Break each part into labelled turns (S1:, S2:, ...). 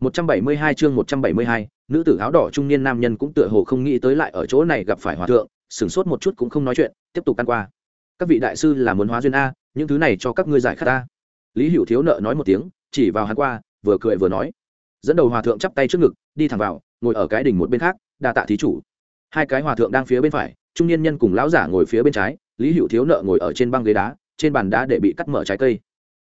S1: 172 chương 172, nữ tử áo đỏ trung niên nam nhân cũng tựa hồ không nghĩ tới lại ở chỗ này gặp phải hòa thượng, sửng sốt một chút cũng không nói chuyện, tiếp tục căn qua. Các vị đại sư là muốn hóa duyên a, những thứ này cho các ngươi giải khát a. Lý Hữu Thiếu nợ nói một tiếng, chỉ vào hắn qua, vừa cười vừa nói. Dẫn đầu hòa thượng chắp tay trước ngực, đi thẳng vào, ngồi ở cái đỉnh một bên khác, đa tạ thí chủ. Hai cái hòa thượng đang phía bên phải, trung niên nhân cùng lão giả ngồi phía bên trái, Lý Hữu Thiếu nợ ngồi ở trên băng ghế đá, trên bàn đá để bị cắt mở trái cây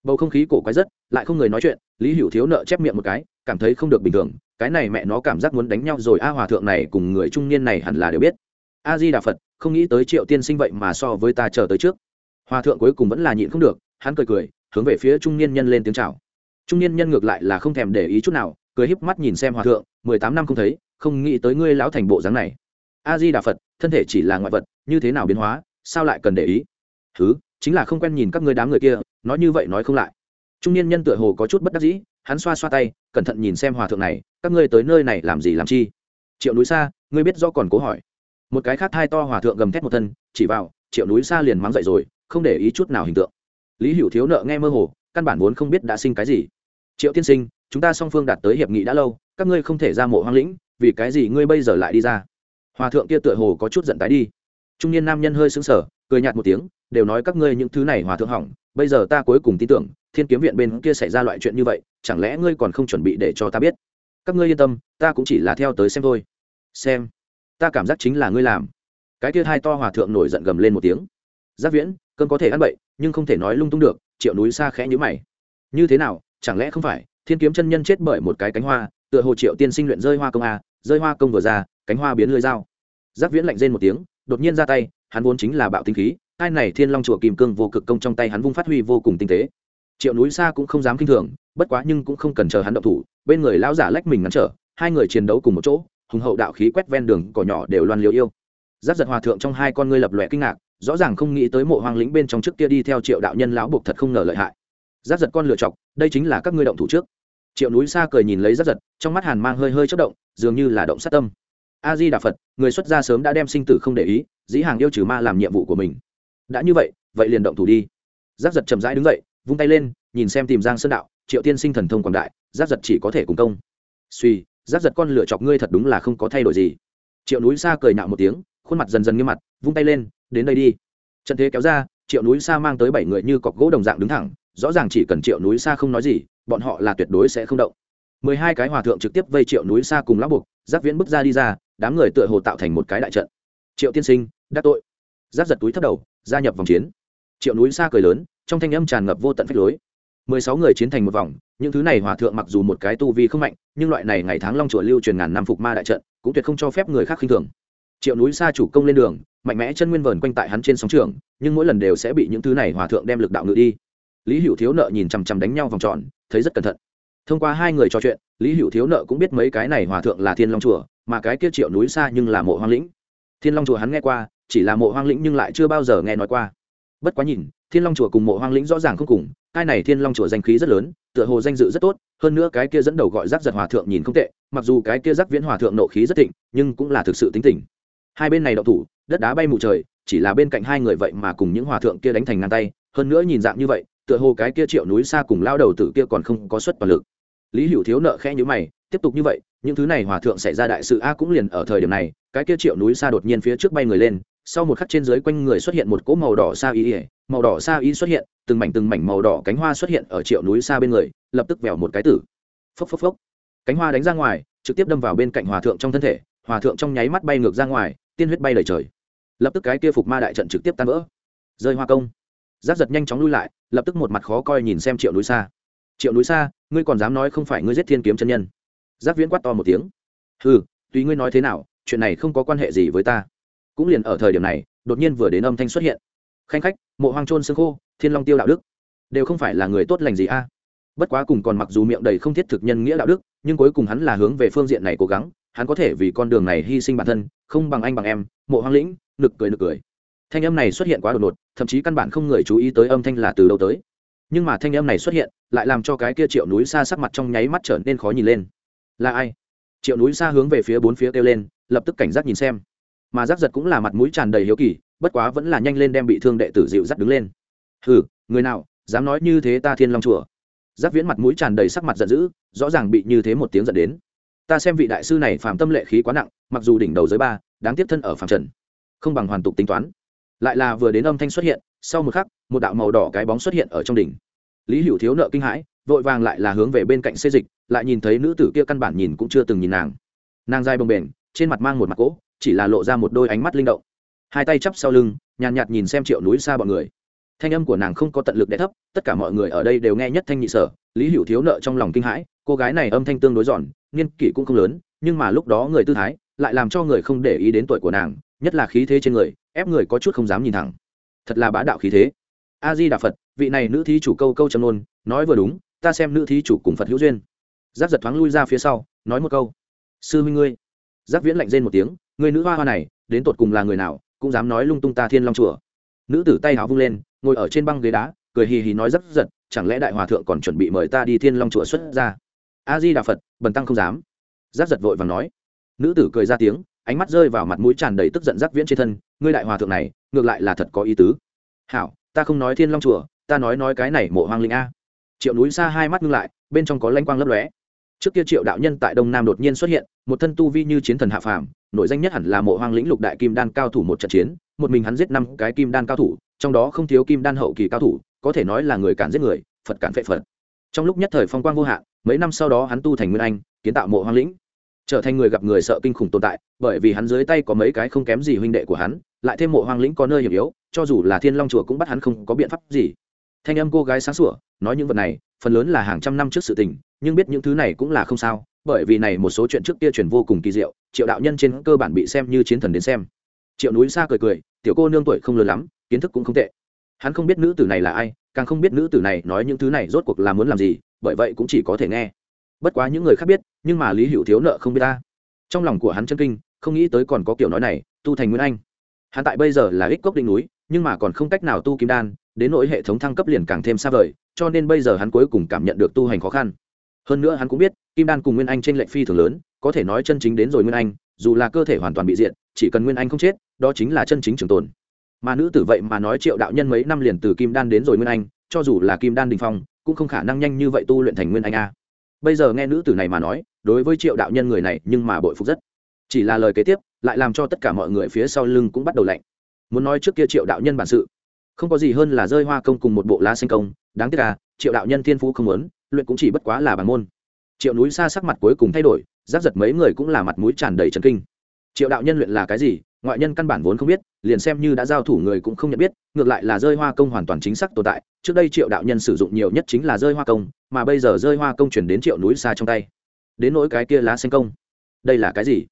S1: bầu không khí cổ quái rất, lại không người nói chuyện, lý hữu thiếu nợ chép miệng một cái, cảm thấy không được bình thường, cái này mẹ nó cảm giác muốn đánh nhau rồi, a hòa thượng này cùng người trung niên này hẳn là đều biết. A di đà phật, không nghĩ tới triệu tiên sinh vậy mà so với ta chờ tới trước. Hòa thượng cuối cùng vẫn là nhịn không được, hắn cười cười, hướng về phía trung niên nhân lên tiếng chào. Trung niên nhân ngược lại là không thèm để ý chút nào, cười híp mắt nhìn xem hòa thượng, mười tám năm không thấy, không nghĩ tới ngươi lão thành bộ dáng này. A di đà phật, thân thể chỉ là ngoại vật, như thế nào biến hóa, sao lại cần để ý? Thứ, chính là không quen nhìn các ngươi đám người kia nói như vậy nói không lại. Trung niên nhân tựa hồ có chút bất đắc dĩ, hắn xoa xoa tay, cẩn thận nhìn xem hòa thượng này, các ngươi tới nơi này làm gì làm chi? Triệu núi xa, ngươi biết do còn cố hỏi. Một cái khác thai to hòa thượng gầm thét một thân, chỉ vào, triệu núi xa liền mắng dậy rồi, không để ý chút nào hình tượng. Lý hữu thiếu nợ nghe mơ hồ, căn bản vốn không biết đã sinh cái gì. Triệu tiên sinh, chúng ta song phương đạt tới hiệp nghị đã lâu, các ngươi không thể ra mộ hoang lĩnh, vì cái gì ngươi bây giờ lại đi ra? Hòa thượng kia tựa hồ có chút giận tái đi. Trung niên nam nhân hơi xứng sở cười nhạt một tiếng, đều nói các ngươi những thứ này hòa thượng hỏng, bây giờ ta cuối cùng tin tưởng, thiên kiếm viện bên kia xảy ra loại chuyện như vậy, chẳng lẽ ngươi còn không chuẩn bị để cho ta biết? Các ngươi yên tâm, ta cũng chỉ là theo tới xem thôi. Xem. Ta cảm giác chính là ngươi làm. Cái kia hai to hòa thượng nổi giận gầm lên một tiếng. Giáp viễn, cơn có thể ăn bậy, nhưng không thể nói lung tung được, triệu núi xa khẽ nhữ mày. Như thế nào, chẳng lẽ không phải, thiên kiếm chân nhân chết bởi một cái cánh hoa, tựa hồ triệu tiên sinh luyện rơi hoa công a, rơi hoa công vừa ra, cánh hoa biến lưới dao. Giáp viễn lạnh rên một tiếng, đột nhiên ra tay hắn vốn chính là bạo tinh khí hai này thiên long chùa kim cương vô cực công trong tay hắn vung phát huy vô cùng tinh tế. Triệu núi xa cũng không dám kinh thường, bất quá nhưng cũng không cần chờ hắn động thủ, bên người lão giả lách mình ngắn trở, hai người chiến đấu cùng một chỗ, hùng hậu đạo khí quét ven đường, cỏ nhỏ đều loan liều yêu. Giáp giật hòa thượng trong hai con ngươi lập lòe kinh ngạc, rõ ràng không nghĩ tới mộ hoang lĩnh bên trong trước kia đi theo triệu đạo nhân lão buộc thật không ngờ lợi hại. Giáp giật con lựa chọc, đây chính là các ngươi động thủ trước. Triệu núi xa cười nhìn lấy giáp giật, trong mắt hàn mang hơi hơi chất động, dường như là động sát tâm a di đà phật, người xuất gia sớm đã đem sinh tử không để ý, dĩ hàng yêu trừ ma làm nhiệm vụ của mình. Đã như vậy vậy liền động thủ đi. Giáp giật chậm rãi đứng dậy, vung tay lên, nhìn xem tìm giang sơn đạo, triệu tiên sinh thần thông quảng đại, giáp giật chỉ có thể cùng công. Suy, giáp giật con lựa chọc ngươi thật đúng là không có thay đổi gì. Triệu núi xa cười nạo một tiếng, khuôn mặt dần dần nghiêm mặt, vung tay lên, đến đây đi. Trận thế kéo ra, triệu núi xa mang tới bảy người như cọc gỗ đồng dạng đứng thẳng, rõ ràng chỉ cần triệu núi xa không nói gì, bọn họ là tuyệt đối sẽ không động. Mười hai cái hòa thượng trực tiếp vây triệu núi xa cùng lão buộc, giáp viễn bước ra đi ra đám người tựa hồ tạo thành một cái đại trận. Triệu tiên sinh, đắc tội. Giáp giật túi thấp đầu, gia nhập vòng chiến. Triệu núi xa cười lớn, trong thanh âm tràn ngập vô tận phách lối. Mười sáu người chiến thành một vòng, những thứ này hòa thượng mặc dù một cái tu vi không mạnh, nhưng loại này ngày tháng long chùa lưu truyền ngàn năm phục ma đại trận, cũng tuyệt không cho phép người khác khinh thường. Triệu núi xa chủ công lên đường, mạnh mẽ chân nguyên vờn quanh tại hắn trên sóng trường, nhưng mỗi lần đều sẽ bị những thứ này hòa thượng đem lực đạo ngự đi. Lý hữu thiếu nợ nhìn chằm chằm đánh nhau vòng tròn, thấy rất cẩn thận. Thông qua hai người trò chuyện, lý hữu thiếu nợ cũng biết mấy cái này hòa thượng là thiên long chùa mà cái kia triệu núi xa nhưng là mộ hoang lĩnh. Thiên long chùa hắn nghe qua, chỉ là mộ hoang lĩnh nhưng lại chưa bao giờ nghe nói qua. Bất quá nhìn, thiên long chùa cùng mộ hoang lĩnh rõ ràng không cùng hai này thiên long chùa danh khí rất lớn, tựa hồ danh dự rất tốt, hơn nữa cái kia dẫn đầu gọi giác giật hòa thượng nhìn không tệ, mặc dù cái kia giác viễn hòa thượng nộ khí rất thịnh, nhưng cũng là thực sự tính tình. Hai bên này đậu thủ, đất đá bay mù trời, chỉ là bên cạnh hai người vậy mà cùng những hòa thượng kia đánh thành ngàn tay, hơn nữa nhìn dạng như vậy, tựa hồ cái kia triệu núi xa cùng lao đầu tử kia còn không có suất toàn lực. Lý hữu thiếu nợ khẽ nhữ mày tiếp tục như vậy, những thứ này hòa thượng xảy ra đại sự a cũng liền ở thời điểm này, cái kia triệu núi xa đột nhiên phía trước bay người lên, sau một khắc trên dưới quanh người xuất hiện một cỗ màu đỏ sa y ỉa màu đỏ sa y xuất hiện, từng mảnh từng mảnh màu đỏ cánh hoa xuất hiện ở triệu núi xa bên người, lập tức vèo một cái tử. Phốc phốc phốc. Cánh hoa đánh ra ngoài, trực tiếp đâm vào bên cạnh hòa thượng trong thân thể, hòa thượng trong nháy mắt bay ngược ra ngoài, tiên huyết bay lời trời. Lập tức cái kia phục ma đại trận trực tiếp tan vỡ. Rơi hoa công. Giáp giật nhanh chóng lui lại, lập tức một mặt khó coi nhìn xem triệu núi xa. Triệu núi xa, ngươi còn dám nói không phải ngươi giết thiên kiếm chân nhân giáp viễn quát to một tiếng. Ừ tùy ngươi nói thế nào, chuyện này không có quan hệ gì với ta. Cũng liền ở thời điểm này, đột nhiên vừa đến âm thanh xuất hiện. Khanh khách, mộ hoang trôn xương khô, thiên long tiêu đạo đức. Đều không phải là người tốt lành gì a? Bất quá cùng còn mặc dù miệng đầy không thiết thực nhân nghĩa đạo đức, nhưng cuối cùng hắn là hướng về phương diện này cố gắng, hắn có thể vì con đường này hy sinh bản thân, không bằng anh bằng em, mộ hoang lĩnh, nực cười nực cười. Thanh âm này xuất hiện quá đột ngột, thậm chí căn bản không người chú ý tới âm thanh là từ đâu tới. Nhưng mà thanh âm này xuất hiện, lại làm cho cái kia triệu núi xa sắc mặt trong nháy mắt trở nên khó nhìn lên là ai? Triệu núi xa hướng về phía bốn phía kêu lên, lập tức cảnh giác nhìn xem. Mà giác giật cũng là mặt mũi tràn đầy hiếu kỳ, bất quá vẫn là nhanh lên đem bị thương đệ tử dịu dắt đứng lên. Hừ, người nào, dám nói như thế ta thiên long chùa. Giáp viễn mặt mũi tràn đầy sắc mặt giận dữ, rõ ràng bị như thế một tiếng giận đến. Ta xem vị đại sư này phàm tâm lệ khí quá nặng, mặc dù đỉnh đầu giới ba, đáng tiếp thân ở phàm trần, không bằng hoàn tục tính toán. Lại là vừa đến âm thanh xuất hiện, sau một khắc, một đạo màu đỏ cái bóng xuất hiện ở trong đỉnh lý hữu thiếu nợ kinh hãi vội vàng lại là hướng về bên cạnh xê dịch lại nhìn thấy nữ tử kia căn bản nhìn cũng chưa từng nhìn nàng. Nàng dai bồng bềnh trên mặt mang một mặt cỗ chỉ là lộ ra một đôi ánh mắt linh động. Hai tay chắp sau lưng nhàn nhạt, nhạt nhìn xem triệu núi xa bọn người. Thanh âm của nàng không có tận lực đ thấp tất cả mọi người ở đây đều nghe nhất thanh nhị sở lý hữu thiếu nợ trong lòng kinh hãi cô gái này âm thanh tương đối giòn niên kỷ cũng không lớn nhưng mà lúc đó người tư thái lại làm cho người không để ý đến tuổi của nàng nhất là khí thế trên người ép người có chút không dám nhìn thẳng. Thật là bá đạo khí thế a di đà phật, vị này nữ thí chủ câu câu châm nôn nói vừa đúng, ta xem nữ thí chủ cùng phật hữu duyên. Giáp giật thoáng lui ra phía sau, nói một câu. Sư huynh ngươi. Giáp viễn lạnh rên một tiếng người nữ hoa hoa này, đến tột cùng là người nào, cũng dám nói lung tung ta thiên long chùa. Nữ tử tay háo vung lên, ngồi ở trên băng ghế đá, cười hì hì nói giáp giật, chẳng lẽ đại hòa thượng còn chuẩn bị mời ta đi thiên long chùa xuất ra a di đà phật, bần tăng không dám. Giáp giật vội và nói. Nữ tử cười ra tiếng, ánh mắt rơi vào mặt mũi tràn đầy tức giận giác viễn trên thân, ngươi đại hòa thượng này, ngược lại là thật có ý tứ. Hảo ta không nói thiên long chùa, ta nói nói cái này mộ hoang linh a. Triệu núi xa hai mắt ngưng lại, bên trong có lanh quang lấp lóe. Trước kia triệu đạo nhân tại đông nam đột nhiên xuất hiện, một thân tu vi như chiến thần hạ phàm, nổi danh nhất hẳn là mộ hoang lĩnh lục đại kim đan cao thủ một trận chiến, một mình hắn giết năm cái kim đan cao thủ, trong đó không thiếu kim đan hậu kỳ cao thủ, có thể nói là người cản giết người, phật cản phệ phật. Trong lúc nhất thời phong quang vô hạn, mấy năm sau đó hắn tu thành nguyên anh, kiến tạo mộ hoang lĩnh trở thành người gặp người sợ kinh khủng tồn tại, bởi vì hắn dưới tay có mấy cái không kém gì huynh đệ của hắn, lại thêm mộ hoang lĩnh có nơi hiểm yếu, cho dù là thiên long chùa cũng bắt hắn không có biện pháp gì. Thanh âm cô gái sáng sủa, nói những vật này, phần lớn là hàng trăm năm trước sự tình, nhưng biết những thứ này cũng là không sao, bởi vì này một số chuyện trước kia truyền vô cùng kỳ diệu, triệu đạo nhân trên cơ bản bị xem như chiến thần đến xem. Triệu núi xa cười cười, tiểu cô nương tuổi không lớn lắm, kiến thức cũng không tệ. Hắn không biết nữ tử này là ai, càng không biết nữ tử này nói những thứ này rốt cuộc là muốn làm gì, bởi vậy cũng chỉ có thể nghe bất quá những người khác biết, nhưng mà lý hữu thiếu nợ không biết ta. Trong lòng của hắn chân kinh, không nghĩ tới còn có kiểu nói này, tu thành nguyên anh. Hắn tại bây giờ là ích cốc đỉnh núi, nhưng mà còn không cách nào tu kim đan, đến nỗi hệ thống thăng cấp liền càng thêm xa vời, cho nên bây giờ hắn cuối cùng cảm nhận được tu hành khó khăn. Hơn nữa hắn cũng biết, kim đan cùng nguyên anh trên lệnh phi thường lớn, có thể nói chân chính đến rồi nguyên anh, dù là cơ thể hoàn toàn bị diện chỉ cần nguyên anh không chết, đó chính là chân chính trường tồn. Mà nữ tử vậy mà nói triệu đạo nhân mấy năm liền từ kim đan đến rồi nguyên anh, cho dù là kim đan đình phong, cũng không khả năng nhanh như vậy tu luyện thành nguyên anh a bây giờ nghe nữ tử này mà nói, đối với triệu đạo nhân người này nhưng mà bội phục rất. Chỉ là lời kế tiếp, lại làm cho tất cả mọi người phía sau lưng cũng bắt đầu lạnh. Muốn nói trước kia triệu đạo nhân bản sự, không có gì hơn là rơi hoa công cùng một bộ lá xanh công. Đáng tiếc là triệu đạo nhân thiên phú không lớn luyện cũng chỉ bất quá là bản môn. Triệu núi xa sắc mặt cuối cùng thay đổi, giáp giật mấy người cũng là mặt mũi tràn đầy trần kinh. Triệu đạo nhân luyện là cái gì ngoại nhân căn bản vốn không biết, liền xem như đã giao thủ người cũng không nhận biết, ngược lại là rơi hoa công hoàn toàn chính xác tồn tại, trước đây triệu đạo nhân sử dụng nhiều nhất chính là rơi hoa công, mà bây giờ rơi hoa công chuyển đến triệu núi xa trong tay. Đến nỗi cái kia lá xanh công. Đây là cái gì?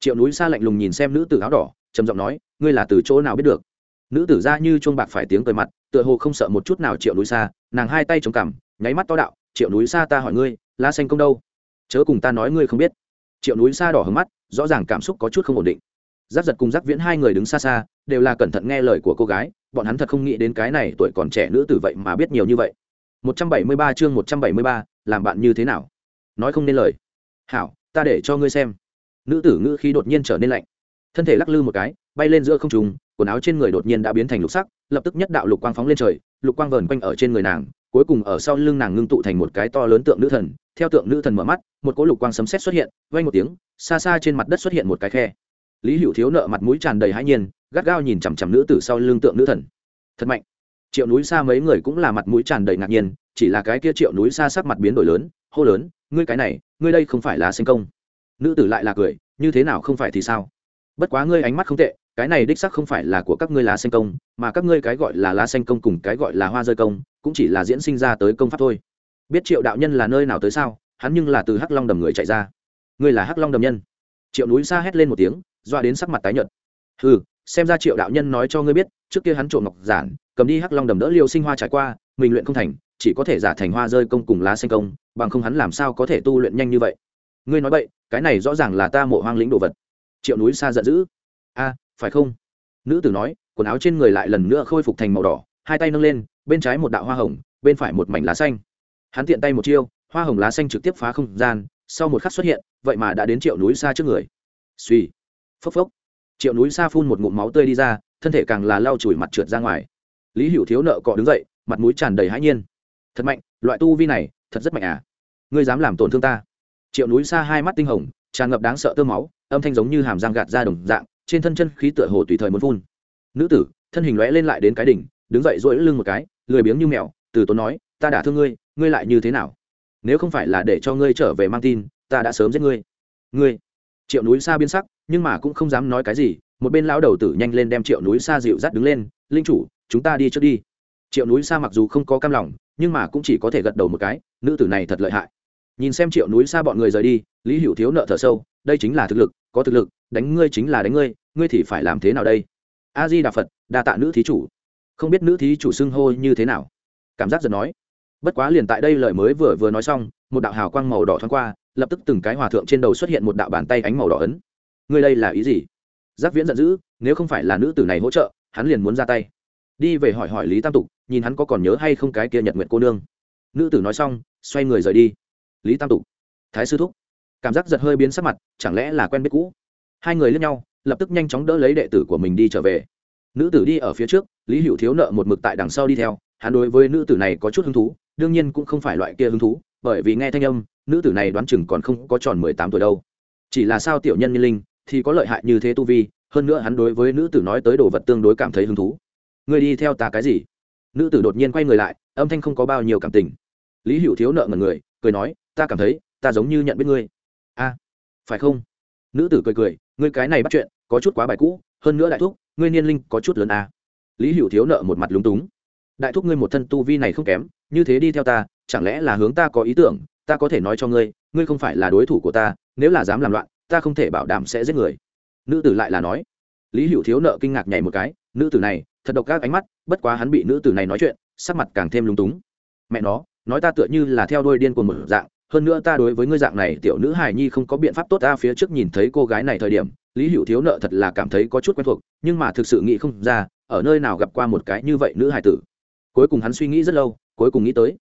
S1: Triệu núi xa lạnh lùng nhìn xem nữ tử áo đỏ, trầm giọng nói, ngươi là từ chỗ nào biết được? Nữ tử ra như chuông bạc phải tiếng cười mặt, tựa hồ không sợ một chút nào triệu núi xa, nàng hai tay chống cằm, nháy mắt to đạo, triệu núi xa ta hỏi ngươi, lá xanh công đâu? Chớ cùng ta nói ngươi không biết. Triệu núi xa đỏ hứng mắt, rõ ràng cảm xúc có chút không ổn định giáp giật cùng giáp viễn hai người đứng xa xa đều là cẩn thận nghe lời của cô gái bọn hắn thật không nghĩ đến cái này tuổi còn trẻ nữ tử vậy mà biết nhiều như vậy. 173 chương 173, làm bạn như thế nào? Nói không nên lời. Hảo ta để cho ngươi xem. Nữ tử ngữ khí đột nhiên trở nên lạnh. Thân thể lắc lư một cái bay lên giữa không trùng quần áo trên người đột nhiên đã biến thành lục sắc lập tức nhất đạo lục quang phóng lên trời lục quang vờn quanh ở trên người nàng cuối cùng ở sau lưng nàng ngưng tụ thành một cái to lớn tượng nữ thần. Theo tượng nữ thần mở mắt một cỗ lục quang sấm sét xuất hiện vang một tiếng xa xa trên mặt đất xuất hiện một cái khe lý hữu thiếu nợ mặt mũi tràn đầy hãi nhiên, gắt gao nhìn chằm chằm nữ tử sau lưng tượng nữ thần. Thật mạnh. Triệu núi xa mấy người cũng là mặt mũi tràn đầy ngạc nhiên, chỉ là cái kia triệu núi xa sắc mặt biến đổi lớn, hô lớn, ngươi cái này, ngươi đây không phải là sinh công. Nữ tử lại là cười, như thế nào không phải thì sao? Bất quá ngươi ánh mắt không tệ, cái này đích sắc không phải là của các ngươi lá xanh công, mà các ngươi cái gọi là lá xanh công cùng cái gọi là hoa rơi công, cũng chỉ là diễn sinh ra tới công pháp thôi. Biết triệu đạo nhân là nơi nào tới sao, hắn nhưng là từ hắc long đầm người chạy ra. Ngươi là hắc long đầm nhân? Triệu núi xa hét lên một tiếng, doa đến sắc mặt tái nhợt. Ừ xem ra triệu đạo nhân nói cho ngươi biết, trước kia hắn trộm ngọc giản, cầm đi hắc long đầm đỡ liêu sinh hoa trải qua, mình luyện không thành, chỉ có thể giả thành hoa rơi công cùng lá xanh công, bằng không hắn làm sao có thể tu luyện nhanh như vậy. Ngươi nói vậy cái này rõ ràng là ta mộ hoang lĩnh đồ vật. Triệu núi xa giận dữ. A, phải không? Nữ tử nói, quần áo trên người lại lần nữa khôi phục thành màu đỏ, hai tay nâng lên, bên trái một đạo hoa hồng, bên phải một mảnh lá xanh. Hắn tiện tay một chiêu, hoa hồng lá xanh trực tiếp phá không gian sau một khắc xuất hiện, vậy mà đã đến triệu núi xa trước người. Suy phốc phốc. Triệu núi xa phun một ngụm máu tươi đi ra, thân thể càng là lau chùi mặt trượt ra ngoài. Lý hữu thiếu nợ cọ đứng dậy, mặt mũi tràn đầy hãi nhiên. Thật mạnh, loại tu vi này, thật rất mạnh à. Ngươi dám làm tổn thương ta. Triệu núi xa hai mắt tinh hồng, tràn ngập đáng sợ tơ máu, âm thanh giống như hàm răng gạt ra đồng dạng, trên thân chân khí tựa hồ tùy thời muốn phun. Nữ tử, thân hình lóe lên lại đến cái đỉnh, đứng dậy dỗi lưng một cái, lười biếng như mèo, từ tốn nói, ta đã thương ngươi ngươi lại như thế nào? Nếu không phải là để cho ngươi trở về mang tin, ta đã sớm giết ngươi. Ngươi? Triệu núi xa biến sắc, nhưng mà cũng không dám nói cái gì, một bên lão đầu tử nhanh lên đem triệu núi xa dịu dắt đứng lên, linh chủ, chúng ta đi trước đi. Triệu núi xa mặc dù không có cam lòng, nhưng mà cũng chỉ có thể gật đầu một cái, nữ tử này thật lợi hại. Nhìn xem triệu núi xa bọn người rời đi, lý hữu thiếu nợ thở sâu, đây chính là thực lực, có thực lực, đánh ngươi chính là đánh ngươi ngươi thì phải làm thế nào đây? A di đà phật, đa tạ nữ thí chủ. Không biết nữ thí chủ xưng hô như thế nào. Cảm giác giật nói bất quá liền tại đây lời mới vừa vừa nói xong, một đạo hào quang màu đỏ thoáng qua, lập tức từng cái hòa thượng trên đầu xuất hiện một đạo bàn tay ánh màu đỏ ấn. Ngươi đây là ý gì? Giác viễn giận dữ, nếu không phải là nữ tử này hỗ trợ, hắn liền muốn ra tay. Đi về hỏi hỏi lý tam tục, nhìn hắn có còn nhớ hay không cái kia nhật nguyện cô nương. Nữ tử nói xong, xoay người rời đi. Lý tam tục, thái sư thúc. Cảm giác giật hơi biến sắc mặt, chẳng lẽ là quen biết cũ? Hai người lên nhau, lập tức nhanh chóng đỡ lấy đệ tử của mình đi trở về. Nữ tử đi ở phía trước, lý hữu thiếu nợ một mực tại đằng sau đi theo, hắn đối với nữ tử này có chút hứng thú đương nhiên cũng không phải loại kia hứng thú, bởi vì nghe thanh âm, nữ tử này đoán chừng còn không có tròn mười tám tuổi đâu. Chỉ là sao tiểu nhân nhân linh thì có lợi hại như thế tu vi, hơn nữa hắn đối với nữ tử nói tới đồ vật tương đối cảm thấy hứng thú. Người đi theo ta cái gì? Nữ tử đột nhiên quay người lại, âm thanh không có bao nhiêu cảm tình. Lý hữu thiếu nợ ngần người, cười nói, ta cảm thấy, ta giống như nhận biết ngươi. A, phải không? Nữ tử cười cười, ngươi cái này bắt chuyện, có chút quá bài cũ, hơn nữa đại thúc, ngươi niên linh có chút lớn a. Lý hữu thiếu nợ một mặt lúng túng đại thúc ngươi một thân tu vi này không kém, như thế đi theo ta, chẳng lẽ là hướng ta có ý tưởng, ta có thể nói cho ngươi ngươi không phải là đối thủ của ta, nếu là dám làm loạn, ta không thể bảo đảm sẽ giết người. Nữ tử lại là nói. Lý hữu thiếu nợ kinh ngạc nhảy một cái, nữ tử này, thật độc các ánh mắt, bất quá hắn bị nữ tử này nói chuyện, sắc mặt càng thêm lúng túng. Mẹ nó, nói ta tựa như là theo đôi điên của một dạng, hơn nữa ta đối với ngươi dạng này, tiểu nữ hài nhi không có biện pháp tốt ta phía trước nhìn thấy cô gái này thời điểm, lý hữu thiếu nợ thật là cảm thấy có chút quen thuộc, nhưng mà thực sự nghĩ không ra, ở nơi nào gặp qua một cái như vậy nữ hài tử cuối cùng hắn suy nghĩ rất lâu, cuối cùng nghĩ tới,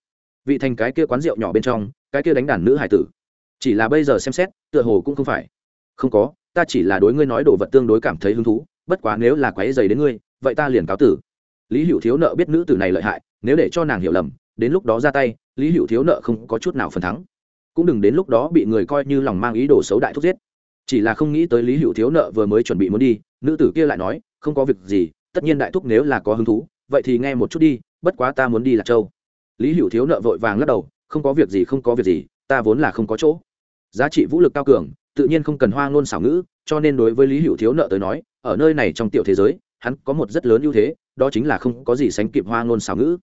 S1: vị thành cái kia quán rượu nhỏ bên trong, cái kia đánh đàn nữ hải tử. Chỉ là bây giờ xem xét, tựa hồ cũng không phải. Không có, ta chỉ là đối ngươi nói đồ vật tương đối cảm thấy hứng thú, bất quá nếu là quáy dày đến ngươi, vậy ta liền cáo tử. Lý hữu thiếu nợ biết nữ tử này lợi hại, nếu để cho nàng hiểu lầm, đến lúc đó ra tay, lý hữu thiếu nợ không có chút nào phần thắng. Cũng đừng đến lúc đó bị người coi như lòng mang ý đồ xấu đại thúc giết. Chỉ là không nghĩ tới lý hữu thiếu nợ vừa mới chuẩn bị muốn đi, nữ tử kia lại nói, không có việc gì, tất nhiên đại thúc nếu là có hứng thú, vậy thì nghe một chút đi bất quá ta muốn đi lạc châu. Lý hữu thiếu nợ vội vàng lắc đầu, không có việc gì, không có việc gì, ta vốn là không có chỗ. Giá trị vũ lực cao cường, tự nhiên không cần hoa ngôn xảo ngữ, cho nên đối với lý hữu thiếu nợ tới nói, ở nơi này trong tiểu thế giới, hắn có một rất lớn ưu thế, đó chính là không có gì sánh kịp hoa ngôn xảo ngữ.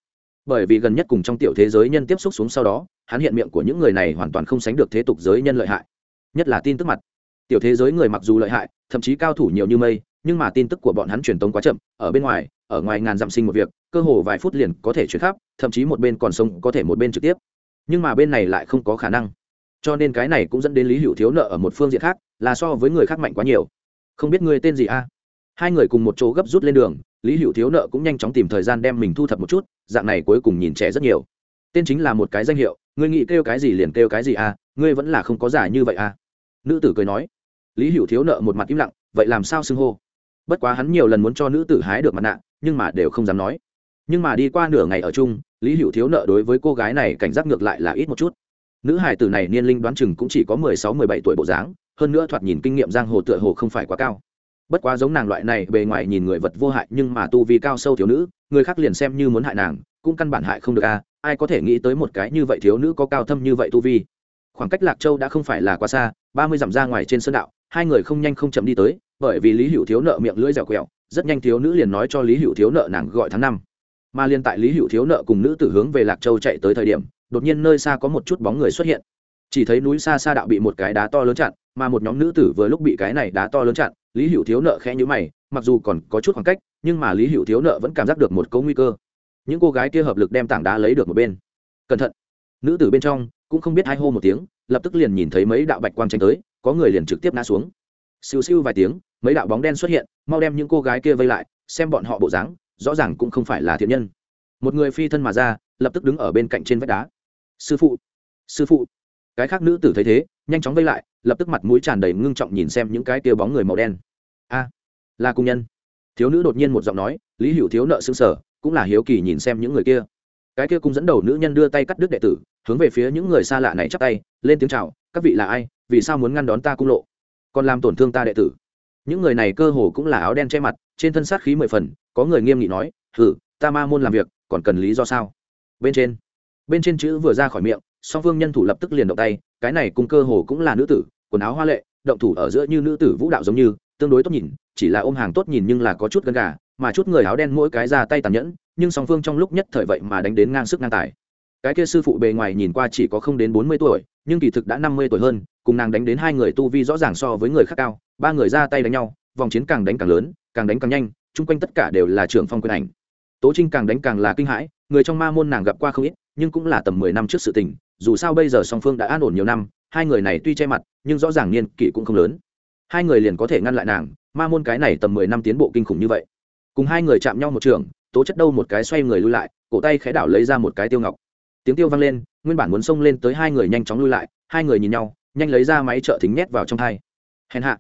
S1: Bởi vì gần nhất cùng trong tiểu thế giới nhân tiếp xúc xuống sau đó, hắn hiện miệng của những người này hoàn toàn không sánh được thế tục giới nhân lợi hại, nhất là tin tức mặt. Tiểu thế giới người mặc dù lợi hại, thậm chí cao thủ nhiều như mây, nhưng mà tin tức của bọn hắn truyền tống quá chậm, ở bên ngoài ở ngoài ngàn dặm sinh một việc, cơ hồ vài phút liền có thể chuyển khắp, thậm chí một bên còn sống có thể một bên trực tiếp. Nhưng mà bên này lại không có khả năng. Cho nên cái này cũng dẫn đến lý hữu thiếu nợ ở một phương diện khác, là so với người khác mạnh quá nhiều. Không biết ngươi tên gì a? Hai người cùng một chỗ gấp rút lên đường, lý hữu thiếu nợ cũng nhanh chóng tìm thời gian đem mình thu thập một chút, dạng này cuối cùng nhìn trẻ rất nhiều. Tên chính là một cái danh hiệu, ngươi nghĩ kêu cái gì liền kêu cái gì a, ngươi vẫn là không có giả như vậy a. Nữ tử cười nói. Lý hữu thiếu nợ một mặt im lặng, vậy làm sao xưng hô? Bất quá hắn nhiều lần muốn cho nữ tử hái được mặt nạ nhưng mà đều không dám nói. Nhưng mà đi qua nửa ngày ở chung, lý hữu thiếu nợ đối với cô gái này cảnh giác ngược lại là ít một chút. Nữ hải tử này niên linh đoán chừng cũng chỉ có mười sáu, mười bảy tuổi bộ dáng, hơn nữa thoạt nhìn kinh nghiệm giang hồ tựa hồ không phải quá cao. Bất quá giống nàng loại này, bề ngoài nhìn người vật vô hại nhưng mà tu vi cao sâu thiếu nữ, người khác liền xem như muốn hại nàng, cũng căn bản hại không được a, ai có thể nghĩ tới một cái như vậy thiếu nữ có cao thâm như vậy tu vi. Khoảng cách lạc châu đã không phải là quá xa, ba mươi dặm ra ngoài trên sơn đạo, hai người không nhanh không chậm đi tới, bởi vì lý hữu thiếu nợ miệng lưỡi dẻo quẹo rất nhanh thiếu nữ liền nói cho lý hữu thiếu nợ nàng gọi tháng năm. Mà liên tại lý hữu thiếu nợ cùng nữ tử hướng về lạc châu chạy tới thời điểm, đột nhiên nơi xa có một chút bóng người xuất hiện. Chỉ thấy núi xa xa đạo bị một cái đá to lớn chặn, mà một nhóm nữ tử vừa lúc bị cái này đá to lớn chặn, lý hữu thiếu nợ khẽ nhữ mày, mặc dù còn có chút khoảng cách, nhưng mà lý hữu thiếu nợ vẫn cảm giác được một câu nguy cơ. Những cô gái kia hợp lực đem tảng đá lấy được một bên. Cẩn thận. Nữ tử bên trong cũng không biết hai hô một tiếng, lập tức liền nhìn thấy mấy đạo bạch quang tranh tới, có người liền trực tiếp ngã xuống. Siêu siêu vài tiếng, mấy đạo bóng đen xuất hiện mau đem những cô gái kia vây lại, xem bọn họ bộ dáng, rõ ràng cũng không phải là thiện nhân. Một người phi thân mà ra, lập tức đứng ở bên cạnh trên vách đá. Sư phụ! Sư phụ! Cái khác nữ tử thấy thế, nhanh chóng vây lại, lập tức mặt mũi tràn đầy ngưng trọng nhìn xem những cái tia bóng người màu đen. A! Là cung nhân. Thiếu nữ đột nhiên một giọng nói, lý hữu thiếu nợ xương sở cũng là hiếu kỳ nhìn xem những người kia. Cái kia cũng dẫn đầu nữ nhân đưa tay cắt đứt đệ tử, hướng về phía những người xa lạ này chắp tay, lên tiếng chào, các vị là ai? Vì sao muốn ngăn đón ta cung lộ? Còn làm tổn thương ta đệ tử? Những người này cơ hồ cũng là áo đen che mặt, trên thân sát khí mười phần, có người nghiêm nghị nói hử ta ma môn làm việc, còn cần lý do sao? Bên trên bên trên chữ vừa ra khỏi miệng, song phương nhân thủ lập tức liền động tay, cái này cùng cơ hồ cũng là nữ tử, quần áo hoa lệ, động thủ ở giữa như nữ tử vũ đạo giống như, tương đối tốt nhìn, chỉ là ôm hàng tốt nhìn nhưng là có chút gần gà, mà chút người áo đen mỗi cái ra tay tàn nhẫn, nhưng song phương trong lúc nhất thời vậy mà đánh đến ngang sức ngang tài. Cái kia sư phụ bề ngoài nhìn qua chỉ có không đến bốn mươi tuổi, nhưng kỳ thực đã năm mươi tuổi hơn, cùng nàng đánh đến hai người tu vi rõ ràng so với người khác cao ba người ra tay đánh nhau, vòng chiến càng đánh càng lớn, càng đánh càng nhanh, chung quanh tất cả đều là trưởng phong quyền ảnh. Tố trinh càng đánh càng là kinh hãi, người trong ma môn nàng gặp qua không ít, nhưng cũng là tầm mười năm trước sự tình, dù sao bây giờ song phương đã an ổn nhiều năm, hai người này tuy che mặt, nhưng rõ ràng niên kỷ cũng không lớn. Hai người liền có thể ngăn lại nàng, ma môn cái này tầm mười năm tiến bộ kinh khủng như vậy. Cùng hai người chạm nhau một trường, tố chất đâu một cái xoay người lui lại, cổ tay khẽ đảo lấy ra một cái tiêu ngọc. Tiếng tiêu vang lên, nguyên bản muốn xông lên tới hai người nhanh chóng lui lại, hai người nhìn nhau, nhanh lấy ra máy trợ thính nhét vào trong thai. Hèn hạ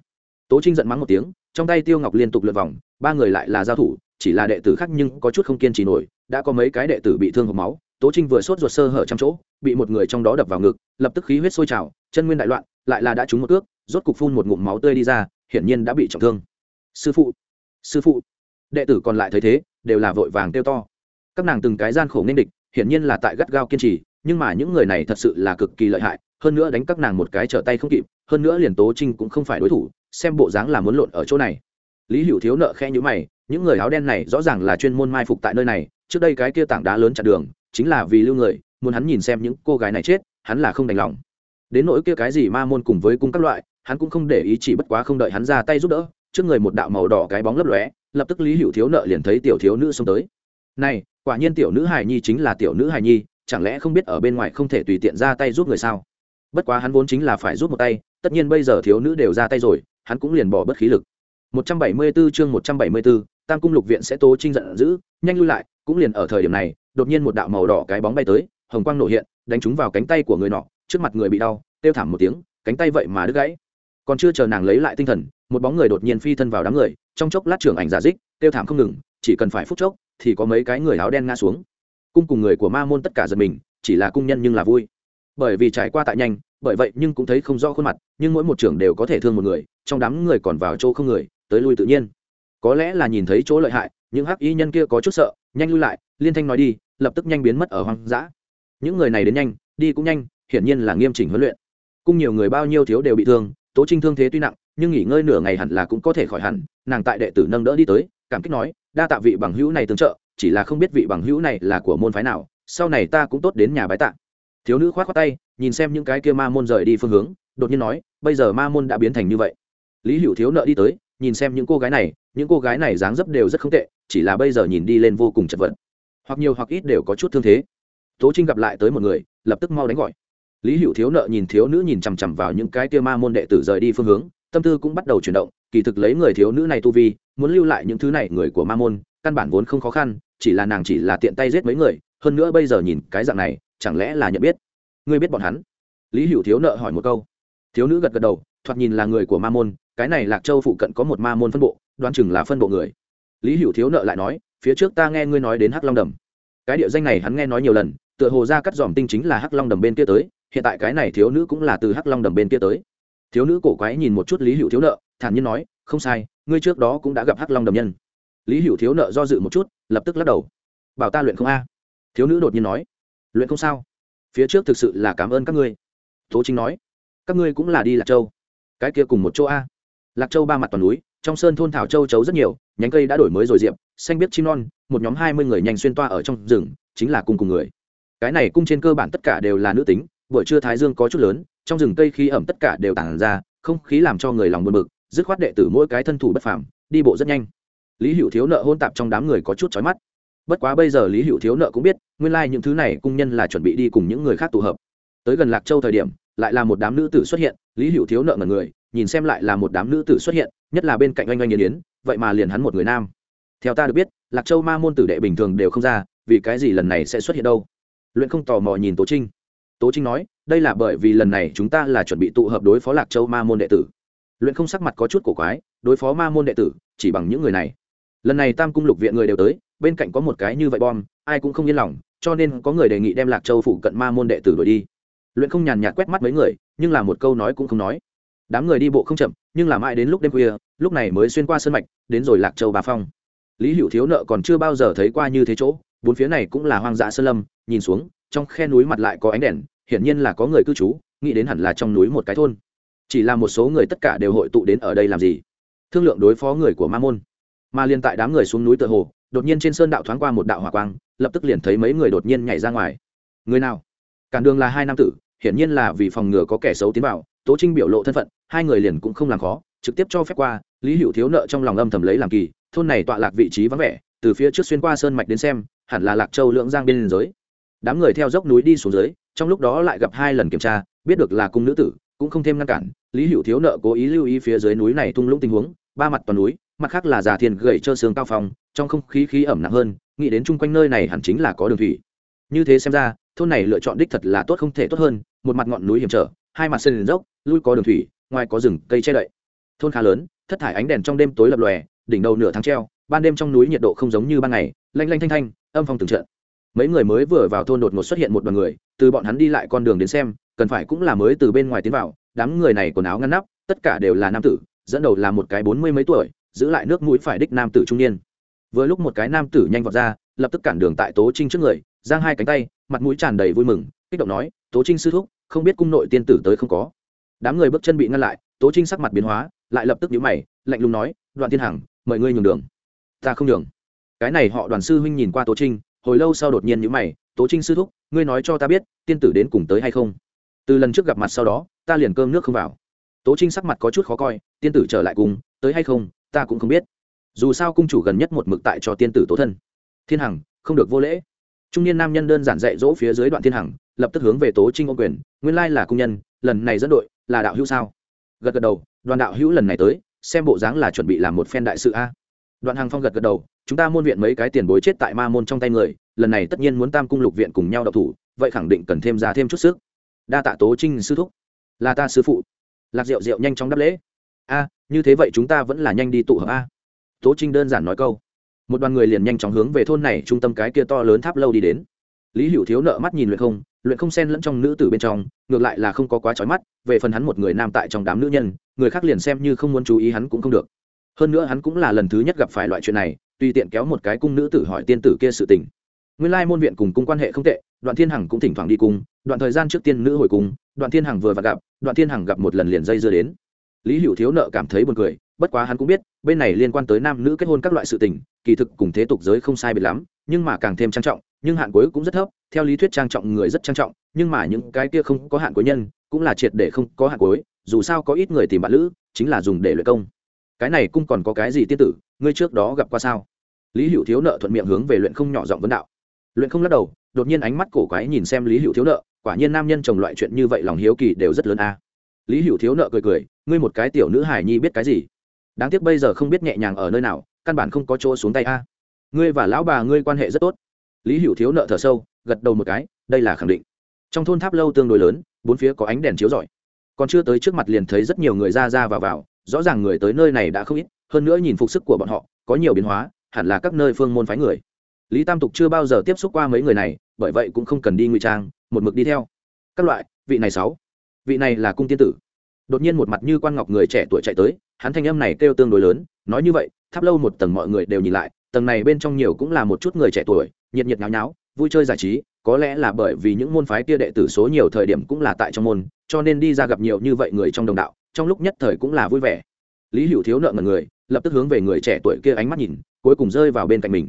S1: tố trinh giận mắng một tiếng, trong tay tiêu ngọc liên tục lượt vòng, ba người lại là giao thủ, chỉ là đệ tử khác nhưng có chút không kiên trì nổi, đã có mấy cái đệ tử bị thương hộp máu, tố trinh vừa sốt ruột sơ hở trong chỗ, bị một người trong đó đập vào ngực, lập tức khí huyết sôi trào, chân nguyên đại loạn, lại là đã trúng một ước, rốt cục phun một ngụm máu tươi đi ra, hiển nhiên đã bị trọng thương. Sư phụ sư phụ. Đệ tử còn lại thấy thế, đều là vội vàng kêu to. Các nàng từng cái gian khổ nên địch, hiển nhiên là tại gắt gao kiên trì, nhưng mà những người này thật sự là cực kỳ lợi hại, hơn nữa đánh các nàng một cái trở tay không kịp, hơn nữa liền tố trinh cũng không phải đối thủ xem bộ dáng là muốn lộn ở chỗ này. Lý hữu thiếu nợ khe nhữ mày, những người áo đen này rõ ràng là chuyên môn mai phục tại nơi này, trước đây cái kia tảng đá lớn chặn đường, chính là vì lưu người, muốn hắn nhìn xem những cô gái này chết, hắn là không đành lòng. Đến nỗi kia cái gì ma môn cùng với cung các loại, hắn cũng không để ý chỉ bất quá không đợi hắn ra tay giúp đỡ, trước người một đạo màu đỏ cái bóng lấp lóe, lập tức lý hữu thiếu nợ liền thấy tiểu thiếu nữ xông tới. Này, quả nhiên tiểu nữ hài nhi chính là tiểu nữ hài nhi, chẳng lẽ không biết ở bên ngoài không thể tùy tiện ra tay giúp người sao? Bất quá hắn vốn chính là phải giúp một tay, tất nhiên bây giờ thiếu nữ đều ra tay rồi hắn cũng liền bỏ bất khí lực 174 chương 174, Tam cung lục viện sẽ tố trinh giận dữ, nhanh lui lại, cũng liền ở thời điểm này, đột nhiên một đạo màu đỏ cái bóng bay tới, hồng quang nổ hiện, đánh trúng vào cánh tay của người nọ, trước mặt người bị đau, kêu thảm một tiếng, cánh tay vậy mà đứt gãy. Còn chưa chờ nàng lấy lại tinh thần, một bóng người đột nhiên phi thân vào đám người, trong chốc lát trưởng ảnh giả dích, kêu thảm không ngừng, chỉ cần phải phút chốc, thì có mấy cái người áo đen ngã xuống. Cung cùng người của Ma môn tất cả giật mình, chỉ là cung nhân nhưng là vui. Bởi vì trải qua tại nhanh, bởi vậy nhưng cũng thấy không rõ khuôn mặt, nhưng mỗi một trưởng đều có thể thương một người, trong đám người còn vào chỗ không người, tới lui tự nhiên. Có lẽ là nhìn thấy chỗ lợi hại những hắc y nhân kia có chút sợ nhanh lui lại liên thanh nói đi lập tức nhanh biến mất ở hoang dã. Những người này đến nhanh đi cũng nhanh hiển nhiên là nghiêm chỉnh huấn luyện. Cung nhiều người bao nhiêu thiếu đều bị thương tố trinh thương thế tuy nặng nhưng nghỉ ngơi nửa ngày hẳn là cũng có thể khỏi hẳn nàng tại đệ tử nâng đỡ đi tới cảm kích nói đa tạ vị bằng hữu này tương trợ chỉ là không biết vị bằng hữu này là của môn phái nào sau này ta cũng tốt đến nhà bái tạ. Thiếu nữ khoát khoát tay nhìn xem những cái kia ma môn rời đi phương hướng, đột nhiên nói, bây giờ ma môn đã biến thành như vậy. Lý hữu thiếu nợ đi tới, nhìn xem những cô gái này, những cô gái này dáng dấp đều rất không tệ, chỉ là bây giờ nhìn đi lên vô cùng chật vật. Hoặc nhiều hoặc ít đều có chút thương thế. Tố trinh gặp lại tới một người, lập tức mau đánh gọi. Lý hữu thiếu nợ nhìn thiếu nữ nhìn chằm chằm vào những cái tia ma môn đệ tử rời đi phương hướng, tâm tư cũng bắt đầu chuyển động, kỳ thực lấy người thiếu nữ này tu vi, muốn lưu lại những thứ này người của ma môn, căn bản vốn không khó khăn, chỉ là nàng chỉ là tiện tay giết mấy người, hơn nữa bây giờ nhìn cái dạng này, chẳng lẽ là nhận biết? Ngươi biết bọn hắn? Lý hữu thiếu nợ hỏi một câu. Thiếu nữ gật gật đầu, thoạt nhìn là người của ma môn, cái này lạc châu phụ cận có một ma môn phân bộ đoan chừng là phân bộ người. Lý hữu thiếu nợ lại nói, phía trước ta nghe ngươi nói đến hắc long đầm. Cái địa danh này hắn nghe nói nhiều lần, tựa hồ ra cắt dòm tinh chính là hắc long đầm bên kia tới, hiện tại cái này thiếu nữ cũng là từ hắc long đầm bên kia tới. Thiếu nữ cổ quái nhìn một chút lý hữu thiếu nợ, thản nhiên nói, không sai, ngươi trước đó cũng đã gặp hắc long đầm nhân. Lý hữu thiếu nợ do dự một chút, lập tức lắc đầu. Bảo ta luyện không a? Thiếu nữ đột nhiên nói. Luyện không sao phía trước thực sự là cảm ơn các ngươi. Tố chính nói, các ngươi cũng là đi lạc châu. Cái kia cùng một chỗ a. Lạc châu ba mặt toàn núi, trong sơn thôn thảo châu chấu rất nhiều, nhánh cây đã đổi mới rồi diệp, xanh biết chim non, một nhóm hai mươi người nhanh xuyên toa ở trong rừng, chính là cung cùng người. Cái này cung trên cơ bản tất cả đều là nữ tính, buổi trưa thái dương có chút lớn, trong rừng cây khí ẩm tất cả đều tản ra, không khí làm cho người lòng buồn bực, dứt khoát đệ tử mỗi cái thân thủ bất phàm, đi bộ rất nhanh. Lý hữu thiếu nợ hôn tạp trong đám người có chút chói mắt. Bất quá bây giờ lý hữu thiếu nợ cũng biết nguyên lai những thứ này cung nhân là chuẩn bị đi cùng những người khác tụ hợp. Tới gần lạc châu thời điểm, lại là một đám nữ tử xuất hiện, lý hữu thiếu nợ ngần người, nhìn xem lại là một đám nữ tử xuất hiện, nhất là bên cạnh oanh oanh yến yến, vậy mà liền hắn một người nam. Theo ta được biết, lạc châu ma môn tử đệ bình thường đều không ra, vì cái gì lần này sẽ xuất hiện đâu? Luyện không tò mò nhìn tố trinh. Tố trinh nói, đây là bởi vì lần này chúng ta là chuẩn bị tụ hợp đối phó lạc châu ma môn đệ tử. Luyện không sắc mặt có chút cổ quái, đối phó ma môn đệ tử, chỉ bằng những người này lần này tam cung lục viện người đều tới, bên cạnh có một cái như vậy bom, ai cũng không yên lòng, cho nên có người đề nghị đem lạc châu phụ cận ma môn đệ tử đổi đi. Luyện không nhàn nhạt quét mắt mấy người, nhưng là một câu nói cũng không nói. Đám người đi bộ không chậm, nhưng là mãi đến lúc đêm khuya, lúc này mới xuyên qua sân mạch, đến rồi lạc châu bà phong. Lý hữu thiếu nợ còn chưa bao giờ thấy qua như thế chỗ, bốn phía này cũng là hoang dã sơn lâm, nhìn xuống, trong khe núi mặt lại có ánh đèn, hiển nhiên là có người cư trú, nghĩ đến hẳn là trong núi một cái thôn. Chỉ là một số người tất cả đều hội tụ đến ở đây làm gì? Thương lượng đối phó người của ma môn mà liên tại đám người xuống núi tựa hồ, đột nhiên trên sơn đạo thoáng qua một đạo hỏa quang, lập tức liền thấy mấy người đột nhiên nhảy ra ngoài. Người nào? Cản đường là hai nam tử, hiển nhiên là vì phòng ngừa có kẻ xấu tiến vào, tố trinh biểu lộ thân phận, hai người liền cũng không làm khó, trực tiếp cho phép qua, lý hữu thiếu nợ trong lòng âm thầm lấy làm kỳ, thôn này tọa lạc vị trí vắng vẻ, từ phía trước xuyên qua sơn mạch đến xem, hẳn là lạc châu lưỡng giang biên giới. Đám người theo dốc núi đi xuống dưới, trong lúc đó lại gặp hai lần kiểm tra, biết được là cung nữ tử, cũng không thêm ngăn cản, lý hữu thiếu nợ cố ý lưu ý phía dưới núi này thung lũng tình huống, ba mặt toàn núi mặt khác là già thiền gậy trơ xương cao phong, trong không khí khí ẩm nặng hơn, nghĩ đến chung quanh nơi này hẳn chính là có đường thủy. Như thế xem ra, thôn này lựa chọn đích thật là tốt không thể tốt hơn, một mặt ngọn núi hiểm trở, hai mặt sân dốc, lui có đường thủy, ngoài có rừng cây che đậy. Thôn khá lớn, thất thải ánh đèn trong đêm tối lập lòe, đỉnh đầu nửa tháng treo, ban đêm trong núi nhiệt độ không giống như ban ngày, lanh lanh thanh thanh, âm phong từng trận. Mấy người mới vừa vào thôn đột ngột xuất hiện một đoàn người, từ bọn hắn đi lại con đường đến xem, cần phải cũng là mới từ bên ngoài tiến vào, đám người này quần áo ngăn nắp, tất cả đều là nam tử, dẫn đầu là một cái bốn mươi mấy tuổi giữ lại nước mũi phải đích nam tử trung niên. Vừa lúc một cái nam tử nhanh vọt ra, lập tức cản đường tại tố trinh trước người, giang hai cánh tay, mặt mũi tràn đầy vui mừng, kích động nói, tố trinh sư thúc, không biết cung nội tiên tử tới không có. Đám người bước chân bị ngăn lại, tố trinh sắc mặt biến hóa, lại lập tức nhíu mày, lạnh lùng nói, đoạn thiên hằng, mời ngươi nhường đường. Ta không nhường. Cái này họ đoàn sư huynh nhìn qua tố trinh, hồi lâu sau đột nhiên nhíu mày, tố trinh sư thúc, ngươi nói cho ta biết, tiên tử đến cùng tới hay không? Từ lần trước gặp mặt sau đó, ta liền cơm nước không vào. Tố trinh sắc mặt có chút khó coi, tiên tử trở lại cùng, tới hay không? Ta cũng không biết. Dù sao cung chủ gần nhất một mực tại cho tiên tử tố thân. Thiên hằng, không được vô lễ. Trung niên nam nhân đơn giản dạy dỗ phía dưới đoạn thiên hằng, lập tức hướng về tố trinh ô quyền, nguyên lai là cung nhân, lần này dẫn đội là đạo hữu sao? Gật gật đầu, đoàn đạo hữu lần này tới, xem bộ dáng là chuẩn bị làm một phen đại sự a. Đoạn hàng phong gật gật đầu, chúng ta môn viện mấy cái tiền bối chết tại ma môn trong tay người, lần này tất nhiên muốn tam cung lục viện cùng nhau đậu thủ, vậy khẳng định cần thêm ra thêm chút sức. Đa tạ tố trinh sư thúc. Là ta sư phụ. Lạc diệu diệu nhanh chóng đáp lễ. A như thế vậy chúng ta vẫn là nhanh đi tụ hợp a. Tố trinh đơn giản nói câu. Một đoàn người liền nhanh chóng hướng về thôn này trung tâm cái kia to lớn tháp lâu đi đến. Lý hữu thiếu nợ mắt nhìn luyện không luyện không xen lẫn trong nữ tử bên trong, ngược lại là không có quá trói mắt, về phần hắn một người nam tại trong đám nữ nhân, người khác liền xem như không muốn chú ý hắn cũng không được. Hơn nữa hắn cũng là lần thứ nhất gặp phải loại chuyện này, tùy tiện kéo một cái cung nữ tử hỏi tiên tử kia sự tình. Nguyên lai môn viện cùng cung quan hệ không tệ, đoạn thiên hằng cũng thỉnh thoảng đi cung, đoạn thời gian trước tiên nữ hồi cung, đoạn thiên hằng vừa và gặp, đoạn thiên hằng gặp một lần liền dây dưa đến lý hữu thiếu nợ cảm thấy buồn cười, bất quá hắn cũng biết, bên này liên quan tới nam nữ kết hôn các loại sự tình, kỳ thực cùng thế tục giới không sai biệt lắm, nhưng mà càng thêm trang trọng, nhưng hạn cuối cũng rất thấp, theo lý thuyết trang trọng người rất trang trọng, nhưng mà những cái kia không có hạn cuối nhân, cũng là triệt để không có hạn cuối, dù sao có ít người tìm bạn lữ, chính là dùng để luyện công. Cái này cũng còn có cái gì tiên tử, ngươi trước đó gặp qua sao? Lý hữu thiếu nợ thuận miệng hướng về luyện không nhỏ giọng vấn đạo. Luyện không lắc đầu, đột nhiên ánh mắt cổ quái nhìn xem lý hữu thiếu nợ, quả nhiên nam nhân chồng loại chuyện như vậy lòng hiếu kỳ đều rất lớn a lý hữu thiếu nợ cười cười, ngươi một cái tiểu nữ hải nhi biết cái gì? Đáng tiếc bây giờ không biết nhẹ nhàng ở nơi nào, căn bản không có chỗ xuống tay a. Ngươi và lão bà ngươi quan hệ rất tốt. Lý hữu thiếu nợ thở sâu, gật đầu một cái, đây là khẳng định. Trong thôn tháp lâu tương đối lớn, bốn phía có ánh đèn chiếu rọi. Còn chưa tới trước mặt liền thấy rất nhiều người ra ra vào vào, rõ ràng người tới nơi này đã không ít, hơn nữa nhìn phục sức của bọn họ, có nhiều biến hóa, hẳn là các nơi phương môn phái người. Lý tam tục chưa bao giờ tiếp xúc qua mấy người này, bởi vậy cũng không cần đi ngụy trang, một mực đi theo. Các loại, vị này sáu vị này là cung tiên tử. Đột nhiên một mặt như quan ngọc người trẻ tuổi chạy tới, hắn thanh âm này kêu tương đối lớn, nói như vậy, tháp lâu một tầng mọi người đều nhìn lại, tầng này bên trong nhiều cũng là một chút người trẻ tuổi, nhiệt nhiệt nháo nháo, vui chơi giải trí, có lẽ là bởi vì những môn phái kia đệ tử số nhiều thời điểm cũng là tại trong môn, cho nên đi ra gặp nhiều như vậy người trong đồng đạo, trong lúc nhất thời cũng là vui vẻ. Lý hữu thiếu nợ ngần người, lập tức hướng về người trẻ tuổi kia ánh mắt nhìn, cuối cùng rơi vào bên cạnh mình.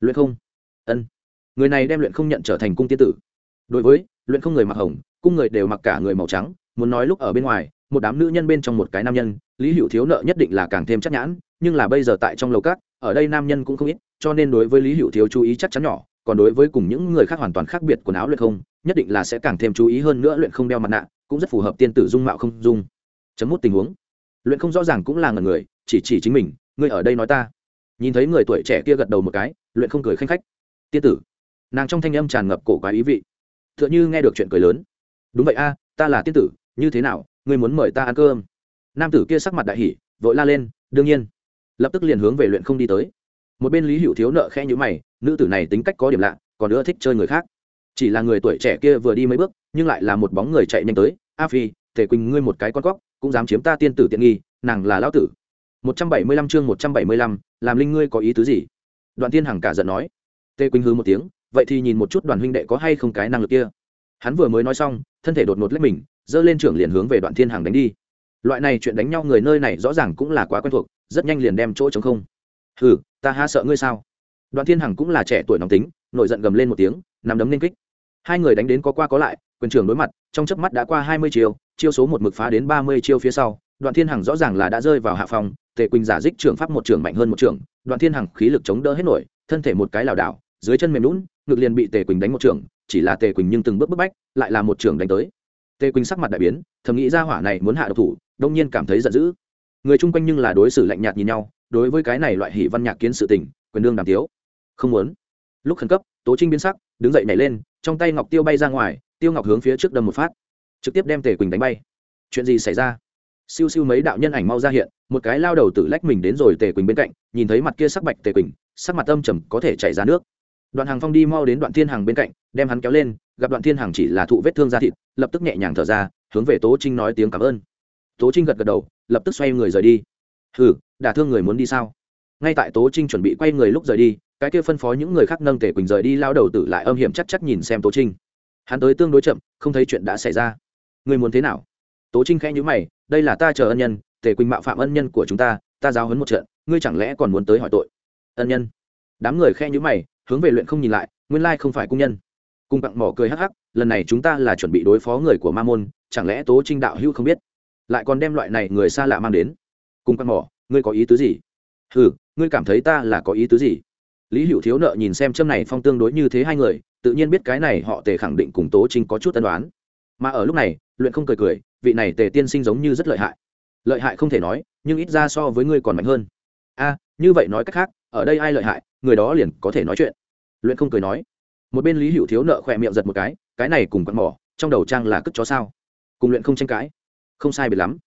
S1: Luyện không? Ân. Người này đem luyện không nhận trở thành cung tiên tử. Đối với, luyện không người mặc hồng cung người đều mặc cả người màu trắng, muốn nói lúc ở bên ngoài, một đám nữ nhân bên trong một cái nam nhân, lý hữu thiếu nợ nhất định là càng thêm chắc nhãn, nhưng là bây giờ tại trong lầu cát ở đây nam nhân cũng không ít, cho nên đối với lý hữu thiếu chú ý chắc chắn nhỏ, còn đối với cùng những người khác hoàn toàn khác biệt quần áo luyện không, nhất định là sẽ càng thêm chú ý hơn nữa luyện không đeo mặt nạ, cũng rất phù hợp tiên tử dung mạo không dung. Chấm mút tình huống. Luyện không rõ ràng cũng là ngần người, chỉ chỉ chính mình, ngươi ở đây nói ta. Nhìn thấy người tuổi trẻ kia gật đầu một cái, luyện không cười khanh khách. Tiên tử. Nàng trong thanh âm tràn ngập cổ quái ý vị. T h ư ợ n h ư nghe được chuyện cười lớn đúng vậy a, ta là tiên tử, như thế nào, ngươi muốn mời ta ăn cơm? Nam tử kia sắc mặt đại hỉ, vội la lên, đương nhiên. Lập tức liền hướng về luyện không đi tới. Một bên lý hữu thiếu nợ khe nhữ mày, nữ tử này tính cách có điểm lạ, còn nữa thích chơi người khác. Chỉ là người tuổi trẻ kia vừa đi mấy bước, nhưng lại là một bóng người chạy nhanh tới, a phi tề quỳnh ngươi một cái con cóc, cũng dám chiếm ta tiên tử tiện nghi, nàng là lão tử. Một trăm bảy mươi lăm chương một trăm bảy mươi lăm, làm linh ngươi có ý tứ gì? Đoàn tiên hằng cả giận nói. Tề quỳnh hư một tiếng, vậy thì nhìn một chút đoàn huynh đệ có hay không cái năng lực kia hắn vừa mới nói xong, thân thể đột ngột lấy mình, giơ lên trưởng liền hướng về đoạn thiên hằng đánh đi. Loại này chuyện đánh nhau người nơi này rõ ràng cũng là quá quen thuộc, rất nhanh liền đem chỗ chống không. Hừ, ta ha sợ ngươi sao? Đoạn thiên hằng cũng là trẻ tuổi nóng tính, nổi giận gầm lên một tiếng nằm đấm lên kích. Hai người đánh đến có qua có lại, quyền trường đối mặt, trong chớp mắt đã qua hai mươi chiều chiêu số một mực phá đến ba mươi chiêu phía sau, đoạn thiên hằng rõ ràng là đã rơi vào hạ phòng, tề quỳnh giả dích trường pháp một trường mạnh hơn một trường đoạn thiên hằng khí lực chống đỡ hết nổi, thân thể một cái lảo đảo, dưới chân mềm lún ngực liền bị tề quỳnh đánh một trường chỉ là tề quỳnh nhưng từng bước bức bách, lại là một trường đánh tới. Tề quỳnh sắc mặt đại biến, thầm nghĩ ra hỏa này muốn hạ độc thủ, đông nhiên cảm thấy giận dữ. Người chung quanh nhưng là đối xử lạnh nhạt nhìn nhau, đối với cái này loại hỷ văn nhạc kiến sự tình, quyền đương đàm tiếu. Không muốn. Lúc khẩn cấp, tố trinh biến sắc, đứng dậy nhảy lên, trong tay ngọc tiêu bay ra ngoài, tiêu ngọc hướng phía trước đâm một phát. Trực tiếp đem tề quỳnh đánh bay. Chuyện gì xảy ra? Siêu siêu mấy đạo nhân ảnh mau ra hiện, một cái lao đầu tử lách mình đến rồi tề quỳnh bên cạnh, nhìn thấy mặt kia sắc bạch tề quỳnh, sắc mặt âm trầm có thể chảy ra nước đoạn hàng phong đi mau đến đoạn thiên hàng bên cạnh, đem hắn kéo lên, gặp đoạn thiên hàng chỉ là thụ vết thương da thịt, lập tức nhẹ nhàng thở ra, hướng về tố trinh nói tiếng cảm ơn. Tố trinh gật gật đầu, lập tức xoay người rời đi. Hừ, đả thương người muốn đi sao? Ngay tại tố trinh chuẩn bị quay người lúc rời đi, cái kia phân phó những người khác nâng tề quỳnh rời đi, lao đầu tử lại âm hiểm chắc chắc nhìn xem tố trinh. Hắn tới tương đối chậm, không thấy chuyện đã xảy ra. Người muốn thế nào? Tố trinh khẽ nhữ mày, đây là ta chờ ân nhân, tề quỳnh mạo phạm ân nhân của chúng ta ta giáo hấn một trận, ngươi chẳng lẽ còn muốn tới hỏi tội? Ân nhân? Đám người khẽ nhữ mày hướng về luyện không nhìn lại, nguyên lai không phải cung nhân. Cung cặn mỏ cười hắc hắc, lần này chúng ta là chuẩn bị đối phó người của ma môn, chẳng lẽ tố trinh đạo hữu không biết? Lại còn đem loại này người xa lạ mang đến. Cung cặn mỏ, ngươi có ý tứ gì? Ừ ngươi cảm thấy ta là có ý tứ gì? Lý hữu thiếu nợ nhìn xem châm này phong tương đối như thế hai người, tự nhiên biết cái này họ tề khẳng định cùng tố trinh có chút tân đoán mà ở lúc này, luyện không cười cười, vị này tề tiên sinh giống như rất lợi hại. Lợi hại không thể nói, nhưng ít ra so với ngươi còn mạnh hơn. A, như vậy nói cách khác, ở đây ai lợi hại, người đó liền có thể nói chuyện luyện không cười nói. Một bên lý hữu thiếu nợ khỏe miệng giật một cái cái này cùng quặn mỏ, trong đầu trang là cất chó sao? Cùng luyện không tranh cãi. Không sai biệt lắm.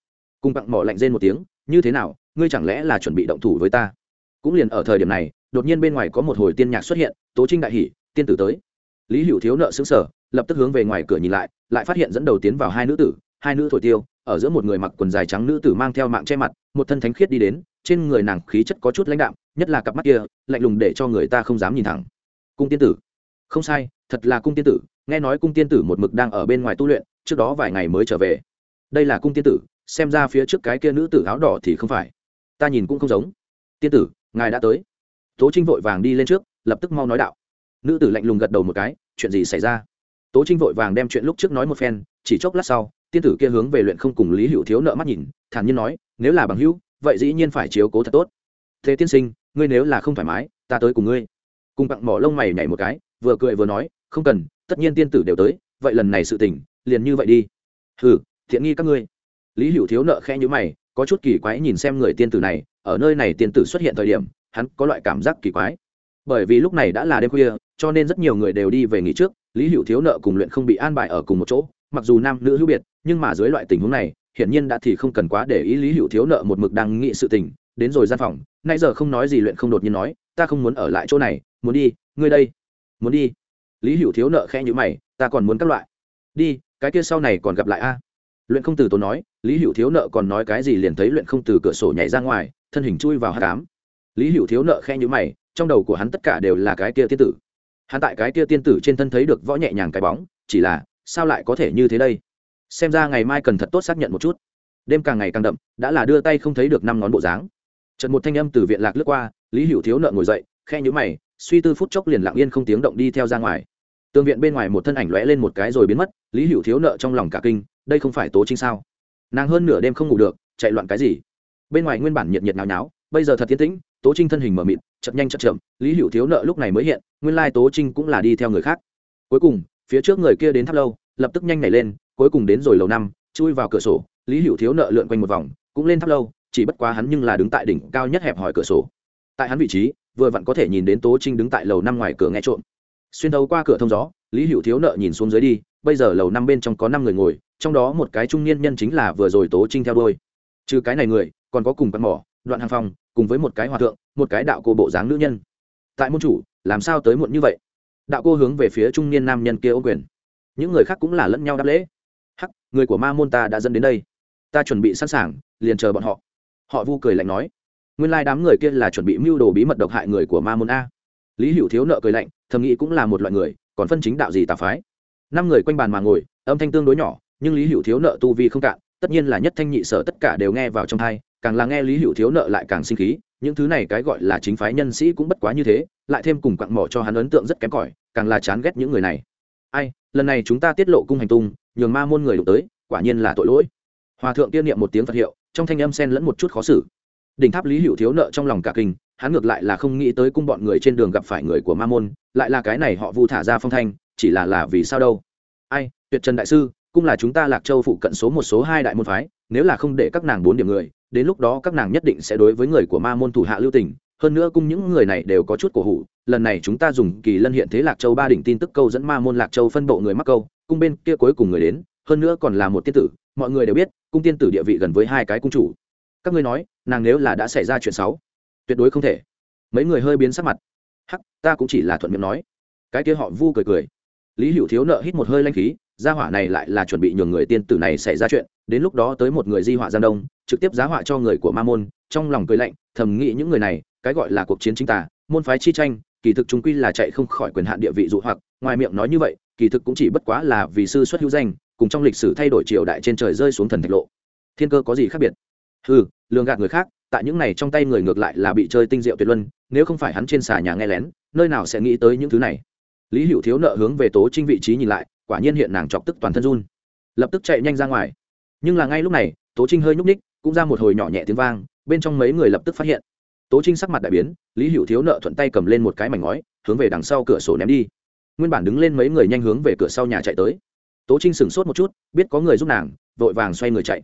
S1: Cùng quặn mỏ lạnh rên một tiếng, như thế nào, ngươi chẳng lẽ là chuẩn bị động thủ với ta? Cũng liền ở thời điểm này, đột nhiên bên ngoài có một hồi tiên nhạc xuất hiện, tố trinh đại hỷ tiên tử tới. Lý hữu thiếu nợ xứng sở lập tức hướng về ngoài cửa nhìn lại lại phát hiện dẫn đầu tiến vào hai nữ tử, hai nữ thổi tiêu, ở giữa một người mặc quần dài trắng nữ tử mang theo mạng che mặt, một thân thánh khiết đi đến, trên người nàng khí chất có chút lãnh đạm, nhất là cặp mắt kia, lạnh lùng để cho người ta không dám nhìn thẳng cung tiên tử. Không sai, thật là cung tiên tử, nghe nói cung tiên tử một mực đang ở bên ngoài tu luyện, trước đó vài ngày mới trở về. Đây là cung tiên tử, xem ra phía trước cái kia nữ tử áo đỏ thì không phải. Ta nhìn cũng không giống. Tiên tử, ngài đã tới. Tố trinh vội vàng đi lên trước, lập tức mau nói đạo. Nữ tử lạnh lùng gật đầu một cái, chuyện gì xảy ra? Tố trinh vội vàng đem chuyện lúc trước nói một phen, chỉ chốc lát sau, tiên tử kia hướng về luyện không cùng lý hữu thiếu nợ mắt nhìn, thản nhiên nói, nếu là bằng hữu, vậy dĩ nhiên phải chiếu cố thật tốt. Thế tiên sinh, ngươi nếu là không thoải mái, ta tới cùng ngươi cùng cặn mỏ lông mày nhảy một cái, vừa cười vừa nói, không cần, tất nhiên tiên tử đều tới, vậy lần này sự tình, liền như vậy đi. Hừ, thiện nghi các ngươi. Lý hữu thiếu nợ khe nhữ mày, có chút kỳ quái nhìn xem người tiên tử này, ở nơi này tiên tử xuất hiện thời điểm, hắn có loại cảm giác kỳ quái. Bởi vì lúc này đã là đêm khuya, cho nên rất nhiều người đều đi về nghỉ trước, lý hữu thiếu nợ cùng luyện không bị an bài ở cùng một chỗ, mặc dù nam nữ hữu biệt, nhưng mà dưới loại tình huống này, hiển nhiên đã thì không cần quá để ý lý hữu thiếu nợ một mực đang nghĩ sự tình, đến rồi gian phòng, nãy giờ không nói gì luyện không đột nhiên nói ta không muốn ở lại chỗ này, muốn đi, ngươi đây. Muốn đi. Lý hữu thiếu nợ khẽ nhữ mày, ta còn muốn các loại. Đi, cái kia sau này còn gặp lại a. Luyện không từ tốn nói, lý hữu thiếu nợ còn nói cái gì liền thấy luyện không từ cửa sổ nhảy ra ngoài, thân hình chui vào hát cám lý hữu thiếu nợ khe nhữ mày, trong đầu của hắn tất cả đều là cái kia tiên tử. Hắn tại cái kia tiên tử trên thân thấy được võ nhẹ nhàng cái bóng, chỉ là, sao lại có thể như thế đây? Xem ra ngày mai cần thật tốt xác nhận một chút. Đêm càng ngày càng đậm, đã là đưa tay không thấy được năm ngón bộ dáng trận một thanh âm từ viện lạc lướt qua, lý hữu thiếu nợ ngồi dậy, khe nhữ mày, suy tư phút chốc liền lặng yên không tiếng động đi theo ra ngoài. Tương viện bên ngoài một thân ảnh lóe lên một cái rồi biến mất, lý hữu thiếu nợ trong lòng cả kinh, đây không phải tố trinh sao? Nàng hơn nửa đêm không ngủ được, chạy loạn cái gì? Bên ngoài nguyên bản nhiệt nhiệt náo náo bây giờ thật tiến tĩnh, tố trinh thân hình mờ mịt chậm nhanh chậm chậm, lý hữu thiếu nợ lúc này mới hiện, nguyên lai tố trinh cũng là đi theo người khác. Cuối cùng, phía trước người kia đến tháp lâu, lập tức nhanh nhảy lên, cuối cùng đến rồi lầu năm, chui vào cửa sổ, lý hữu thiếu nợ lượn quanh một vòng, cũng lên tháp lâu chỉ bất quá hắn nhưng là đứng tại đỉnh cao nhất hẹp hòi cửa sổ. Tại hắn vị trí, vừa vặn có thể nhìn đến tố trinh đứng tại lầu năm ngoài cửa nghe trộm. Xuyên thấu qua cửa thông gió, lý hữu thiếu nợ nhìn xuống dưới đi, bây giờ lầu năm bên trong có năm người ngồi, trong đó một cái trung niên nhân chính là vừa rồi tố trinh theo đôi trừ cái này người, còn có cùng bắn mỏ, đoạn hàng phòng cùng với một cái hòa thượng, một cái đạo cô bộ dáng nữ nhân. Tại môn chủ, làm sao tới muộn như vậy? Đạo cô hướng về phía trung niên nam nhân kia ô quyền. Những người khác cũng là lẫn nhau đáp lễ. Hắc, người của ma môn ta đã dẫn đến đây. Ta chuẩn bị sẵn sàng, liền chờ bọn họ họ vu cười lạnh nói, nguyên lai đám người kia là chuẩn bị mưu đồ bí mật độc hại người của ma môn a. Lý hữu thiếu nợ cười lạnh, thầm nghĩ cũng là một loại người, còn phân chính đạo gì tà phái. Năm người quanh bàn mà ngồi, âm thanh tương đối nhỏ, nhưng lý hữu thiếu nợ tu vi không cạn, tất nhiên là nhất thanh nhị sở tất cả đều nghe vào trong thai càng là nghe lý hữu thiếu nợ lại càng sinh khí, những thứ này cái gọi là chính phái nhân sĩ cũng bất quá như thế, lại thêm cùng quặng mỏ cho hắn ấn tượng rất kém cỏi, càng là chán ghét những người này. Ai, lần này chúng ta tiết lộ cung hành tung, nhường ma môn người đụng tới, quả nhiên là tội lỗi. Hòa thượng tiên niệm một tiếng phật hiệu trong thanh âm sen lẫn một chút khó xử. Đỉnh tháp lý hữu thiếu nợ trong lòng cả kinh, hắn ngược lại là không nghĩ tới cung bọn người trên đường gặp phải người của ma môn, lại là cái này họ vu thả ra phong thanh, chỉ là là vì sao đâu. Ai, tuyệt trần đại sư cung là chúng ta lạc châu phụ cận số một số hai đại môn phái, nếu là không để các nàng bốn điểm người, đến lúc đó các nàng nhất định sẽ đối với người của ma môn thủ hạ lưu tình. Hơn nữa cung những người này đều có chút cổ hủ, lần này chúng ta dùng kỳ lân hiện thế lạc châu ba đỉnh tin tức câu dẫn ma môn lạc châu phân bộ người mắc câu, cung bên kia cuối cùng người đến, hơn nữa còn là một tiên tử mọi người đều biết, cung tiên tử địa vị gần với hai cái cung chủ. Các ngươi nói, nàng nếu là đã xảy ra chuyện xấu, tuyệt đối không thể. Mấy người hơi biến sắc mặt. Hắc, ta cũng chỉ là thuận miệng nói. Cái kia họ vu cười cười. Lý hữu thiếu nợ hít một hơi lanh khí, gia hỏa này lại là chuẩn bị nhường người tiên tử này xảy ra chuyện, đến lúc đó tới một người di họa giang đông, trực tiếp giá họa cho người của ma môn, trong lòng cười lạnh, thầm nghĩ những người này, cái gọi là cuộc chiến chính tả môn phái chi tranh, kỳ thực chúng quy là chạy không khỏi quyền hạn địa vị dụ hoặc, ngoài miệng nói như vậy, kỳ thực cũng chỉ bất quá là vì sư xuất hữu danh cùng trong lịch sử thay đổi triều đại trên trời rơi xuống thần thạch lộ. Thiên cơ có gì khác biệt? Ừ lường gạt người khác, tại những này trong tay người ngược lại là bị chơi tinh diệu tuyệt luân, nếu không phải hắn trên xà nhà nghe lén, nơi nào sẽ nghĩ tới những thứ này? Lý hữu thiếu nợ hướng về tố trinh vị trí nhìn lại, quả nhiên hiện nàng chọc tức toàn thân run. Lập tức chạy nhanh ra ngoài. Nhưng là ngay lúc này, tố trinh hơi nhúc ních cũng ra một hồi nhỏ nhẹ tiếng vang, bên trong mấy người lập tức phát hiện. Tố trinh sắc mặt đại biến, lý hữu thiếu nợ thuận tay cầm lên một cái mảnh ngói, hướng về đằng sau cửa sổ ném đi. Nguyên bản đứng lên mấy người nhanh hướng về cửa sau nhà chạy tới tố trinh sửng sốt một chút, biết có người giúp nàng, vội vàng xoay người chạy.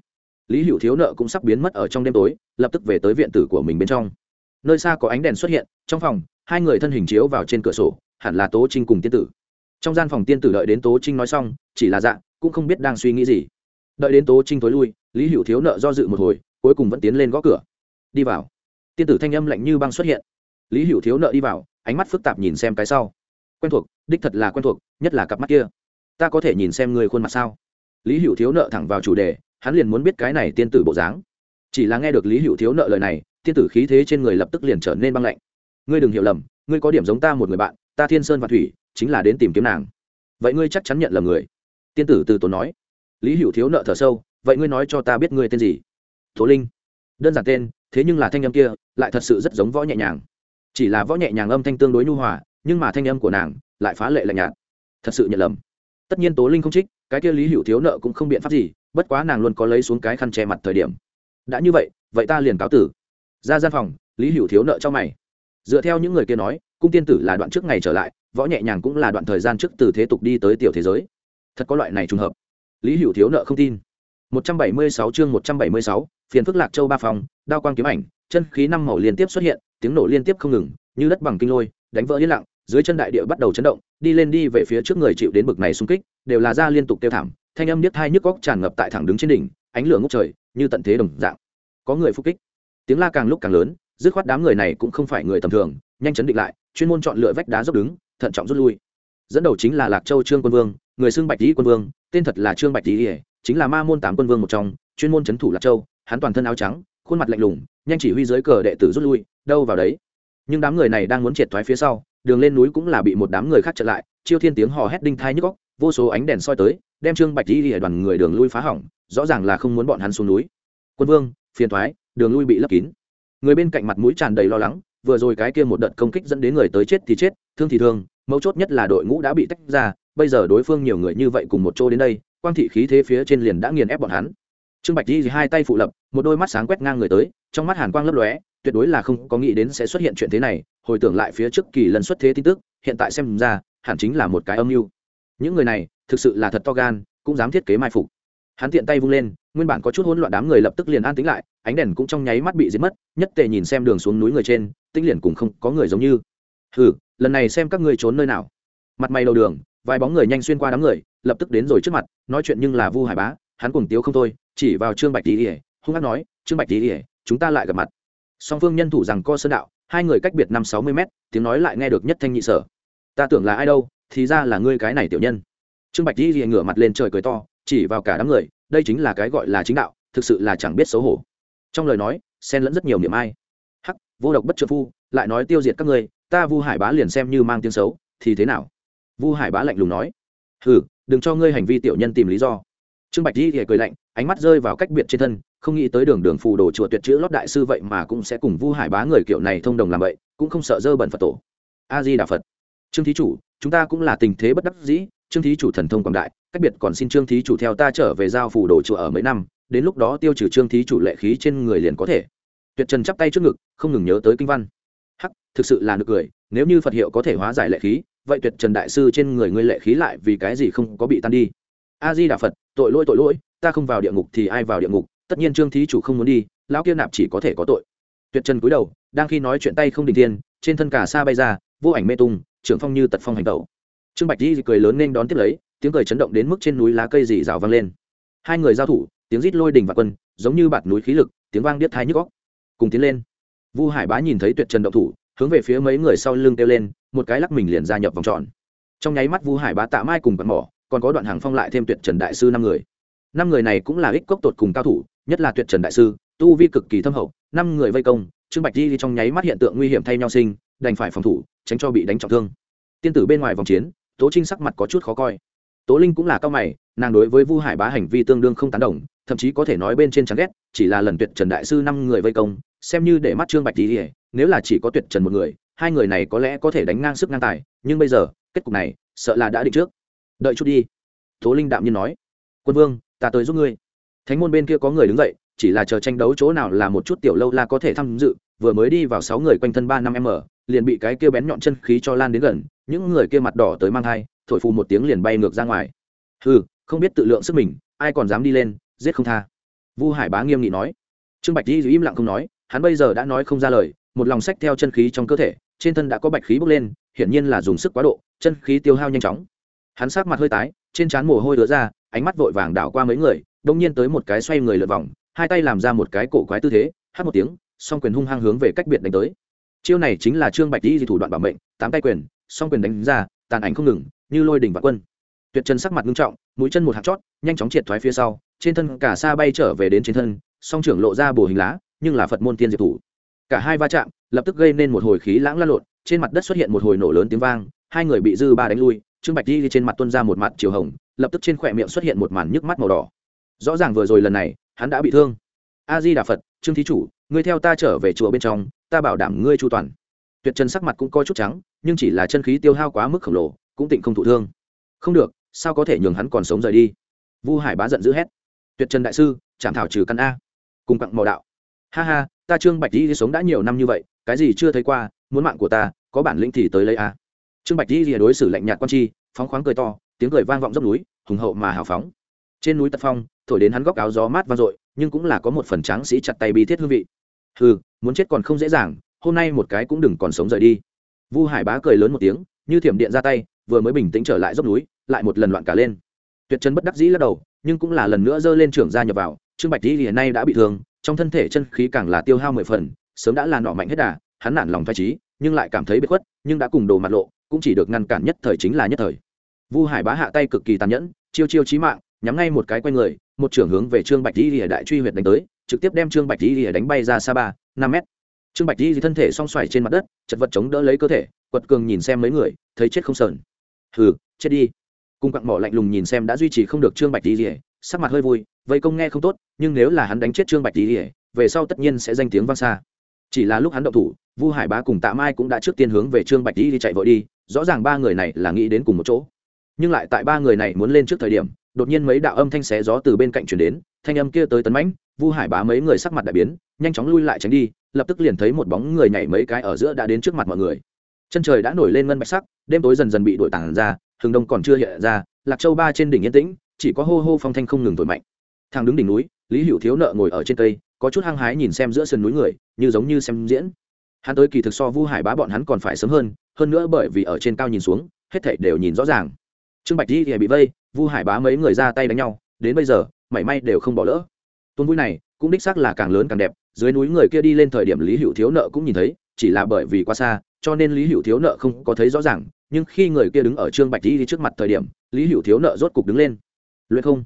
S1: Lý hữu thiếu nợ cũng sắp biến mất ở trong đêm tối, lập tức về tới viện tử của mình bên trong. Nơi xa có ánh đèn xuất hiện, trong phòng, hai người thân hình chiếu vào trên cửa sổ, hẳn là tố trinh cùng tiên tử. Trong gian phòng tiên tử đợi đến tố trinh nói xong, chỉ là dạ cũng không biết đang suy nghĩ gì. Đợi đến tố trinh tối lui, lý hữu thiếu nợ do dự một hồi, cuối cùng vẫn tiến lên gõ cửa. Đi vào. Tiên tử thanh âm lạnh như băng xuất hiện. Lý hữu thiếu nợ đi vào, ánh mắt phức tạp nhìn xem cái sau. Quen thuộc, đích thật là quen thuộc, nhất là cặp mắt kia ta có thể nhìn xem người khuôn mặt sao? Lý hữu thiếu nợ thẳng vào chủ đề, hắn liền muốn biết cái này tiên tử bộ dáng. Chỉ là nghe được lý hữu thiếu nợ lời này, tiên tử khí thế trên người lập tức liền trở nên băng lạnh. Ngươi đừng hiểu lầm, ngươi có điểm giống ta một người bạn, ta thiên sơn và thủy, chính là đến tìm kiếm nàng. Vậy ngươi chắc chắn nhận lầm người. Tiên tử từ tốn nói. Lý hữu thiếu nợ thở sâu, vậy ngươi nói cho ta biết ngươi tên gì? Tố linh. Đơn giản tên, thế nhưng là thanh âm kia, lại thật sự rất giống võ nhẹ nhàng. Chỉ là võ nhẹ nhàng âm thanh tương đối nhu hòa, nhưng mà thanh âm của nàng lại phá lệ lạnh nhạt. Thật sự nhận lầm tất nhiên tố linh không trích cái kia lý hữu thiếu nợ cũng không biện pháp gì bất quá nàng luôn có lấy xuống cái khăn che mặt thời điểm. Đã như vậy vậy ta liền cáo tử. Ra gian phòng lý hữu thiếu nợ cho mày. Dựa theo những người kia nói cung tiên tử là đoạn trước ngày trở lại võ nhẹ nhàng cũng là đoạn thời gian trước từ thế tục đi tới tiểu thế giới. Thật có loại này trùng hợp. Lý hữu thiếu nợ không tin. 176 chương 176, phiền phức lạc châu ba phòng đao quang kiếm ảnh chân khí năm màu liên tiếp xuất hiện tiếng nổ liên tiếp không ngừng như đất bằng kinh lôi đánh vỡ yên lặng dưới chân đại địa bắt đầu chấn động, đi lên đi về phía trước người chịu đến bực này xung kích, đều là ra liên tục tiêu thảm, thanh âm niết thai nhức góc tràn ngập tại thẳng đứng trên đỉnh, ánh lửa ngốc trời, như tận thế đồng dạng. Có người phục kích. Tiếng la càng lúc càng lớn, dứt khoát đám người này cũng không phải người tầm thường, nhanh chấn định lại, chuyên môn chọn lựa vách đá dốc đứng, thận trọng rút lui. Dẫn đầu chính là lạc châu trương quân vương, người xưng bạch tý quân vương, tên thật là trương bạch tý chính là ma môn tám quân vương một trong, chuyên môn c h ấ n thủ lạc châu. Hắn toàn thân áo trắng, khuôn mặt lạnh lùng, nhanh chỉ huy dưới cờ đệ tử rút lui, đâu vào đấy? Nhưng đám người này đang muốn triệt thoái phía sau, đường lên núi cũng là bị một đám người khác chặn lại, chiêu thiên tiếng hò hét đinh thai nhức góc vô số ánh đèn soi tới, đem trương bạch tý đoàn người đường lui phá hỏng, rõ ràng là không muốn bọn hắn xuống núi. Quân vương, phiền thoái, đường lui bị lấp kín. Người bên cạnh mặt mũi tràn đầy lo lắng, vừa rồi cái kia một đợt công kích dẫn đến người tới chết thì chết, thương thì thương, mấu chốt nhất là đội ngũ đã bị tách ra, bây giờ đối phương nhiều người như vậy cùng một chỗ đến đây, quang thị khí thế phía trên liền đã nghiền ép bọn hắn. Trương bạch đi hai tay phụ lập, một đôi mắt sáng quét ngang người tới, trong mắt hàn quang lấp lóe tuyệt đối là không có nghĩ đến sẽ xuất hiện chuyện thế này, hồi tưởng lại phía trước kỳ lần xuất thế tin tức, hiện tại xem ra, hẳn chính là một cái âm mưu. Những người này, thực sự là thật to gan, cũng dám thiết kế mai phục. Hắn tiện tay vung lên, nguyên bản có chút hỗn loạn đám người lập tức liền an tính lại, ánh đèn cũng trong nháy mắt bị diệt mất, nhất tề nhìn xem đường xuống núi người trên, tinh liền cũng không có người giống như. Hừ, lần này xem các ngươi trốn nơi nào. Mặt mày đầu đường, vài bóng người nhanh xuyên qua đám người, lập tức đến rồi trước mặt, nói chuyện nhưng là vu hải bá, hắn cùng tiếu không thôi, chỉ vào trương bạch tỉ ỉa hung hát nói, trương bạch tỉ ỉa chúng ta lại gặp mặt song phương nhân thủ rằng co sơn đạo, hai người cách biệt năm sáu mươi mét, tiếng nói lại nghe được nhất thanh nhị sở. Ta tưởng là ai đâu, thì ra là ngươi cái này tiểu nhân. Trương bạch di rìa ngửa mặt lên trời cười to, chỉ vào cả đám người, đây chính là cái gọi là chính đạo, thực sự là chẳng biết xấu hổ. Trong lời nói, xen lẫn rất nhiều niềm ai. Hắc, vô độc bất trợ phu, lại nói tiêu diệt các ngươi, ta vu hải bá liền xem như mang tiếng xấu, thì thế nào? Vu hải bá lạnh lùng nói. Hừ, đừng cho ngươi hành vi tiểu nhân tìm lý do. Trương bạch di rìa cười lạnh, ánh mắt rơi vào cách biệt trên thân không nghĩ tới đường đường phù đồ chùa tuyệt chữ lót đại sư vậy mà cũng sẽ cùng vu hải bá người kiểu này thông đồng làm vậy, cũng không sợ dơ bẩn phật tổ. A di đà phật. Trương thí chủ, chúng ta cũng là tình thế bất đắc dĩ, trương thí chủ thần thông quảng đại, cách biệt còn xin trương thí chủ theo ta trở về giao phù đồ chùa ở mấy năm, đến lúc đó tiêu trừ trương thí chủ lệ khí trên người liền có thể. Tuyệt trần chắp tay trước ngực, không ngừng nhớ tới kinh văn. Hắc, thực sự là nực cười, nếu như phật hiệu có thể hóa giải lệ khí, vậy tuyệt trần đại sư trên người ngươi lệ khí lại vì cái gì không có bị tan đi? A di đà phật, tội lỗi tội lỗi, ta không vào địa ngục thì ai vào địa ngục tất nhiên trương thí chủ không muốn đi, lão kia nạp chỉ có thể có tội. Tuyệt trần cúi đầu, đang khi nói chuyện tay không đình thiên, trên thân cả xa bay ra, vô ảnh mê tung, trưởng phong như tật phong hành tẩu. Trương bạch di cười lớn nên đón tiếp lấy, tiếng cười chấn động đến mức trên núi lá cây dì rào vang lên. Hai người giao thủ, tiếng rít lôi đình và quân, giống như bạt núi khí lực, tiếng vang điếc thái nhức góc cùng tiến lên. Vu hải bá nhìn thấy tuyệt trần động thủ, hướng về phía mấy người sau lưng kêu lên, một cái lắc mình liền gia nhập vòng tròn. Trong nháy mắt vu hải bá tạ mai cùng bật mỏ, còn có đoạn hàng phong lại thêm tuyệt trần đại sư năm người. Năm người này cũng là ích cốc tột cùng cao thủ nhất là tuyệt trần đại sư, tu vi cực kỳ thâm hậu, năm người vây công, trương bạch di trong nháy mắt hiện tượng nguy hiểm thay nhau sinh, đành phải phòng thủ, tránh cho bị đánh trọng thương. Tiên tử bên ngoài vòng chiến, tố trinh sắc mặt có chút khó coi. Tố linh cũng là cao mày, nàng đối với vu hải bá hành vi tương đương không tán đồng, thậm chí có thể nói bên trên chán ghét, chỉ là lần tuyệt trần đại sư năm người vây công, xem như để mắt trương bạch di nếu là chỉ có tuyệt trần một người, hai người này có lẽ có thể đánh ngang sức ngang tài, nhưng bây giờ, kết cục này, sợ là đã định trước. Đợi chút đi, tố linh đạm nhiên nói, quân vương, ta tới giúp ngươi thánh môn bên kia có người đứng dậy, chỉ là chờ tranh đấu chỗ nào là một chút tiểu lâu la có thể tham dự, vừa mới đi vào sáu người quanh thân ba năm m liền bị cái kia bén nhọn chân khí cho lan đến gần, những người kia mặt đỏ tới mang thai, thổi phù một tiếng liền bay ngược ra ngoài. Hừ, không biết tự lượng sức mình, ai còn dám đi lên, giết không tha. Vu hải bá nghiêm nghị nói. Trương bạch di im lặng không nói, hắn bây giờ đã nói không ra lời, một lòng sách theo chân khí trong cơ thể, trên thân đã có bạch khí bốc lên, hiển nhiên là dùng sức quá độ, chân khí tiêu hao nhanh chóng. Hắn sát mặt hơi tái, trên trán mồ hôi đứa ra, ánh mắt vội vàng đảo qua mấy người đông nhiên tới một cái xoay người lượt vòng, hai tay làm ra một cái cổ quái tư thế, hát một tiếng, song quyền hung hăng hướng về cách biệt đánh tới. Chiêu này chính là trương bạch di thủ đoạn bảo mệnh, tám tay quyền, song quyền đánh ra, tàn ảnh không ngừng, như lôi đỉnh và quân. Tuyệt chân sắc mặt nghiêm trọng, mũi chân một hạt chót, nhanh chóng triệt thoái phía sau, trên thân cả xa bay trở về đến trên thân, song trưởng lộ ra bổ hình lá, nhưng là phật môn tiên diệt thủ. Cả hai va chạm, lập tức gây nên một hồi khí lãng lan lộn, trên mặt đất xuất hiện một hồi nổ lớn tiếng vang, hai người bị dư ba đánh lui, trương bạch di trên mặt tuân ra một mặt chiều hồng, lập tức trên khỏe miệng xuất hiện một màn nhức mắt màu đỏ rõ ràng vừa rồi lần này, hắn đã bị thương. A di đà phật trương thí chủ, ngươi theo ta trở về chùa bên trong, ta bảo đảm ngươi chu toàn. Tuyệt trần sắc mặt cũng coi chút trắng, nhưng chỉ là chân khí tiêu hao quá mức khổng lồ, cũng tịnh không thụ thương. Không được, sao có thể nhường hắn còn sống rời đi? Vu hải bá giận dữ hét. Tuyệt trần đại sư chạm thảo trừ căn a. Cùng cặng màu đạo. Ha ha, ta trương bạch di sống đã nhiều năm như vậy, cái gì chưa thấy qua, muốn mạng của ta, có bản lĩnh thì tới lấy a. Trương bạch di đối xử lạnh nhạt quan chi phóng khoáng cười to, tiếng cười vang vọng dốc núi, hùng hậu mà hào phóng. Trên núi tật phong thổi đến hắn góc áo gió mát vang dội, nhưng cũng là có một phần tráng sĩ chặt tay bi thiết hương vị. Ừ muốn chết còn không dễ dàng, hôm nay một cái cũng đừng còn sống rời đi. Vu hải bá cười lớn một tiếng, như thiểm điện ra tay, vừa mới bình tĩnh trở lại dốc núi, lại một lần loạn cả lên. Tuyệt chân bất đắc dĩ lắc đầu, nhưng cũng là lần nữa giơ lên trưởng ra nhập vào, trương bạch di hiện nay đã bị thương, trong thân thể chân khí càng là tiêu hao mười phần, sớm đã là nọ mạnh hết đà, hắn nản lòng phai trí, nhưng lại cảm thấy bị khuất, nhưng đã cùng đồ mặt lộ, cũng chỉ được ngăn cản nhất thời chính là nhất thời. Vu hải bá hạ tay cực kỳ tàn nhẫn, chiêu chiêu chí mạng, nhắm ngay một cái quanh người một trưởng hướng về trương bạch di lìa đại truy huyệt đánh tới, trực tiếp đem trương bạch di lìa đánh bay ra xa ba, năm mét. Trương bạch di thân thể song xoài trên mặt đất, chật vật chống đỡ lấy cơ thể, quật cường nhìn xem mấy người, thấy chết không sờn. Hừ, chết đi. Cung quặng mỏ lạnh lùng nhìn xem đã duy trì không được trương bạch di lìa, sắc mặt hơi vui, vây công nghe không tốt, nhưng nếu là hắn đánh chết trương bạch di lìa, về sau tất nhiên sẽ danh tiếng vang xa. Chỉ là lúc hắn động thủ, vu hải bá cùng tạ mai cũng đã trước tiên hướng về trương bạch di chạy vội đi, rõ ràng ba người này là nghĩ đến cùng một chỗ. Nhưng lại tại ba người này muốn lên trước thời điểm đột nhiên mấy đạo âm thanh xé gió từ bên cạnh chuyển đến, thanh âm kia tới tấn mãnh, vu hải bá mấy người sắc mặt đại biến, nhanh chóng lui lại tránh đi, lập tức liền thấy một bóng người nhảy mấy cái ở giữa đã đến trước mặt mọi người. Chân trời đã nổi lên ngân bạch sắc, đêm tối dần dần bị đổi tàn ra, hừng đông còn chưa hiện ra, lạc châu ba trên đỉnh yên tĩnh, chỉ có hô hô phong thanh không ngừng thổi mạnh. Thang đứng đỉnh núi, lý hữu thiếu nợ ngồi ở trên cây, có chút hăng hái nhìn xem giữa sườn núi người, như giống như xem diễn. Hắn tới kỳ thực so vu hải bá bọn hắn còn phải sớm hơn hơn nữa bởi vì ở trên cao nhìn xuống, hết thảy đều nhìn rõ ràng. Trương bạch di thì bị vây vu hải bá mấy người ra tay đánh nhau, đến bây giờ, mảy may đều không bỏ lỡ. Tuần vui này, cũng đích xác là càng lớn càng đẹp, dưới núi người kia đi lên thời điểm lý hữu thiếu nợ cũng nhìn thấy, chỉ là bởi vì quá xa, cho nên lý hữu thiếu nợ không có thấy rõ ràng, nhưng khi người kia đứng ở trương bạch đi trước mặt thời điểm, lý hữu thiếu nợ rốt cục đứng lên. Luyện không?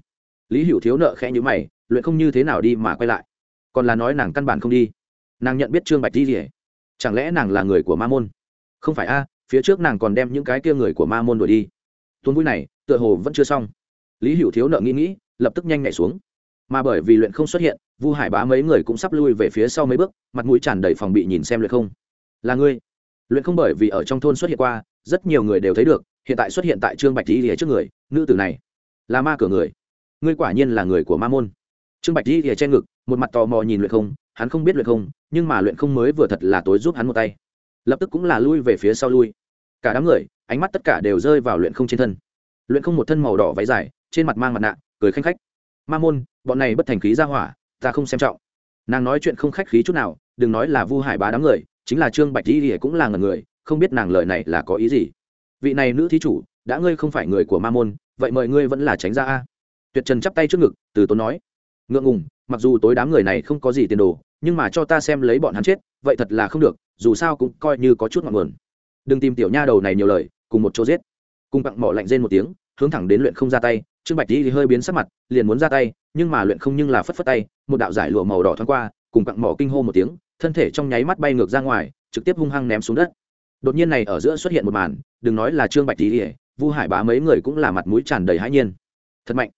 S1: Lý hữu thiếu nợ khẽ nhữ mày, luyện không như thế nào đi mà quay lại? Còn là nói nàng căn bản không đi. Nàng nhận biết trương bạch di gì? Chẳng lẽ nàng là người của ma môn? Không phải a, phía trước nàng còn đem những cái kia người của ma môn đuổi đi. Tuôn vui này tựa hồ vẫn chưa xong. Lý hữu thiếu nợ nghĩ nghĩ, lập tức nhanh nhảy xuống. Mà bởi vì luyện không xuất hiện, vu hải bá mấy người cũng sắp lui về phía sau mấy bước, mặt mũi tràn đầy phòng bị nhìn xem luyện không. Là ngươi? Luyện không bởi vì ở trong thôn xuất hiện qua, rất nhiều người đều thấy được, hiện tại xuất hiện tại trương bạch di lìa trước người, nữ tử này là ma cửa người. Ngươi quả nhiên là người của ma môn. Trương bạch di lìa trên ngực, một mặt tò mò nhìn luyện không, hắn không biết luyện không, nhưng mà luyện không mới vừa thật là tối giúp hắn một tay. Lập tức cũng là lui về phía sau lui. Cả đám người, ánh mắt tất cả đều rơi vào luyện không trên thân luyện không một thân màu đỏ váy dài, trên mặt mang mặt nạ, cười khanh khách. Ma môn, bọn này bất thành khí ra hỏa, ta không xem trọng. Nàng nói chuyện không khách khí chút nào, đừng nói là vu hải bá đám người, chính là trương bạch di thì cũng là ngần người, không biết nàng lời này là có ý gì. Vị này nữ thí chủ, đã ngươi không phải người của ma môn, vậy mời ngươi vẫn là tránh ra a. Tuyệt trần chắp tay trước ngực, từ tốn nói. Ngượng ngùng, mặc dù tối đám người này không có gì tiền đồ, nhưng mà cho ta xem lấy bọn hắn chết, vậy thật là không được, dù sao cũng coi như có chút ngọn nguồn. Đừng tìm tiểu nha đầu này nhiều lời, cùng một chỗ giết cùng bặng mỏ lạnh rên một tiếng hướng thẳng đến luyện không ra tay trương bạch thì hơi biến sắc mặt liền muốn ra tay nhưng mà luyện không nhưng là phất phất tay một đạo giải lụa màu đỏ thoáng qua cùng bặng mỏ kinh hô một tiếng thân thể trong nháy mắt bay ngược ra ngoài trực tiếp hung hăng ném xuống đất. Đột nhiên này ở giữa xuất hiện một màn đừng nói là trương bạch thì vu hải bá mấy người cũng là mặt mũi tràn đầy hãi nhiên. Thật mạnh.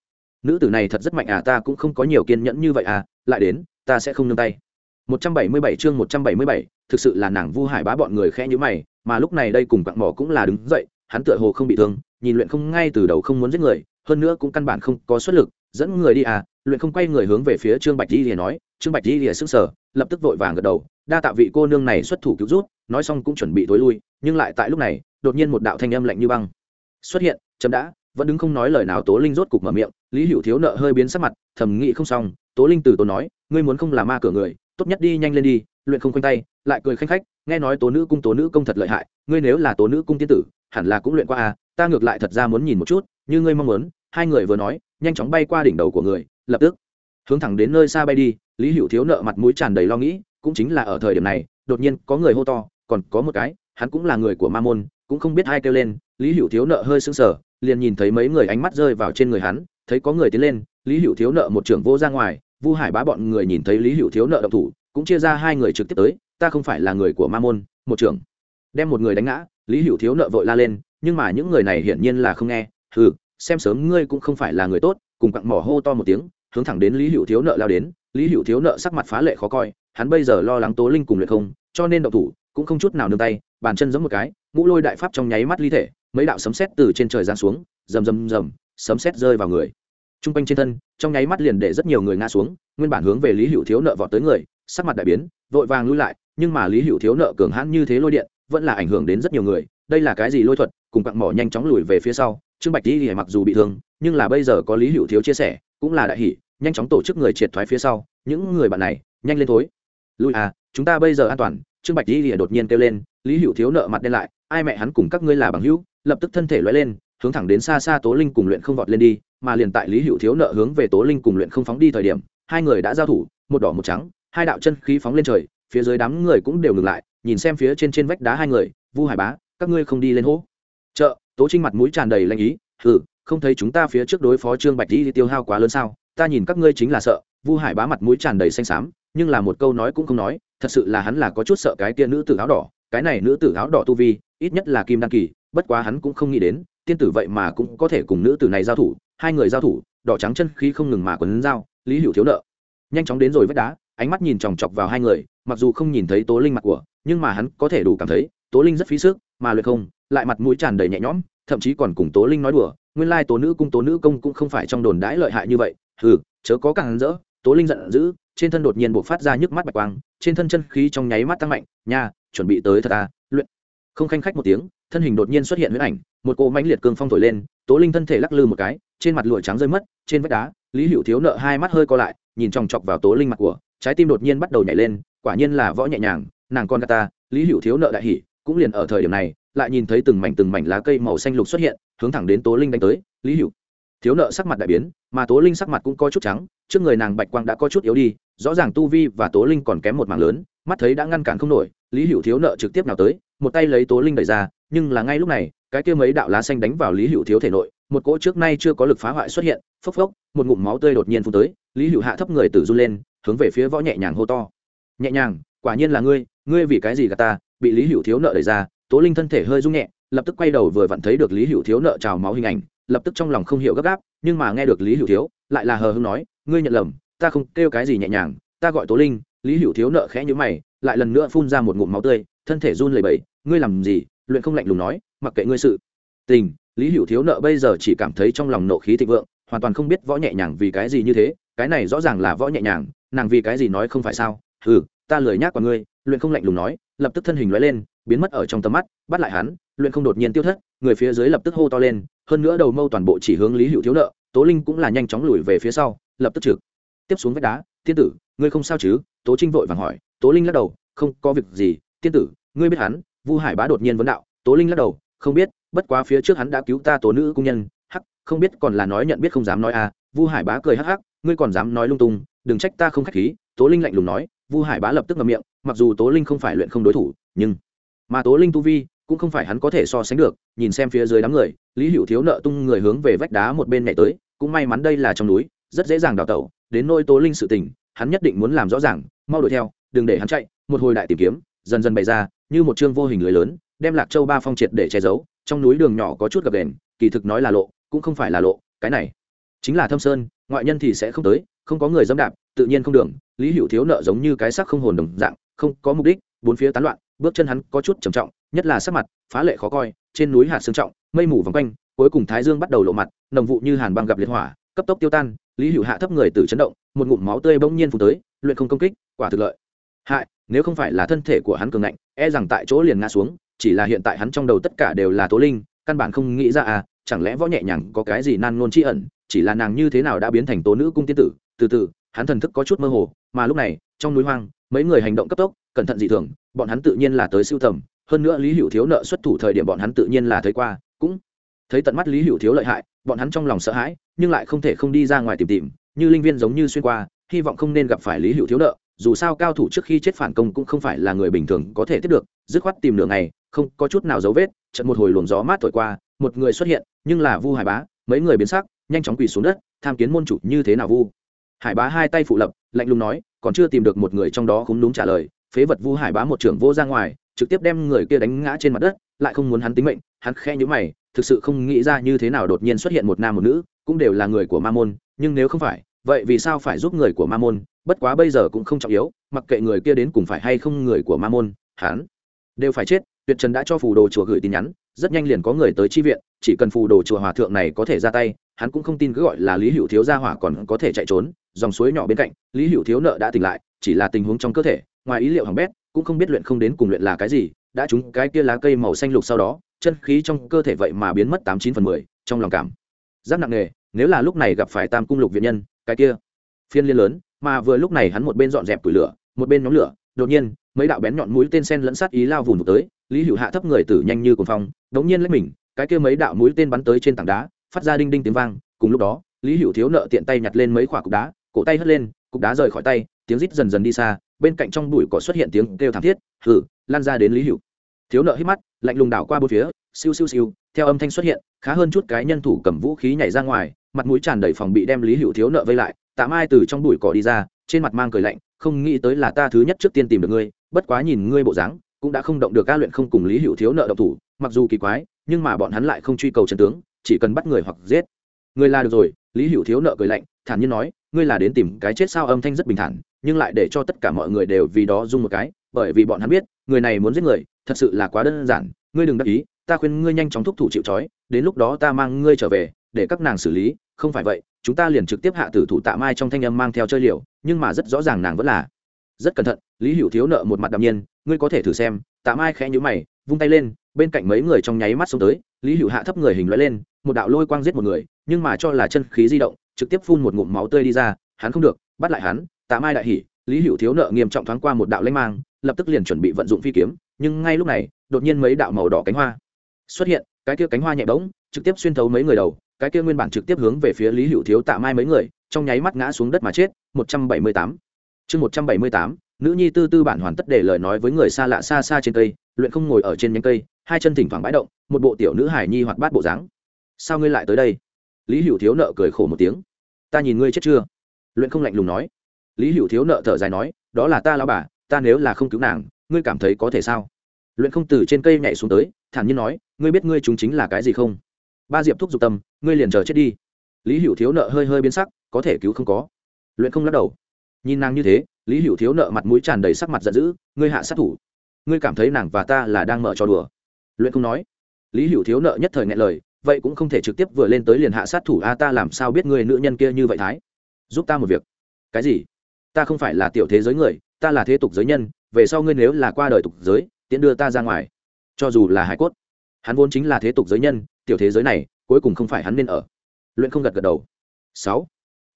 S1: Nữ tử này thật rất mạnh à ta cũng không có nhiều kiên nhẫn như vậy à lại đến ta sẽ không nương tay. 177 chương 177, thực sự là nàng Vu Hải bá bọn người khẽ như mày, mà lúc này đây cùng quặng mỏ cũng là đứng dậy, hắn tựa hồ không bị thương, nhìn luyện không ngay từ đầu không muốn giết người, hơn nữa cũng căn bản không có xuất lực, dẫn người đi à, luyện không quay người hướng về phía Trương Bạch Di lìa nói, Trương Bạch Di lìa sững sờ, lập tức vội vàng gật đầu, đa tạ vị cô nương này xuất thủ cứu rút, nói xong cũng chuẩn bị tối lui, nhưng lại tại lúc này, đột nhiên một đạo thanh âm lạnh như băng xuất hiện, chấm đã, vẫn đứng không nói lời nào Tố Linh rốt cục mở miệng, Lý Hữu Thiếu nợ hơi biến sắc mặt, thầm nghĩ không xong, Tố Linh từ tố nói, ngươi muốn không là ma cửa người, tốt nhất đi nhanh lên đi luyện không quanh tay lại cười khanh khách nghe nói tố nữ cung tố nữ công thật lợi hại ngươi nếu là tố nữ cung tiên tử hẳn là cũng luyện qua à ta ngược lại thật ra muốn nhìn một chút, như ngươi mong muốn. Hai người vừa nói, nhanh chóng bay qua đỉnh đầu của người, lập tức hướng thẳng đến nơi xa bay đi, lý hữu thiếu nợ mặt mũi tràn đầy lo nghĩ, cũng chính là ở thời điểm này, đột nhiên có người hô to, còn có một cái, hắn cũng là người của ma môn, cũng không biết ai kêu lên, lý hữu thiếu nợ hơi sưng sờ, liền nhìn thấy mấy người ánh mắt rơi vào trên người hắn, thấy có người tiến lên, lý hữu thiếu nợ một trưởng vô ra ngoài, vu hải bá bọn người nhìn thấy lý hữu thiếu nợ động thủ, cũng chia ra hai người trực tiếp tới, ta không phải là người của ma môn, một trưởng. Đem một người đánh ngã lý hữu thiếu nợ vội la lên nhưng mà những người này hiển nhiên là không nghe. Ừ xem sớm ngươi cũng không phải là người tốt. Cùng cặn mỏ hô to một tiếng hướng thẳng đến lý hữu thiếu nợ lao đến. Lý hữu thiếu nợ sắc mặt phá lệ khó coi hắn bây giờ lo lắng tố linh cùng luyện không cho nên động thủ cũng không chút nào nương tay bàn chân giống một cái ngũ lôi đại pháp trong nháy mắt ly thể mấy đạo sấm sét từ trên trời giáng xuống rầm rầm rầm sấm sét rơi vào người. Trung quanh trên thân, trong nháy mắt liền để rất nhiều người ngã xuống, nguyên bản hướng về Lý Hữu Thiếu nợ vọt tới người, sắc mặt đại biến, vội vàng lui lại, nhưng mà Lý Hữu Thiếu nợ cường hãn như thế lôi điện, vẫn là ảnh hưởng đến rất nhiều người, đây là cái gì lôi thuật, cùng quặng mỏ nhanh chóng lùi về phía sau, Trương Bạch Tỷ mặc dù bị thương, nhưng là bây giờ có Lý Hữu Thiếu chia sẻ, cũng là đại hỉ, nhanh chóng tổ chức người triệt thoái phía sau, những người bạn này, nhanh lên thối. Lui à, chúng ta bây giờ an toàn, Trương Bạch Tỷ đột nhiên kêu lên, Lý Hữu Thiếu nợ mặt đen lại, ai mẹ hắn cùng các ngươi là bằng hữu, lập tức thân thể lóe lên, hướng thẳng đến xa xa Tố Linh cùng luyện không vọt lên đi, mà liền tại lý hữu thiếu nợ hướng về tố linh cùng luyện không phóng đi thời điểm hai người đã giao thủ một đỏ một trắng hai đạo chân khí phóng lên trời phía dưới đám người cũng đều ngừng lại nhìn xem phía trên trên vách đá hai người, vu hải bá, các ngươi không đi lên hố. Chợ. Tố trinh mặt mũi tràn đầy lanh ý, hừ, không thấy chúng ta phía trước đối phó trương bạch đi tiêu hao quá lớn sao? Ta nhìn các ngươi chính là sợ. Vu hải bá mặt mũi tràn đầy xanh xám, nhưng là một câu nói cũng không nói, thật sự là hắn là có chút sợ cái tia nữ tử áo đỏ, cái này nữ tử áo đỏ tu vi, ít nhất là kim đăng kỳ, bất quá hắn cũng không nghĩ đến, tiên tử vậy mà cũng có thể cùng nữ tử này giao thủ, hai người giao thủ, đỏ trắng chân khí không ngừng mà quấn dao lý hữu thiếu nợ. Nhanh chóng đến rồi vách đá ánh mắt nhìn chòng chọc vào hai người, mặc dù không nhìn thấy tố linh mặt của, nhưng mà hắn có thể đủ cảm thấy, tố linh rất phí sức, mà luyện không, lại mặt mũi tràn đầy nhẹ nhõm, thậm chí còn cùng tố linh nói đùa, nguyên lai tố nữ cung, tố nữ công cũng không phải trong đồn đãi lợi hại như vậy. Hừ, chớ có càng rỡ, tố linh giận dữ, trên thân đột nhiên buộc phát ra nhức mắt bạch quang, trên thân chân khí trong nháy mắt tăng mạnh, nha, chuẩn bị tới thật à luyện. Không khanh khách một tiếng, thân hình đột nhiên xuất hiện huyết ảnh, một cỗ mãnh liệt cương phong thổi lên, tố linh thân thể lắc lư một cái, trên mặt lụa trắng rơi mất, trên vách đá, lý hữu thiếu nợ hai mắt hơi co lại, nhìn chòng chọc vào tố linh mặt của trái tim đột nhiên bắt đầu nhảy lên, quả nhiên là võ nhẹ nhàng, nàng con ta, lý hữu thiếu nợ đại hỉ, cũng liền ở thời điểm này, lại nhìn thấy từng mảnh từng mảnh lá cây màu xanh lục xuất hiện, hướng thẳng đến tố linh đánh tới, lý hữu thiếu nợ sắc mặt đại biến, mà tố linh sắc mặt cũng có chút trắng, trước người nàng bạch quang đã có chút yếu đi, rõ ràng tu vi và tố linh còn kém một mảng lớn, mắt thấy đã ngăn cản không nổi, lý hữu thiếu nợ trực tiếp nào tới, một tay lấy tố linh đẩy ra, nhưng là ngay lúc này, cái kia mấy đạo lá xanh đánh vào lý hữu thiếu thể nội, một cỗ trước nay chưa có lực phá hoại xuất hiện, phốc phốc, một ngụm máu tươi đột nhiên phun tới, lý hữu hạ thấp người tử run lên hướng về phía võ nhẹ nhàng hô to. Nhẹ nhàng, quả nhiên là ngươi ngươi vì cái gì gà ta? Bị lý hữu thiếu nợ đẩy ra, tố linh thân thể hơi rung nhẹ, lập tức quay đầu vừa vặn thấy được lý hữu thiếu nợ trào máu hình ảnh, lập tức trong lòng không hiểu gấp gáp, nhưng mà nghe được lý hữu thiếu, lại là hờ hưng nói, ngươi nhận lầm, ta không kêu cái gì nhẹ nhàng, ta gọi tố linh. Lý hữu thiếu nợ khẽ nhữ mày, lại lần nữa phun ra một ngụm máu tươi, thân thể run lầy bẫy ngươi làm gì? Luyện không lạnh lùng nói, mặc kệ ngươi sự. Tình, lý hữu thiếu nợ bây giờ chỉ cảm thấy trong lòng nộ khí thịnh vượng, hoàn toàn không biết võ nhẹ nhàng vì cái gì như thế, cái này rõ ràng là võ nhẹ nhàng nàng vì cái gì nói không phải sao? Ừ ta lười nhác qua ngươi, luyện không lạnh lùng nói, lập tức thân hình lóe lên, biến mất ở trong tầm mắt, bắt lại hắn, luyện không đột nhiên tiêu thất, người phía dưới lập tức hô to lên, hơn nữa đầu mâu toàn bộ chỉ hướng lý hữu thiếu nợ, tố linh cũng là nhanh chóng lùi về phía sau, lập tức trực tiếp xuống vách đá, tiên tử, ngươi không sao chứ? Tố trinh vội vàng hỏi. Tố linh lắc đầu, không có việc gì, tiên tử, ngươi biết hắn, vu hải bá đột nhiên vấn đạo. Tố linh lắc đầu, không biết, bất quá phía trước hắn đã cứu ta tố nữ cung nhân, hắc, không biết còn là nói nhận biết không dám nói à. Vu hải bá cười hắc hắc ngươi còn dám nói lung tung, đừng trách ta không khách khí. Tố linh lạnh lùng nói. Vu hải bá lập tức ngậm miệng, mặc dù tố linh không phải luyện không đối thủ, nhưng mà tố linh tu vi cũng không phải hắn có thể so sánh được, nhìn xem phía dưới đám người, lý hữu thiếu nợ tung người hướng về vách đá một bên nhảy tới, cũng may mắn đây là trong núi, rất dễ dàng đào tẩu, đến nôi tố linh sự tình, hắn nhất định muốn làm rõ ràng, mau đuổi theo, đừng để hắn chạy, một hồi đại tìm kiếm, dần dần bày ra, như một chương vô hình lưới lớn, đem lạc châu ba phong triệt để che giấu, trong núi đường nhỏ có chút gập đèn kỳ thực nói là lộ, cũng không phải là lộ, cái này chính là thâm sơn ngoại nhân thì sẽ không tới, không có người dẫm đạp, tự nhiên không đường, lý hữu thiếu nợ giống như cái sắc không hồn đồng dạng, không có mục đích, bốn phía tán loạn, bước chân hắn có chút trầm trọng, nhất là sắc mặt, phá lệ khó coi, trên núi hạt sương trọng, mây mù vòng quanh, cuối cùng thái dương bắt đầu lộ mặt, nồng vụ như hàn băng gặp liệt hỏa, cấp tốc tiêu tan, lý hữu hạ thấp người từ chấn động, một ngụm máu tươi bỗng nhiên phụ tới, luyện không công kích, quả thực lợi. Hại, nếu không phải là thân thể của hắn cường ngạnh e rằng tại chỗ liền ngã xuống, chỉ là hiện tại hắn trong đầu tất cả đều là tố linh, căn bản không nghĩ ra à chẳng lẽ võ nhẹ nhàng có cái gì nan ngôn tri ẩn chỉ là nàng như thế nào đã biến thành tố nữ cung tiên tử, từ từ, hắn thần thức có chút mơ hồ, mà lúc này, trong núi hoang, mấy người hành động cấp tốc, cẩn thận dị thường, bọn hắn tự nhiên là tới siêu tầm, hơn nữa lý hữu thiếu nợ xuất thủ thời điểm bọn hắn tự nhiên là thấy qua, cũng thấy tận mắt lý hữu thiếu lợi hại, bọn hắn trong lòng sợ hãi, nhưng lại không thể không đi ra ngoài tìm tìm, như linh viên giống như xuyên qua, hy vọng không nên gặp phải lý hữu thiếu nợ, dù sao cao thủ trước khi chết phản công cũng không phải là người bình thường có thể tiếp được, dứt khoát tìm nửa ngày, không có chút nào dấu vết trận một hồi luồng gió mát thổi qua, một người xuất hiện, nhưng là vu hải bá, mấy người biến sắc nhanh chóng quỳ xuống đất, tham kiến môn chủ như thế nào vu? Hải bá hai tay phụ lập, lạnh lùng nói, còn chưa tìm được một người trong đó cũng đúng trả lời, phế vật vu hải bá một trưởng vô ra ngoài, trực tiếp đem người kia đánh ngã trên mặt đất, lại không muốn hắn tính mệnh, hắn khẽ nhíu mày, thực sự không nghĩ ra như thế nào đột nhiên xuất hiện một nam một nữ, cũng đều là người của ma môn, nhưng nếu không phải, vậy vì sao phải giúp người của ma môn? Bất quá bây giờ cũng không trọng yếu, mặc kệ người kia đến cùng phải hay không người của ma môn, hắn đều phải chết, tuyệt trần đã cho phù đồ chùa gửi tin nhắn rất nhanh liền có người tới chi viện, chỉ cần phù đồ chùa hòa thượng này có thể ra tay, hắn cũng không tin cứ gọi là lý hữu thiếu gia hỏa còn có thể chạy trốn, dòng suối nhỏ bên cạnh, lý hữu thiếu nợ đã tỉnh lại, chỉ là tình huống trong cơ thể, ngoài ý liệu hỏng bét, cũng không biết luyện không đến cùng luyện là cái gì, đã trúng cái kia lá cây màu xanh lục sau đó, chân khí trong cơ thể vậy mà biến mất tám chín phần mười, trong lòng cảm giác nặng nề, nếu là lúc này gặp phải tam cung lục viện nhân, cái kia phiên liên lớn, mà vừa lúc này hắn một bên dọn dẹp củi lửa, một bên nhóm lửa, đột nhiên, mấy đạo bén nhọn mũi tên sen lẫn sát ý lao vùng tới lý hữu hạ thấp người tử nhanh như cồn phong, đống nhiên lấy mình, cái kia mấy đạo mũi tên bắn tới trên tảng đá, phát ra đinh đinh tiếng vang, cùng lúc đó, lý hữu thiếu nợ tiện tay nhặt lên mấy quả cục đá, cổ tay hất lên, cục đá rời khỏi tay, tiếng rít dần dần đi xa, bên cạnh trong bụi cỏ xuất hiện tiếng kêu thảm thiết hử lan ra đến lý hữu. Thiếu nợ hít mắt, lạnh lùng đảo qua bốn phía, siêu siêu siêu, theo âm thanh xuất hiện, khá hơn chút cái nhân thủ cầm vũ khí nhảy ra ngoài, mặt mũi tràn đầy phòng bị đem lý hữu thiếu nợ vây lại, tạ mai từ trong bụi cỏ đi ra, trên mặt mang cười lạnh, không nghĩ tới là ta thứ nhất trước tiên tìm được ngươi, bất quá nhìn ngươi bộ dáng cũng đã không động được ca luyện không cùng lý hữu thiếu nợ động thủ, mặc dù kỳ quái, nhưng mà bọn hắn lại không truy cầu trần tướng, chỉ cần bắt người hoặc giết. Người là được rồi, lý hữu thiếu nợ cười lạnh, thản nhiên nói, ngươi là đến tìm cái chết sao âm thanh rất bình thản, nhưng lại để cho tất cả mọi người đều vì đó dung một cái, bởi vì bọn hắn biết, người này muốn giết người, thật sự là quá đơn giản, ngươi đừng đắc ý, ta khuyên ngươi nhanh chóng thúc thủ chịu trói, đến lúc đó ta mang ngươi trở về, để các nàng xử lý, không phải vậy, chúng ta liền trực tiếp hạ tử thủ tạ mai trong thanh âm mang theo chơi liều, nhưng mà rất rõ ràng nàng vẫn là rất cẩn thận, lý hữu thiếu nợ một mặt đạm nhiên, ngươi có thể thử xem tạ mai khẽ nhữ mày, vung tay lên, bên cạnh mấy người trong nháy mắt xông tới, lý hữu hạ thấp người hình loại lên, một đạo lôi quang giết một người, nhưng mà cho là chân khí di động, trực tiếp phun một ngụm máu tươi đi ra, hắn không được, bắt lại hắn, tạ mai đại hỉ, lý hữu thiếu nợ nghiêm trọng thoáng qua một đạo lanh mang, lập tức liền chuẩn bị vận dụng phi kiếm, nhưng ngay lúc này, đột nhiên mấy đạo màu đỏ cánh hoa xuất hiện, cái kia cánh hoa nhẹ bỗng, trực tiếp xuyên thấu mấy người đầu, cái kia nguyên bản trực tiếp hướng về phía lý hữu thiếu, tạ mai mấy người, trong nháy mắt ngã xuống đất mà chết 178 chương một trăm bảy mươi tám, nữ nhi tư tư bản hoàn tất để lời nói với người xa lạ xa xa trên cây, luyện không ngồi ở trên nhánh cây, hai chân thỉnh thoảng bãi động, một bộ tiểu nữ hải nhi hoạt bát bộ dáng. Sao ngươi lại tới đây? Lý hữu thiếu nợ cười khổ một tiếng. Ta nhìn ngươi chết chưa? Luyện không lạnh lùng nói. Lý hữu thiếu nợ thở dài nói, đó là ta lao bà, ta nếu là không cứu nàng, ngươi cảm thấy có thể sao? Luyện không từ trên cây nhảy xuống tới, thản nhiên nói, ngươi biết ngươi chúng chính là cái gì không? Ba diệp thúc giục tâm, ngươi liền chờ chết đi. Lý hữu thiếu nợ hơi hơi biến sắc, có thể cứu không có. Luyện không lắc đầu nhìn nàng như thế, lý hữu thiếu nợ mặt mũi tràn đầy sắc mặt giận dữ, ngươi hạ sát thủ. Ngươi cảm thấy nàng và ta là đang mở trò đùa. Luyện không nói. Lý hữu thiếu nợ nhất thời ngại lời, vậy cũng không thể trực tiếp vừa lên tới liền hạ sát thủ a, ta làm sao biết người nữ nhân kia như vậy thái? Giúp ta một việc. Cái gì? Ta không phải là tiểu thế giới người, ta là thế tục giới nhân, về sau ngươi nếu là qua đời tục giới, tiễn đưa ta ra ngoài. Cho dù là hải cốt, hắn vốn chính là thế tục giới nhân, tiểu thế giới này, cuối cùng không phải hắn nên ở. Luyện không gật gật đầu. Sáu.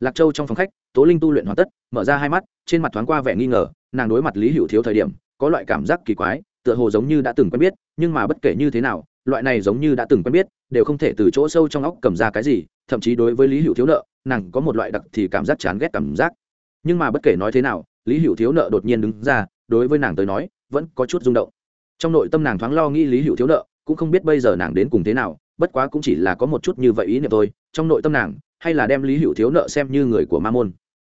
S1: Lạc châu trong phòng khách tố linh tu luyện hoàn tất, mở ra hai mắt, trên mặt thoáng qua vẻ nghi ngờ, nàng đối mặt lý hữu thiếu thời điểm, có loại cảm giác kỳ quái, tựa hồ giống như đã từng quen biết, nhưng mà bất kể như thế nào, loại này giống như đã từng quen biết, đều không thể từ chỗ sâu trong óc cầm ra cái gì, thậm chí đối với lý hữu thiếu nợ, nàng có một loại đặc thì cảm giác chán ghét cảm giác. Nhưng mà bất kể nói thế nào, lý hữu thiếu nợ đột nhiên đứng ra, đối với nàng tới nói, vẫn có chút rung động. Trong nội tâm nàng thoáng lo nghĩ lý hữu thiếu nợ, cũng không biết bây giờ nàng đến cùng thế nào, bất quá cũng chỉ là có một chút như vậy ý niệm thôi. Trong nội tâm nàng, hay là đem lý hữu thiếu nợ xem như người của ma môn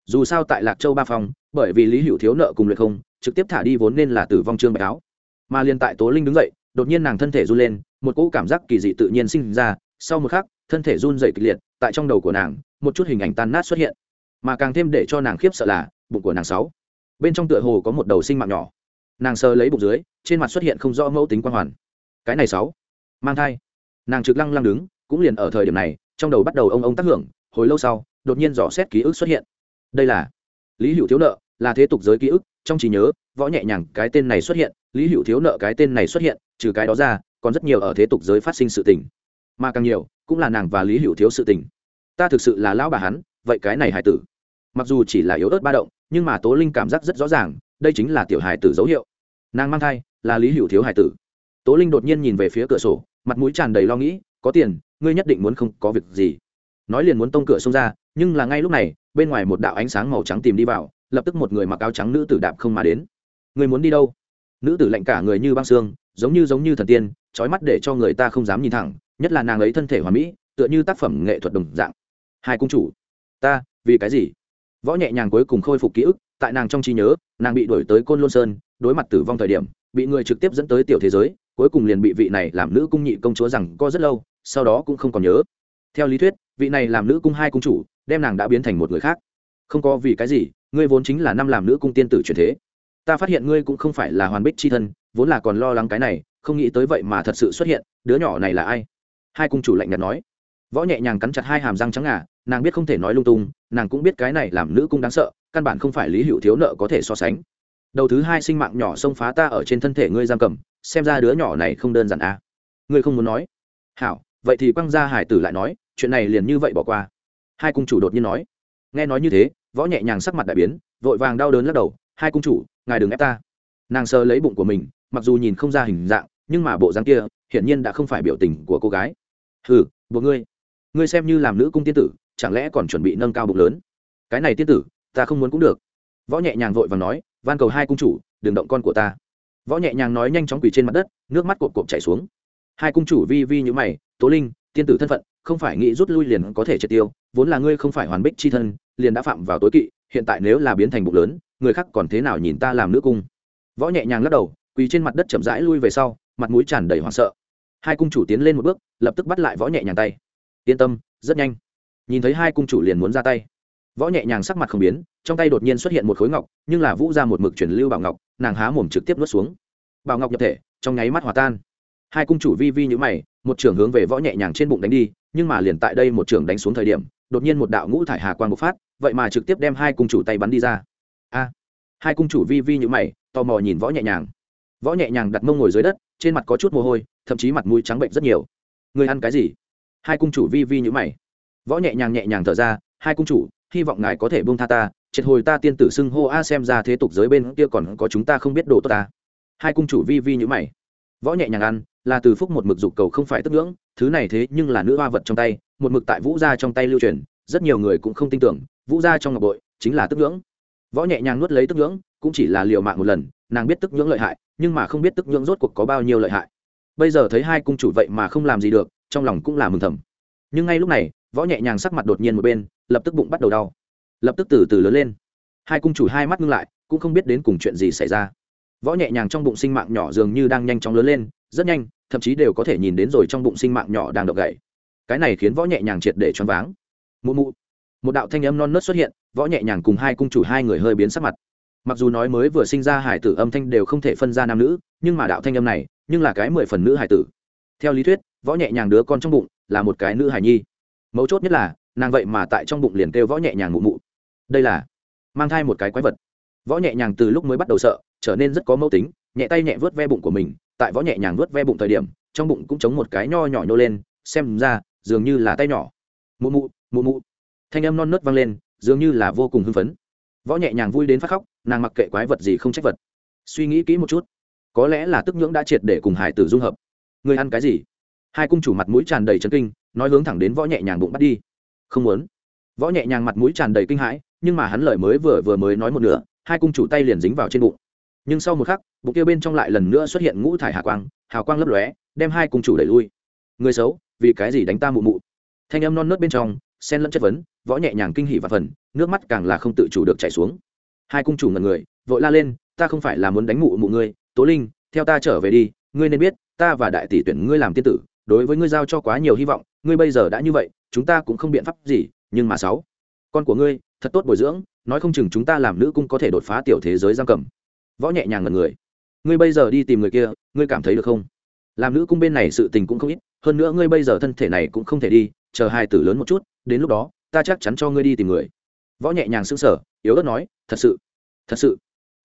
S1: dù sao tại lạc châu ba phòng, bởi vì lý hữu thiếu nợ cùng luyện không trực tiếp thả đi vốn nên là tử vong trương bạch áo. Mà liên tại tố linh đứng dậy đột nhiên nàng thân thể run lên một cỗ cảm giác kỳ dị tự nhiên sinh ra. Sau một khắc thân thể run dậy kịch liệt tại trong đầu của nàng một chút hình ảnh tan nát xuất hiện. Mà càng thêm để cho nàng khiếp sợ là bụng của nàng sáu. Bên trong tựa hồ có một đầu sinh mạng nhỏ. Nàng sờ lấy bụng dưới trên mặt xuất hiện không rõ mẫu tính quan hoàn. Cái này sáu. Mang thai. Nàng trực lăng lăng đứng cũng liền ở thời điểm này trong đầu bắt đầu ông ông tác hưởng hồi lâu sau đột nhiên dò xét ký ức xuất hiện đây là lý hữu thiếu nợ, là thế tục giới ký ức, trong trí nhớ, võ nhẹ nhàng cái tên này xuất hiện, lý hữu thiếu nợ cái tên này xuất hiện, trừ cái đó ra, còn rất nhiều ở thế tục giới phát sinh sự tình. Mà càng nhiều, cũng là nàng và lý hữu thiếu sự tình. Ta thực sự là lão bà hắn, vậy cái này hải tử. Mặc dù chỉ là yếu ớt ba động, nhưng mà tố linh cảm giác rất rõ ràng, đây chính là tiểu hải tử dấu hiệu. Nàng mang thai, là lý hữu thiếu hải tử. Tố linh đột nhiên nhìn về phía cửa sổ, mặt mũi tràn đầy lo nghĩ, có tiền, ngươi nhất định muốn không có việc gì. Nói liền muốn tông cửa xông ra, nhưng là ngay lúc này bên ngoài một đạo ánh sáng màu trắng tìm đi vào, lập tức một người mặc áo trắng nữ tử đạp không mà đến. Người muốn đi đâu? Nữ tử lạnh cả người như băng xương, giống như giống như thần tiên, trói mắt để cho người ta không dám nhìn thẳng, nhất là nàng ấy thân thể hoàn mỹ, tựa như tác phẩm nghệ thuật đồng dạng. Hai cung chủ, ta, vì cái gì? Võ nhẹ nhàng cuối cùng khôi phục ký ức, tại nàng trong trí nhớ, nàng bị đuổi tới côn lôn sơn, đối mặt tử vong thời điểm, bị người trực tiếp dẫn tới tiểu thế giới, cuối cùng liền bị vị này làm nữ cung nhị công chúa rằng co rất lâu, sau đó cũng không còn nhớ. Theo lý thuyết, vị này làm nữ cung hai cung chủ đem nàng đã biến thành một người khác. Không có vì cái gì, ngươi vốn chính là năm làm nữ cung tiên tử truyền thế. Ta phát hiện ngươi cũng không phải là hoàn bích c h i thân, vốn là còn lo lắng cái này, không nghĩ tới vậy mà thật sự xuất hiện, đứa nhỏ này là ai? Hai cung chủ lạnh nhạt nói. Võ nhẹ nhàng cắn chặt hai hàm răng trắng ngà, nàng biết không thể nói lung tung, nàng cũng biết cái này làm nữ cung đáng sợ, căn bản không phải lý hữu thiếu nợ có thể so sánh. Đầu thứ hai sinh mạng nhỏ xông phá ta ở trên thân thể ngươi giam cầm, xem ra đứa nhỏ này không đơn giản à. ngươi không muốn nói. Hảo, vậy thì quăng ra hải tử lại nói, chuyện này liền như vậy bỏ qua hai cung chủ đột nhiên nói. Nghe nói như thế, võ nhẹ nhàng sắc mặt đại biến, vội vàng đau đớn lắc đầu, hai cung chủ, ngài đừng ép ta. Nàng sơ lấy bụng của mình, mặc dù nhìn không ra hình dạng, nhưng mà bộ dáng kia, hiển nhiên đã không phải biểu tình của cô gái. Hừ buộc ngươi. Ngươi xem như làm nữ cung tiên tử, chẳng lẽ còn chuẩn bị nâng cao bụng lớn? Cái này tiên tử, ta không muốn cũng được. Võ nhẹ nhàng vội và nói, van cầu hai cung chủ, đừng động con của ta. Võ nhẹ nhàng nói nhanh chóng quỳ trên mặt đất, nước mắt cộp cộp chảy xuống. Hai cung chủ vi vi như mày, tố linh, tiên tử thân phận không phải nghĩ rút lui liền có thể triệt tiêu, vốn là ngươi không phải hoàn bích c h i thân, liền đã phạm vào tối kỵ, hiện tại nếu là biến thành bụng lớn, người khác còn thế nào nhìn ta làm nữ cung? Võ nhẹ nhàng lắc đầu, quỳ trên mặt đất chậm rãi lui về sau, mặt mũi tràn đầy hoảng sợ. Hai cung chủ tiến lên một bước, lập tức bắt lại võ nhẹ nhàng tay. Yên tâm, rất nhanh. Nhìn thấy hai cung chủ liền muốn ra tay. Võ nhẹ nhàng sắc mặt không biến, trong tay đột nhiên xuất hiện một khối ngọc, nhưng là vũ ra một mực chuyển lưu bảo ngọc, nàng há mồm trực tiếp nuốt xuống. Bảo ngọc nhập thể, trong nháy mắt hòa tan hai cung chủ vi vi nhữ mày, một trưởng hướng về võ nhẹ nhàng trên bụng đánh đi, nhưng mà liền tại đây một trưởng đánh xuống thời điểm, đột nhiên một đạo ngũ thải hà quang bộc phát, vậy mà trực tiếp đem hai cung chủ tay bắn đi ra. A! Hai cung chủ vi vi nhữ mày, tò mò nhìn võ nhẹ nhàng. Võ nhẹ nhàng đặt mông ngồi dưới đất, trên mặt có chút mồ hôi, thậm chí mặt mũi trắng bệnh rất nhiều. Người ăn cái gì? Hai cung chủ vi vi nhữ mày. Võ nhẹ nhàng nhẹ nhàng thở ra, hai cung chủ, hy vọng ngài có thể buông tha ta, triệt hồi ta tiên tử xưng hô a xem ra thế tục giới bên kia còn có chúng ta không biết đồ tốt ta. Hai cung chủ vi vi nhữ mày võ nhẹ nhàng ăn, là từ phúc một mực dục cầu không phải tức ngưỡng, thứ này thế nhưng là nữ hoa vật trong tay, một mực tại vũ gia trong tay lưu truyền, rất nhiều người cũng không tin tưởng, vũ gia trong ngọc bội chính là tức ngưỡng. Võ nhẹ nhàng nuốt lấy tức nhưỡng cũng chỉ là liều mạng một lần, nàng biết tức nhưỡng lợi hại, nhưng mà không biết tức nhưỡng rốt cuộc có bao nhiêu lợi hại. Bây giờ thấy hai cung chủ vậy mà không làm gì được, trong lòng cũng là mừng thầm. Nhưng ngay lúc này, võ nhẹ nhàng sắc mặt đột nhiên một bên, lập tức bụng bắt đầu đau. Lập tức từ từ lớn lên. Hai cung chủ hai mắt ngưng lại, cũng không biết đến cùng chuyện gì xảy ra võ nhẹ nhàng trong bụng sinh mạng nhỏ dường như đang nhanh chóng lớn lên, rất nhanh, thậm chí đều có thể nhìn đến rồi trong bụng sinh mạng nhỏ đang đập gậy cái này khiến võ nhẹ nhàng triệt để choáng váng. Mụ mụ. Một đạo thanh âm non nớt xuất hiện, võ nhẹ nhàng cùng hai cung chủ hai người hơi biến sắc mặt. Mặc dù nói mới vừa sinh ra hải tử âm thanh đều không thể phân ra nam nữ, nhưng mà đạo thanh âm này, nhưng là cái mười phần nữ hải tử. Theo lý thuyết, võ nhẹ nhàng đứa con trong bụng là một cái nữ hải nhi. Mấu chốt nhất là, nàng vậy mà tại trong bụng liền kêu võ nhẹ nhàng mụ mụ. Đây là mang thai một cái quái vật. Võ nhẹ nhàng từ lúc mới bắt đầu sợ trở nên rất có mẫu tính, nhẹ tay nhẹ vớt ve bụng của mình, tại võ nhẹ nhàng vớt ve bụng thời điểm, trong bụng cũng chống một cái nho nhỏ nhô lên, xem ra, dường như là tay nhỏ. Mụ mụ mụ mụ. Thanh âm non nớt vang lên, dường như là vô cùng hưng phấn. Võ nhẹ nhàng vui đến phát khóc, nàng mặc kệ quái vật gì không trách vật. Suy nghĩ kỹ một chút, có lẽ là tức nhưỡng đã triệt để cùng hải tử dung hợp. Người ăn cái gì? Hai cung chủ mặt mũi tràn đầy trấn kinh, nói hướng thẳng đến võ nhẹ nhàng bụng bắt đi. Không muốn. Võ nhẹ nhàng mặt mũi tràn đầy kinh hãi, nhưng mà hắn lời mới vừa vừa mới nói một nửa, hai cung chủ tay liền dính vào trên bụng nhưng sau một khắc bụng kia bên trong lại lần nữa xuất hiện ngũ thải hà quang, hào quang lấp lóe, đem hai cung chủ đẩy lui. Người xấu, vì cái gì đánh ta mụ mụ? Thanh âm non nớt bên trong sen lẫn chất vấn, võ nhẹ nhàng kinh hỉ và phần, nước mắt càng là không tự chủ được chảy xuống. Hai cung chủ ngần người, vội la lên, ta không phải là muốn đánh mụ mụ ngươi, tố linh, theo ta trở về đi, ngươi nên biết, ta và đại tỷ tuyển ngươi làm tiên tử, đối với ngươi giao cho quá nhiều hy vọng, ngươi bây giờ đã như vậy, chúng ta cũng không biện pháp gì, nhưng mà sáu, con của ngươi, thật tốt bồi dưỡng, nói không chừng chúng ta làm nữ cung có thể đột phá tiểu thế giới giam cầm võ nhẹ nhàng ngẩn người. Ngươi bây giờ đi tìm người kia, ngươi cảm thấy được không? Làm nữ cung bên này sự tình cũng không ít, hơn nữa ngươi bây giờ thân thể này cũng không thể đi, chờ hai tử lớn một chút, đến lúc đó, ta chắc chắn cho ngươi đi tìm người. Võ nhẹ nhàng sững sờ, yếu ớt nói, thật sự thật sự.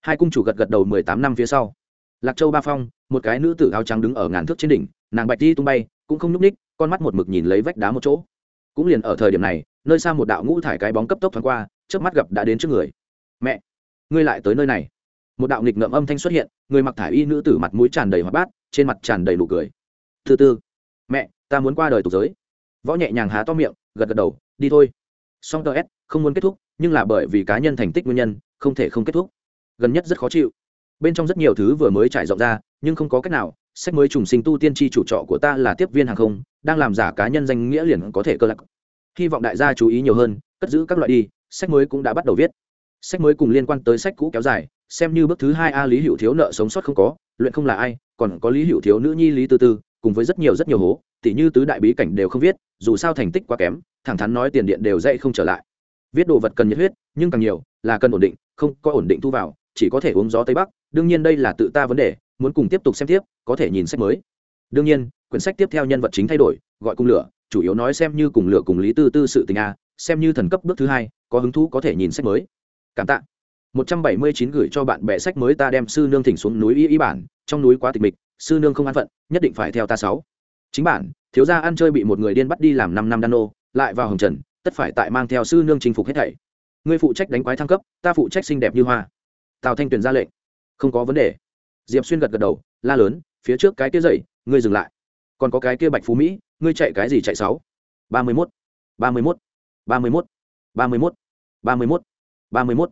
S1: Hai cung chủ gật gật đầu mười tám năm phía sau. Lạc châu ba phong, một cái nữ tử áo trắng đứng ở ngàn thước trên đỉnh, nàng bạch đi tung bay, cũng không nhúc ních con mắt một mực nhìn lấy vách đá một chỗ. Cũng liền ở thời điểm này, nơi xa một đạo ngũ thải cái bóng cấp tốc thoáng qua trước mắt gặp đã đến trước người. Mẹ, ngươi lại tới nơi này một đạo nghịch ngợm âm thanh xuất hiện, người mặc thải y nữ tử mặt mũi tràn đầy hoạt bát, trên mặt tràn đầy nụ cười. Thứ tư, mẹ, ta muốn qua đời tục giới. Võ nhẹ nhàng há to miệng, gật gật đầu, đi thôi. Song tờ s, không muốn kết thúc, nhưng là bởi vì cá nhân thành tích nguyên nhân, không thể không kết thúc. Gần nhất rất khó chịu. Bên trong rất nhiều thứ vừa mới trải rộng ra, nhưng không có cách nào, sách mới trùng sinh tu tiên tri chủ trọ của ta là tiếp viên hàng không, đang làm giả cá nhân danh nghĩa liền có thể cơ lạc. Hy vọng đại gia chú ý nhiều hơn, cất giữ các loại đi, sách mới cũng đã bắt đầu viết. Sách mới cùng liên quan tới sách cũ kéo dài xem như bước thứ hai a lý hữu thiếu nợ sống sót không có, luyện không là ai, còn có lý hữu thiếu nữ nhi lý tư tư, cùng với rất nhiều rất nhiều hố, tỉ như tứ đại bí cảnh đều không viết, dù sao thành tích quá kém, thẳng thắn nói tiền điện đều dậy không trở lại. Viết đồ vật cần nhiệt huyết, nhưng càng nhiều là cần ổn định, không có ổn định thu vào, chỉ có thể uống gió tây bắc, đương nhiên đây là tự ta vấn đề, muốn cùng tiếp tục xem tiếp, có thể nhìn sách mới. Đương nhiên, quyển sách tiếp theo nhân vật chính thay đổi, gọi cung lửa, chủ yếu nói xem như cùng lửa cùng lý tư tư sự tình a, xem như thần cấp bước thứ hai, có hứng thú có thể nhìn sách mới. Cảm tạ một trăm bảy mươi chín gửi cho bạn bè sách mới ta đem sư nương thỉnh xuống núi y y bản, trong núi quá tịch mịch, sư nương không an phận, nhất định phải theo ta sáu. Chính bản, thiếu gia ăn chơi bị một người điên bắt đi làm năm năm đan nô, lại vào hồng trần, tất phải tại mang theo sư nương chinh phục hết thảy. Ngươi phụ trách đánh quái thăng cấp, ta phụ trách xinh đẹp như hoa. Tào thanh tuyển ra lệnh. Không có vấn đề. Diệp xuyên gật gật đầu, la lớn, phía trước cái kia dậy, ngươi dừng lại. Còn có cái kia bạch phú mỹ, ngươi chạy cái gì chạy sáu? Ba mươi mốt. Ba mươi mốt.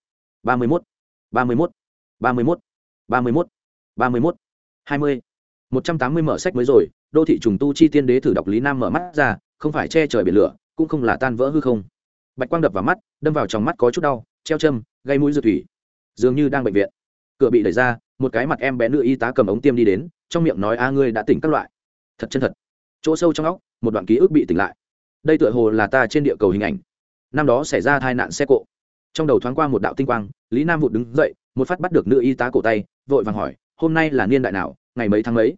S1: ba mươi mốt. Ba mươi mốt. Ba mươi mốt. Ba mươi mốt. Ba mươi mốt. Hai mươi. Một trăm tám mươi mở sách mới rồi, đô thị trùng tu chi tiên đế thử đọc lý nam mở mắt ra, không phải che trời biển lửa, cũng không là tan vỡ hư không. Bạch quang đập vào mắt, đâm vào trong mắt có chút đau, treo châm, gây mũi dược thủy. Dường như đang bệnh viện. Cửa bị đẩy ra, một cái mặt em bé nữ y tá cầm ống tiêm đi đến, trong miệng nói, a, ngươi đã tỉnh các loại. Thật chân thật. Chỗ sâu trong óc, một đoạn ký ức bị tỉnh lại. Đây tựa hồ là ta trên địa cầu hình ảnh. Năm đó xảy ra tai nạn xe cộ trong đầu thoáng qua một đạo tinh quang, lý nam vụt đứng dậy, một phát bắt được nữ y tá cổ tay, vội vàng hỏi, hôm nay là niên đại nào, ngày mấy tháng mấy?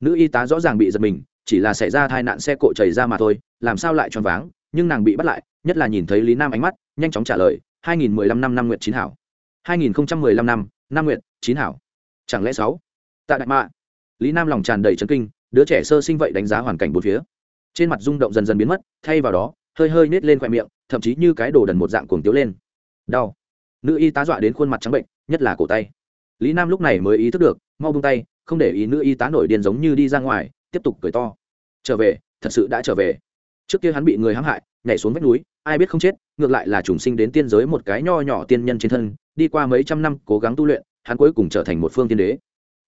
S1: Nữ y tá rõ ràng bị giật mình, chỉ là xảy ra tai nạn xe cộ chảy ra mà thôi, làm sao lại choáng váng, nhưng nàng bị bắt lại, nhất là nhìn thấy lý nam ánh mắt, nhanh chóng trả lời 2015 năm năm nguyệt chín hảo. 2015 năm năm nguyệt chín hảo. Chẳng lẽ sáu? Tạ đại mạ. Lý nam lòng tràn đầy chấn kinh, đứa trẻ sơ sinh vậy đánh giá hoàn cảnh bốn phía. Trên mặt rung động dần dần biến mất, thay vào đó, hơi hơi nết lên khoe miệng, thậm chí như cái đồ đần một dạng cuồng tiếu lên đau. Nữ y tá dọa đến khuôn mặt trắng bệnh, nhất là cổ tay. Lý nam lúc này mới ý thức được, mau bung tay, không để ý nữ y tá nổi điên giống như đi ra ngoài, tiếp tục cười to. Trở về, thật sự đã trở về. Trước kia hắn bị người hãm hại, nhảy xuống vách núi, ai biết không chết, ngược lại là trùng sinh đến tiên giới một cái nho nhỏ tiên nhân trên thân, đi qua mấy trăm năm cố gắng tu luyện, hắn cuối cùng trở thành một phương tiên đế.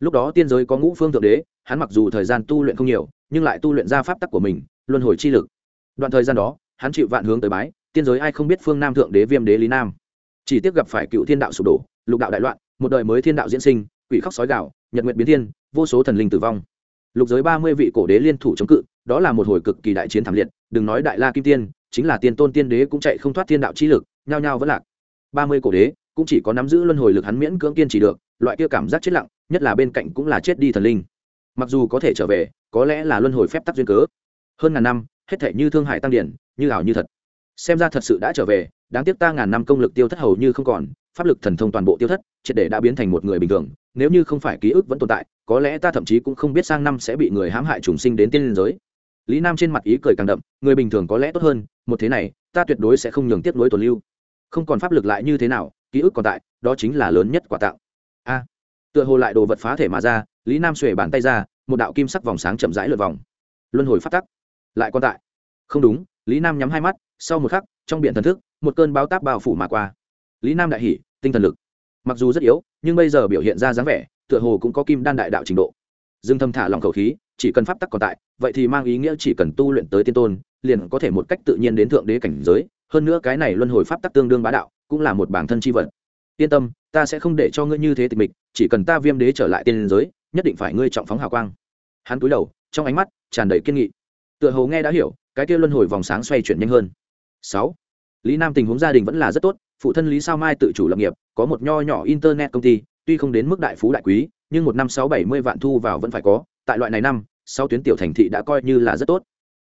S1: Lúc đó tiên giới có ngũ phương thượng đế, hắn mặc dù thời gian tu luyện không nhiều, nhưng lại tu luyện ra pháp tắc của mình, luân hồi chi lực. Đoạn thời gian đó, hắn chịu vạn hướng tới bái, tiên giới ai không biết phương nam thượng đế viêm đế lý nam chỉ tiếc gặp phải cựu thiên đạo sụp đổ, lục đạo đại loạn, một đời mới thiên đạo diễn sinh, quỷ khóc sói gạo nhật nguyện biến thiên, vô số thần linh tử vong. Lục giới ba mươi vị cổ đế liên thủ chống cự, đó là một hồi cực kỳ đại chiến thảm liệt, đừng nói đại la kim tiên, chính là tiên tôn tiên đế cũng chạy không thoát thiên đạo chi lực, nhao nhao vẫn lạc. Ba mươi cổ đế cũng chỉ có nắm giữ luân hồi lực hắn miễn cưỡng kiên trì được, loại kia cảm giác chết lặng, nhất là bên cạnh cũng là chết đi thần linh. Mặc dù có thể trở về, có lẽ là luân hồi phép tắc duyên cớ. Hơn ngàn năm, hết thể như thương hải tăng điển, như ảo như thật. Xem ra thật sự đã trở về đáng tiếc ta ngàn năm công lực tiêu thất hầu như không còn, pháp lực thần thông toàn bộ tiêu thất, triệt để đã biến thành một người bình thường, nếu như không phải ký ức vẫn tồn tại, có lẽ ta thậm chí cũng không biết sang năm sẽ bị người hãm hại trùng sinh đến tiên liên giới. Lý nam trên mặt ý cười càng đậm, người bình thường có lẽ tốt hơn, một thế này, ta tuyệt đối sẽ không nhường tiếp nối tồn lưu. Không còn pháp lực lại như thế nào, ký ức còn tại, đó chính là lớn nhất quả tạo a. Tựa hồ lại đồ vật phá thể mà ra, lý nam xuề bàn tay ra, một đạo kim sắc vòng sáng chậm rãi lượt vòng. Luân hồi phát tắc. Lại còn tại. Không đúng, lý nam nhắm hai mắt sau một khắc, trong biển thần thức, một cơn báo táp bao phủ mà qua. Lý nam đại hỉ, tinh thần lực. Mặc dù rất yếu, nhưng bây giờ biểu hiện ra dáng vẻ, tựa hồ cũng có kim đan đại đạo trình độ. Dương thâm thả lòng khẩu khí, chỉ cần pháp tắc còn tại, vậy thì mang ý nghĩa chỉ cần tu luyện tới tiên tôn, liền có thể một cách tự nhiên đến thượng đế cảnh giới. Hơn nữa cái này luân hồi pháp tắc tương đương bá đạo, cũng là một bản thân chi vật. Yên tâm, ta sẽ không để cho ngươi như thế tịch mịch, chỉ cần ta viêm đế trở lại tiên giới, nhất định phải ngươi trọng phóng hào quang. Hắn cúi đầu, trong ánh mắt tràn đầy kiên nghị. Tựa hồ nghe đã hiểu, cái kia luân hồi vòng sáng xoay chuyển nhanh hơn sáu. Lý nam tình huống gia đình vẫn là rất tốt, phụ thân lý sao mai tự chủ lập nghiệp, có một nho nhỏ internet công ty, tuy không đến mức đại phú đại quý, nhưng một năm sáu bảy mươi vạn thu vào vẫn phải có, tại loại này năm sau tuyến tiểu thành thị đã coi như là rất tốt.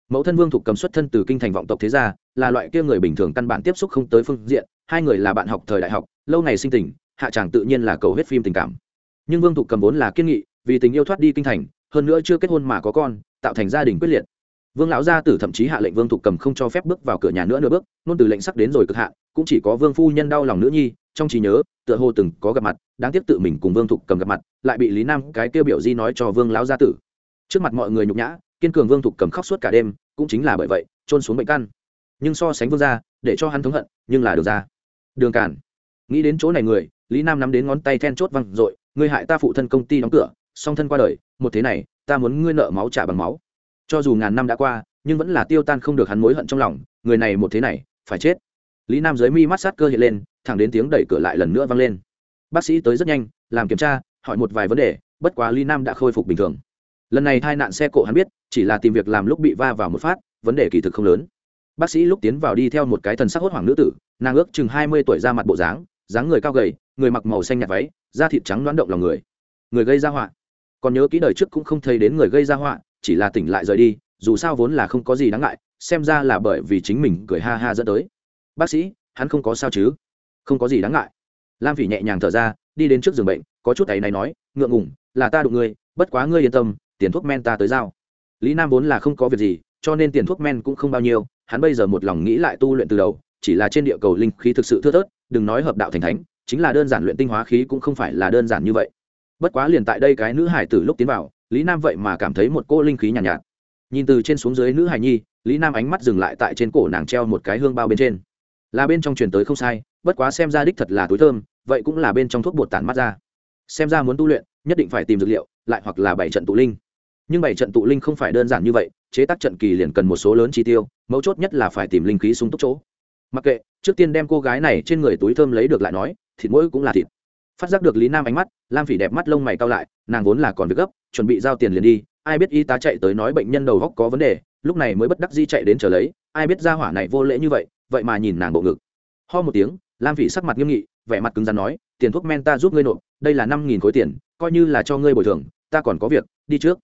S1: Mẫu thân vương thục cầm xuất thân từ kinh thành vọng tộc thế gia, là loại kia người bình thường căn bản tiếp xúc không tới phương diện, hai người là bạn học thời đại học, lâu ngày sinh tình, hạ chàng tự nhiên là cầu hết phim tình cảm. Nhưng vương thục cầm vốn là kiên nghị, vì tình yêu thoát đi kinh thành, hơn nữa chưa kết hôn mà có con, tạo thành gia đình quyết liệt vương lão gia tử thậm chí hạ lệnh vương thục cầm không cho phép bước vào cửa nhà nữa nửa bước, nôn từ lệnh sắc đến rồi cực hạ cũng chỉ có vương phu nhân đau lòng nữ nhi, trong trí nhớ, tựa hồ từng có gặp mặt, đáng tiếc tự mình cùng vương thục cầm gặp mặt, lại bị lý nam cái tiêu biểu di nói cho vương lão gia tử. Trước mặt mọi người nhục nhã, kiên cường vương thục cầm khóc suốt cả đêm, cũng chính là bởi vậy trôn xuống bệnh căn. Nhưng so sánh vương gia, để cho hắn thống hận, nhưng là được ra đường cản. Nghĩ đến chỗ này người, lý nam nắm đến ngón tay then chốt văng r ộ i ngươi hại ta phụ thân công ty đóng cửa, song thân qua đời, một thế này, ta muốn ngươi nợ máu trả bằng máu cho dù ngàn năm đã qua, nhưng vẫn là tiêu tan không được hắn mối hận trong lòng, người này một thế này, phải chết. Lý nam dưới mi mắt sát cơ hiện lên, thẳng đến tiếng đẩy cửa lại lần nữa vang lên. Bác sĩ tới rất nhanh, làm kiểm tra, hỏi một vài vấn đề, bất quá lý nam đã khôi phục bình thường. Lần này tai nạn xe cộ hắn biết, chỉ là tìm việc làm lúc bị va vào một phát, vấn đề kỳ thực không lớn. Bác sĩ lúc tiến vào đi theo một cái thần sắc hốt hoảng nữ tử, nàng ước chừng hai mươi tuổi ra mặt bộ dáng dáng người cao gầy, người mặc màu xanh nhạt váy, da thịt trắng loãng động lòng người. Người gây ra họa. Còn nhớ kỹ đời trước cũng không thấy đến người gây ra họa chỉ là tỉnh lại rời đi, dù sao vốn là không có gì đáng ngại, xem ra là bởi vì chính mình cười ha ha dẫn tới. Bác sĩ, hắn không có sao chứ? Không có gì đáng ngại. Lam phỉ nhẹ nhàng thở ra, đi đến trước giường bệnh, có chút ấy này nói, ngượng ngủng là ta đụng ngươi, bất quá ngươi yên tâm, tiền thuốc men ta tới giao. Lý nam vốn là không có việc gì, cho nên tiền thuốc men cũng không bao nhiêu, hắn bây giờ một lòng nghĩ lại tu luyện từ đầu, chỉ là trên địa cầu linh khí thực sự thưa thớt, đừng nói hợp đạo thành thánh, chính là đơn giản luyện tinh hóa khí cũng không phải là đơn giản như vậy. Bất quá liền tại đây cái nữ hải tử lúc tiến vào lý nam vậy mà cảm thấy một cô linh khí nhàn nhạt, nhạt. Nhìn từ trên xuống dưới nữ hài nhi lý nam ánh mắt dừng lại tại trên cổ nàng treo một cái hương bao bên trên. Là bên trong truyền tới không sai bất quá xem ra đích thật là túi thơm vậy cũng là bên trong thuốc bột tản mắt ra. Xem ra muốn tu luyện nhất định phải tìm dược liệu lại hoặc là bảy trận tụ linh. Nhưng bảy trận tụ linh không phải đơn giản như vậy chế tác trận kỳ liền cần một số lớn chi tiêu mấu chốt nhất là phải tìm linh khí sung túc chỗ. Mặc kệ trước tiên đem cô gái này trên người túi thơm lấy được lại nói thịt mũi cũng là thịt. Phát giác được lý nam ánh mắt lam phỉ đẹp mắt lông mày cao lại nàng vốn là còn việc gấp chuẩn bị giao tiền liền đi, ai biết y tá chạy tới nói bệnh nhân đầu góc có vấn đề, lúc này mới bất đắc di chạy đến chờ lấy, ai biết ra hỏa này vô lễ như vậy vậy mà nhìn nàng bộ ngực. Ho một tiếng, lam phỉ sắc mặt nghiêm nghị, vẻ mặt cứng rắn nói, tiền thuốc men ta giúp ngươi nộp, đây là năm nghìn khối tiền, coi như là cho ngươi bồi thường, ta còn có việc, đi trước.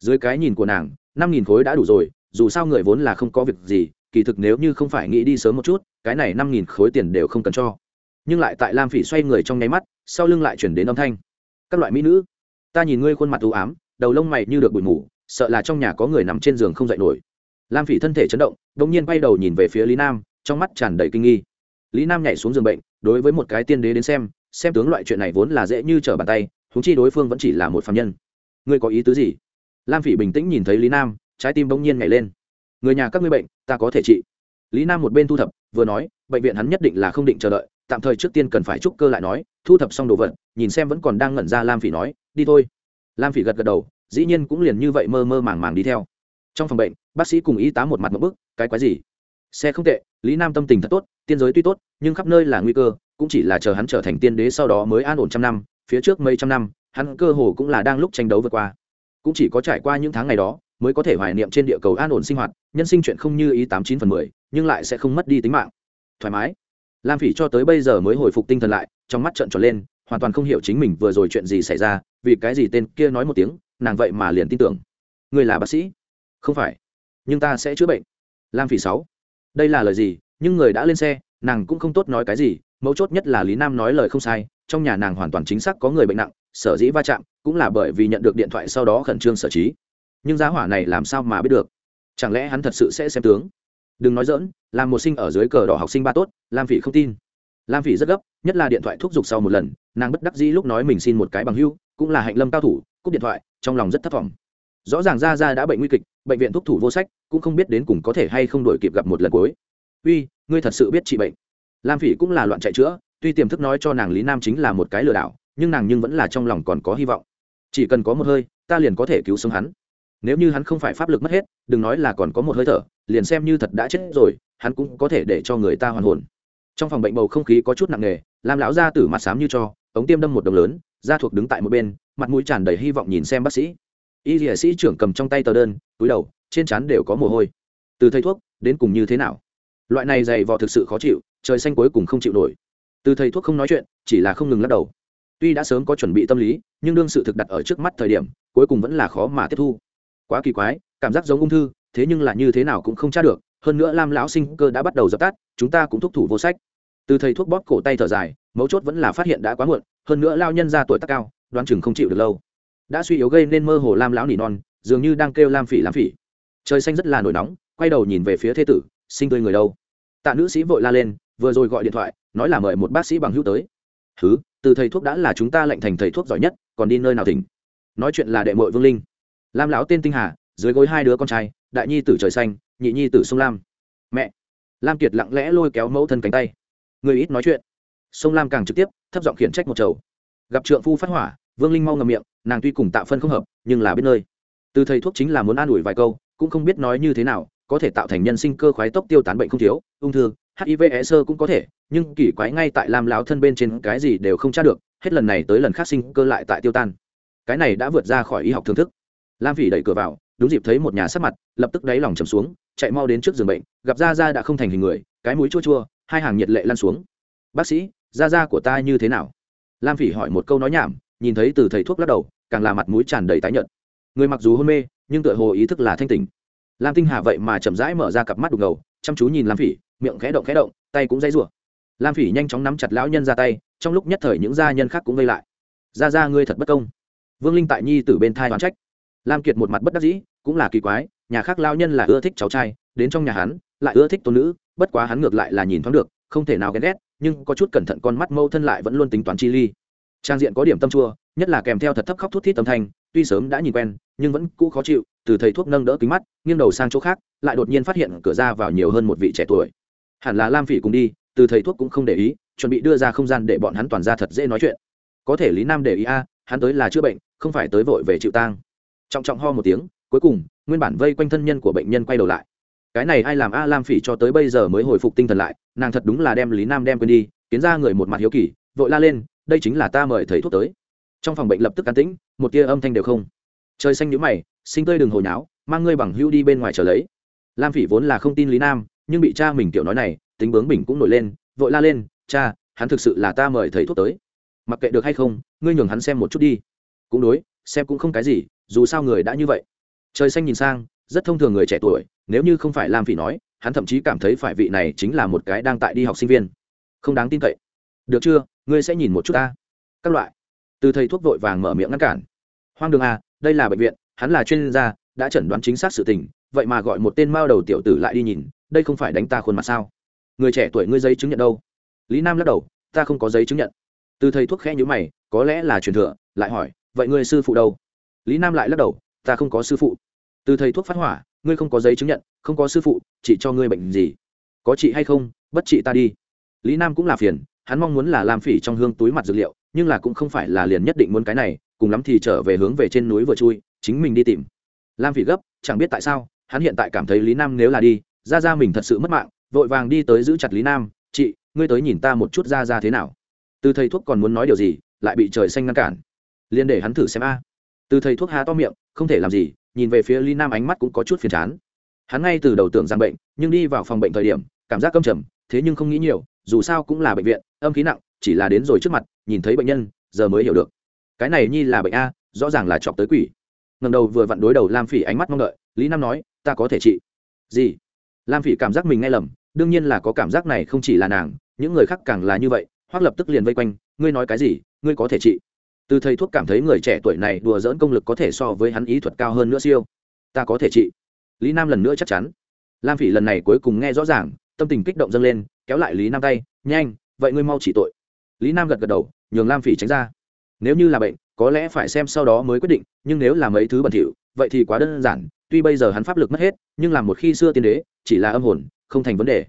S1: Dưới cái nhìn của nàng, năm nghìn khối đã đủ rồi, dù sao người vốn là không có việc gì, kỳ thực nếu như không phải nghĩ đi sớm một chút, cái này năm nghìn khối tiền đều không cần cho. Nhưng lại tại lam phỉ xoay người trong nháy mắt, sau lưng lại chuyển đến âm thanh. Các loại mỹ nữ ta nhìn ngươi khuôn mặt u ám, đầu lông mày như được bụi mù, sợ là trong nhà có người nằm trên giường không dậy nổi. Lam phỉ thân thể chấn động đ ỗ n g nhiên quay đầu nhìn về phía lý nam, trong mắt tràn đầy kinh nghi. Lý nam nhảy xuống giường bệnh, đối với một cái tiên đế đến xem xem tướng loại chuyện này vốn là dễ như trở bàn tay thúng chi đối phương vẫn chỉ là một phạm nhân. Ngươi có ý tứ gì? Lam phỉ bình tĩnh nhìn thấy lý nam, trái tim bỗng nhiên nhảy lên. Người nhà các ngươi bệnh, ta có thể trị. Lý nam một bên thu thập, vừa nói, bệnh viện hắn nhất định là không định chờ đợi tạm thời trước tiên cần phải trúc cơ lại nói, thu thập xong đồ vật, nhìn xem vẫn còn đang ngẩn ra lam phỉ nói, đi thôi. Lam phỉ gật gật đầu, dĩ nhiên cũng liền như vậy mơ mơ màng màng đi theo. Trong phòng bệnh, bác sĩ cùng y tá một mặt một bức, cái quái gì? Xe không tệ, lý nam tâm tình thật tốt, tiên giới tuy tốt, nhưng khắp nơi là nguy cơ, cũng chỉ là chờ hắn trở thành tiên đế sau đó mới an ổn trăm năm, phía trước mấy trăm năm, hắn cơ hồ cũng là đang lúc tranh đấu vượt qua. Cũng chỉ có trải qua những tháng ngày đó, mới có thể hoài niệm trên địa cầu an ổn sinh hoạt, nhân sinh chuyện không như ý tám chín phần mười, nhưng lại sẽ không mất đi tính mạng. Thoải mái lam phỉ cho tới bây giờ mới hồi phục tinh thần lại, trong mắt trợn tròn lên, hoàn toàn không hiểu chính mình vừa rồi chuyện gì xảy ra, vì cái gì tên kia nói một tiếng, nàng vậy mà liền tin tưởng. Người là bác sĩ? Không phải. Nhưng ta sẽ chữa bệnh. Lam phỉ sáu. Đây là lời gì? Nhưng người đã lên xe, nàng cũng không tốt nói cái gì, mấu chốt nhất là lý nam nói lời không sai, trong nhà nàng hoàn toàn chính xác có người bệnh nặng, sở dĩ va chạm, cũng là bởi vì nhận được điện thoại sau đó khẩn trương sở trí. Nhưng giá hỏa này làm sao mà biết được? Chẳng lẽ hắn thật sự sẽ xem tướng? Đừng nói dỡn làm một sinh ở dưới cờ đỏ học sinh ba tốt, lam phỉ không tin. Lam phỉ rất gấp, nhất là điện thoại thúc giục sau một lần, nàng bất đắc dĩ lúc nói mình xin một cái bằng hưu, cũng là hạnh lâm cao thủ, cúp điện thoại, trong lòng rất thất vọng. Rõ ràng ra ra đã bệnh nguy kịch, bệnh viện thúc thủ vô sách, cũng không biết đến cùng có thể hay không đổi kịp gặp một lần cuối. Uy, ngươi thật sự biết trị bệnh. Lam phỉ cũng là loạn chạy chữa, tuy tiềm thức nói cho nàng lý nam chính là một cái lừa đảo, nhưng nàng nhưng vẫn là trong lòng còn có hy vọng. Chỉ cần có một hơi, ta liền có thể cứu sống hắn. Nếu như hắn không phải pháp lực mất hết, đừng nói là còn có một hơi thở liền xem như thật đã chết rồi, hắn cũng có thể để cho người ta hoàn hồn. Trong phòng bệnh bầu không khí có chút nặng nề làm lão gia tử mặt xám như cho, ống tiêm đâm một đồng lớn gia thuộc đứng tại một bên, mặt mũi tràn đầy hy vọng nhìn xem bác sĩ. Y dĩa sĩ trưởng cầm trong tay tờ đơn, túi đầu, trên trán đều có mồ hôi. Từ thầy thuốc đến cùng như thế nào? Loại này dày vò thực sự khó chịu, trời xanh cuối cùng không chịu nổi. Từ thầy thuốc không nói chuyện, chỉ là không ngừng lắc đầu. Tuy đã sớm có chuẩn bị tâm lý, nhưng đương sự thực đặt ở trước mắt thời điểm, cuối cùng vẫn là khó mà tiếp thu. Quá kỳ quái, cảm giác giống ung thư thế nhưng là như thế nào cũng không tra được, hơn nữa lam lão sinh cơ đã bắt đầu dập tắt, chúng ta cũng thúc thủ vô sách. Từ thầy thuốc bóp cổ tay thở dài, mấu chốt vẫn là phát hiện đã quá muộn, hơn nữa lao nhân ra tuổi tác cao, đoán chừng không chịu được lâu. Đã suy yếu gây nên mơ hồ lam lão nỉ non, dường như đang kêu lam phỉ lam phỉ. Trời xanh rất là nổi nóng, quay đầu nhìn về phía thế tử, sinh tươi người đâu? Tạ nữ sĩ vội la lên, vừa rồi gọi điện thoại, nói là mời một bác sĩ bằng hữu tới. Thứ từ thầy thuốc đã là chúng ta lệnh thành thầy thuốc giỏi nhất, còn đi nơi nào thỉnh? Nói chuyện là đệ mội vương linh. Lam lão tên tinh hà, dưới gối hai đứa con trai đại nhi tử trời xanh, nhị nhi tử sông lam. Mẹ, lam kiệt lặng lẽ lôi kéo mẫu thân cánh tay. Người ít nói chuyện. Sông lam càng trực tiếp, thấp giọng khiển trách một chầu. Gặp trượng phu phát hỏa, vương linh mau ngầm miệng, nàng tuy cùng tạo phân không hợp, nhưng là biết nơi. Từ thầy thuốc chính là muốn an ủi vài câu, cũng không biết nói như thế nào, có thể tạo thành nhân sinh cơ khoái tốc tiêu tán bệnh không thiếu, ung thư hiv e sơ cũng có thể, nhưng kỳ quái ngay tại lam lão thân bên trên cái gì đều không tra được, hết lần này tới lần khác sinh cơ lại tại tiêu tan. Cái này đã vượt ra khỏi y học thưởng thức. Lam phỉ đẩy cửa vào đúng dịp thấy một nhà sắp mặt, lập tức đáy lòng trầm xuống, chạy mau đến trước giường bệnh, gặp ra ra đã không thành hình người, cái mũi chua chua, hai hàng nhiệt lệ lan xuống. Bác sĩ da da của ta như thế nào? Lam phỉ hỏi một câu nói nhảm, nhìn thấy từ thầy thuốc lắc đầu, càng là mặt mũi tràn đầy tái nhợt. Người mặc dù hôn mê, nhưng tựa hồ ý thức là thanh tỉnh. Lam tinh hà vậy mà chậm rãi mở ra cặp mắt đục ngầu, chăm chú nhìn lam phỉ, miệng khẽ động khẽ động, tay cũng dãy rủa. Lam phỉ nhanh chóng nắm chặt lão nhân ra tay, trong lúc nhất thời những gia nhân khác cũng vây lại. Ra ra ngươi thật bất công. Vương linh tại nhi từ bên thai đoán trách lam kiệt một mặt bất đắc dĩ, cũng là kỳ quái, nhà khác lao nhân là ưa thích cháu trai, đến trong nhà hắn, lại ưa thích tôn nữ, bất quá hắn ngược lại là nhìn thoáng được, không thể nào ghen ghét, nhưng có chút cẩn thận con mắt mâu thân lại vẫn luôn tính toán chi ly. Trang diện có điểm tâm chua, nhất là kèm theo thật thấp khóc thút thít tâm thanh, tuy sớm đã nhìn quen, nhưng vẫn cũ khó chịu, từ thầy thuốc nâng đỡ kính mắt, nghiêng đầu sang chỗ khác, lại đột nhiên phát hiện cửa ra vào nhiều hơn một vị trẻ tuổi. Hẳn là lam phỉ cùng đi, từ thầy thuốc cũng không để ý, chuẩn bị đưa ra không gian để bọn hắn toàn ra thật dễ nói chuyện. Có thể lý nam để ý a, hắn tới là chữa bệnh, không phải tới vội về chịu tang trọng trọng ho một tiếng, cuối cùng, nguyên bản vây quanh thân nhân của bệnh nhân quay đầu lại. Cái này ai làm a lam phỉ cho tới bây giờ mới hồi phục tinh thần lại, nàng thật đúng là đem lý nam đem quên đi, kiến ra người một mặt hiếu kỳ, vội la lên, đây chính là ta mời thầy thuốc tới. Trong phòng bệnh lập tức an tĩnh, một tia âm thanh đều không. Trời xanh nhũ mày, sinh tươi đừng hồi nháo, mang ngươi bằng hưu đi bên ngoài chờ lấy. Lam phỉ vốn là không tin lý nam, nhưng bị cha mình kiểu nói này, tính bướng bình cũng nổi lên, vội la lên, cha, hắn thực sự là ta mời thầy thuốc tới. Mặc kệ được hay không, ngươi nhường hắn xem một chút đi. Cũng đối, xem cũng không cái gì dù sao người đã như vậy. Trời xanh nhìn sang rất thông thường người trẻ tuổi nếu như không phải lam phỉ nói hắn thậm chí cảm thấy phải vị này chính là một cái đang tại đi học sinh viên. Không đáng tin cậy. Được chưa ngươi sẽ nhìn một chút ta. Các loại. Từ thầy thuốc vội vàng mở miệng ngăn cản. Hoang đường à, đây là bệnh viện hắn là chuyên gia đã chẩn đoán chính xác sự tình vậy mà gọi một tên mao đầu tiểu tử lại đi nhìn đây không phải đánh ta khuôn mặt sao? Người trẻ tuổi ngươi giấy chứng nhận đâu? Lý nam lắc đầu ta không có giấy chứng nhận. Từ thầy thuốc khẽ nhữ mày có lẽ là truyền thừa lại hỏi vậy ngươi sư phụ đâu? Lý nam lại lắc đầu, ta không có sư phụ. Từ thầy thuốc phát hỏa, ngươi không có giấy chứng nhận, không có sư phụ, chỉ cho ngươi bệnh gì? Có chị hay không, bất chị ta đi. Lý nam cũng là phiền, hắn mong muốn là làm phỉ trong hương túi mặt dược liệu, nhưng là cũng không phải là liền nhất định muốn cái này, cùng lắm thì trở về hướng về trên núi vừa chui, chính mình đi tìm. Lam phỉ gấp, chẳng biết tại sao, hắn hiện tại cảm thấy lý nam nếu là đi, ra ra mình thật sự mất mạng, vội vàng đi tới giữ chặt lý nam, chị, ngươi tới nhìn ta một chút ra ra thế nào. Từ thầy thuốc còn muốn nói điều gì, lại bị trời xanh ngăn cản. Liền để hắn thử xem a từ thầy thuốc há to miệng, không thể làm gì, nhìn về phía lý nam ánh mắt cũng có chút phiền chán. Hắn ngay từ đầu tưởng rằng bệnh, nhưng đi vào phòng bệnh thời điểm, cảm giác câm trầm, thế nhưng không nghĩ nhiều, dù sao cũng là bệnh viện, âm khí nặng, chỉ là đến rồi trước mặt, nhìn thấy bệnh nhân, giờ mới hiểu được. Cái này nhi là bệnh a, rõ ràng là chọc tới quỷ. Ngầm đầu vừa vặn đối đầu lam phỉ ánh mắt mong đợi, lý nam nói, ta có thể trị. Gì? Lam phỉ cảm giác mình nghe lầm, đương nhiên là có cảm giác này không chỉ là nàng, những người khác càng là như vậy hoác lập tức liền vây quanh, ngươi nói cái gì? Ngươi có thể trị? Từ thầy thuốc cảm thấy người trẻ tuổi này đùa dỡn công lực có thể so với hắn ý thuật cao hơn nữa siêu. Ta có thể trị. Lý nam lần nữa chắc chắn. Lam phỉ lần này cuối cùng nghe rõ ràng, tâm tình kích động dâng lên, kéo lại lý nam tay, nhanh, vậy ngươi mau chỉ tội. Lý nam gật gật đầu, nhường lam phỉ tránh ra. Nếu như là bệnh, có lẽ phải xem sau đó mới quyết định, nhưng nếu là mấy thứ bẩn thỉu, vậy thì quá đơn giản, tuy bây giờ hắn pháp lực mất hết, nhưng làm một khi xưa tiên đế, chỉ là âm hồn, không thành vấn đề.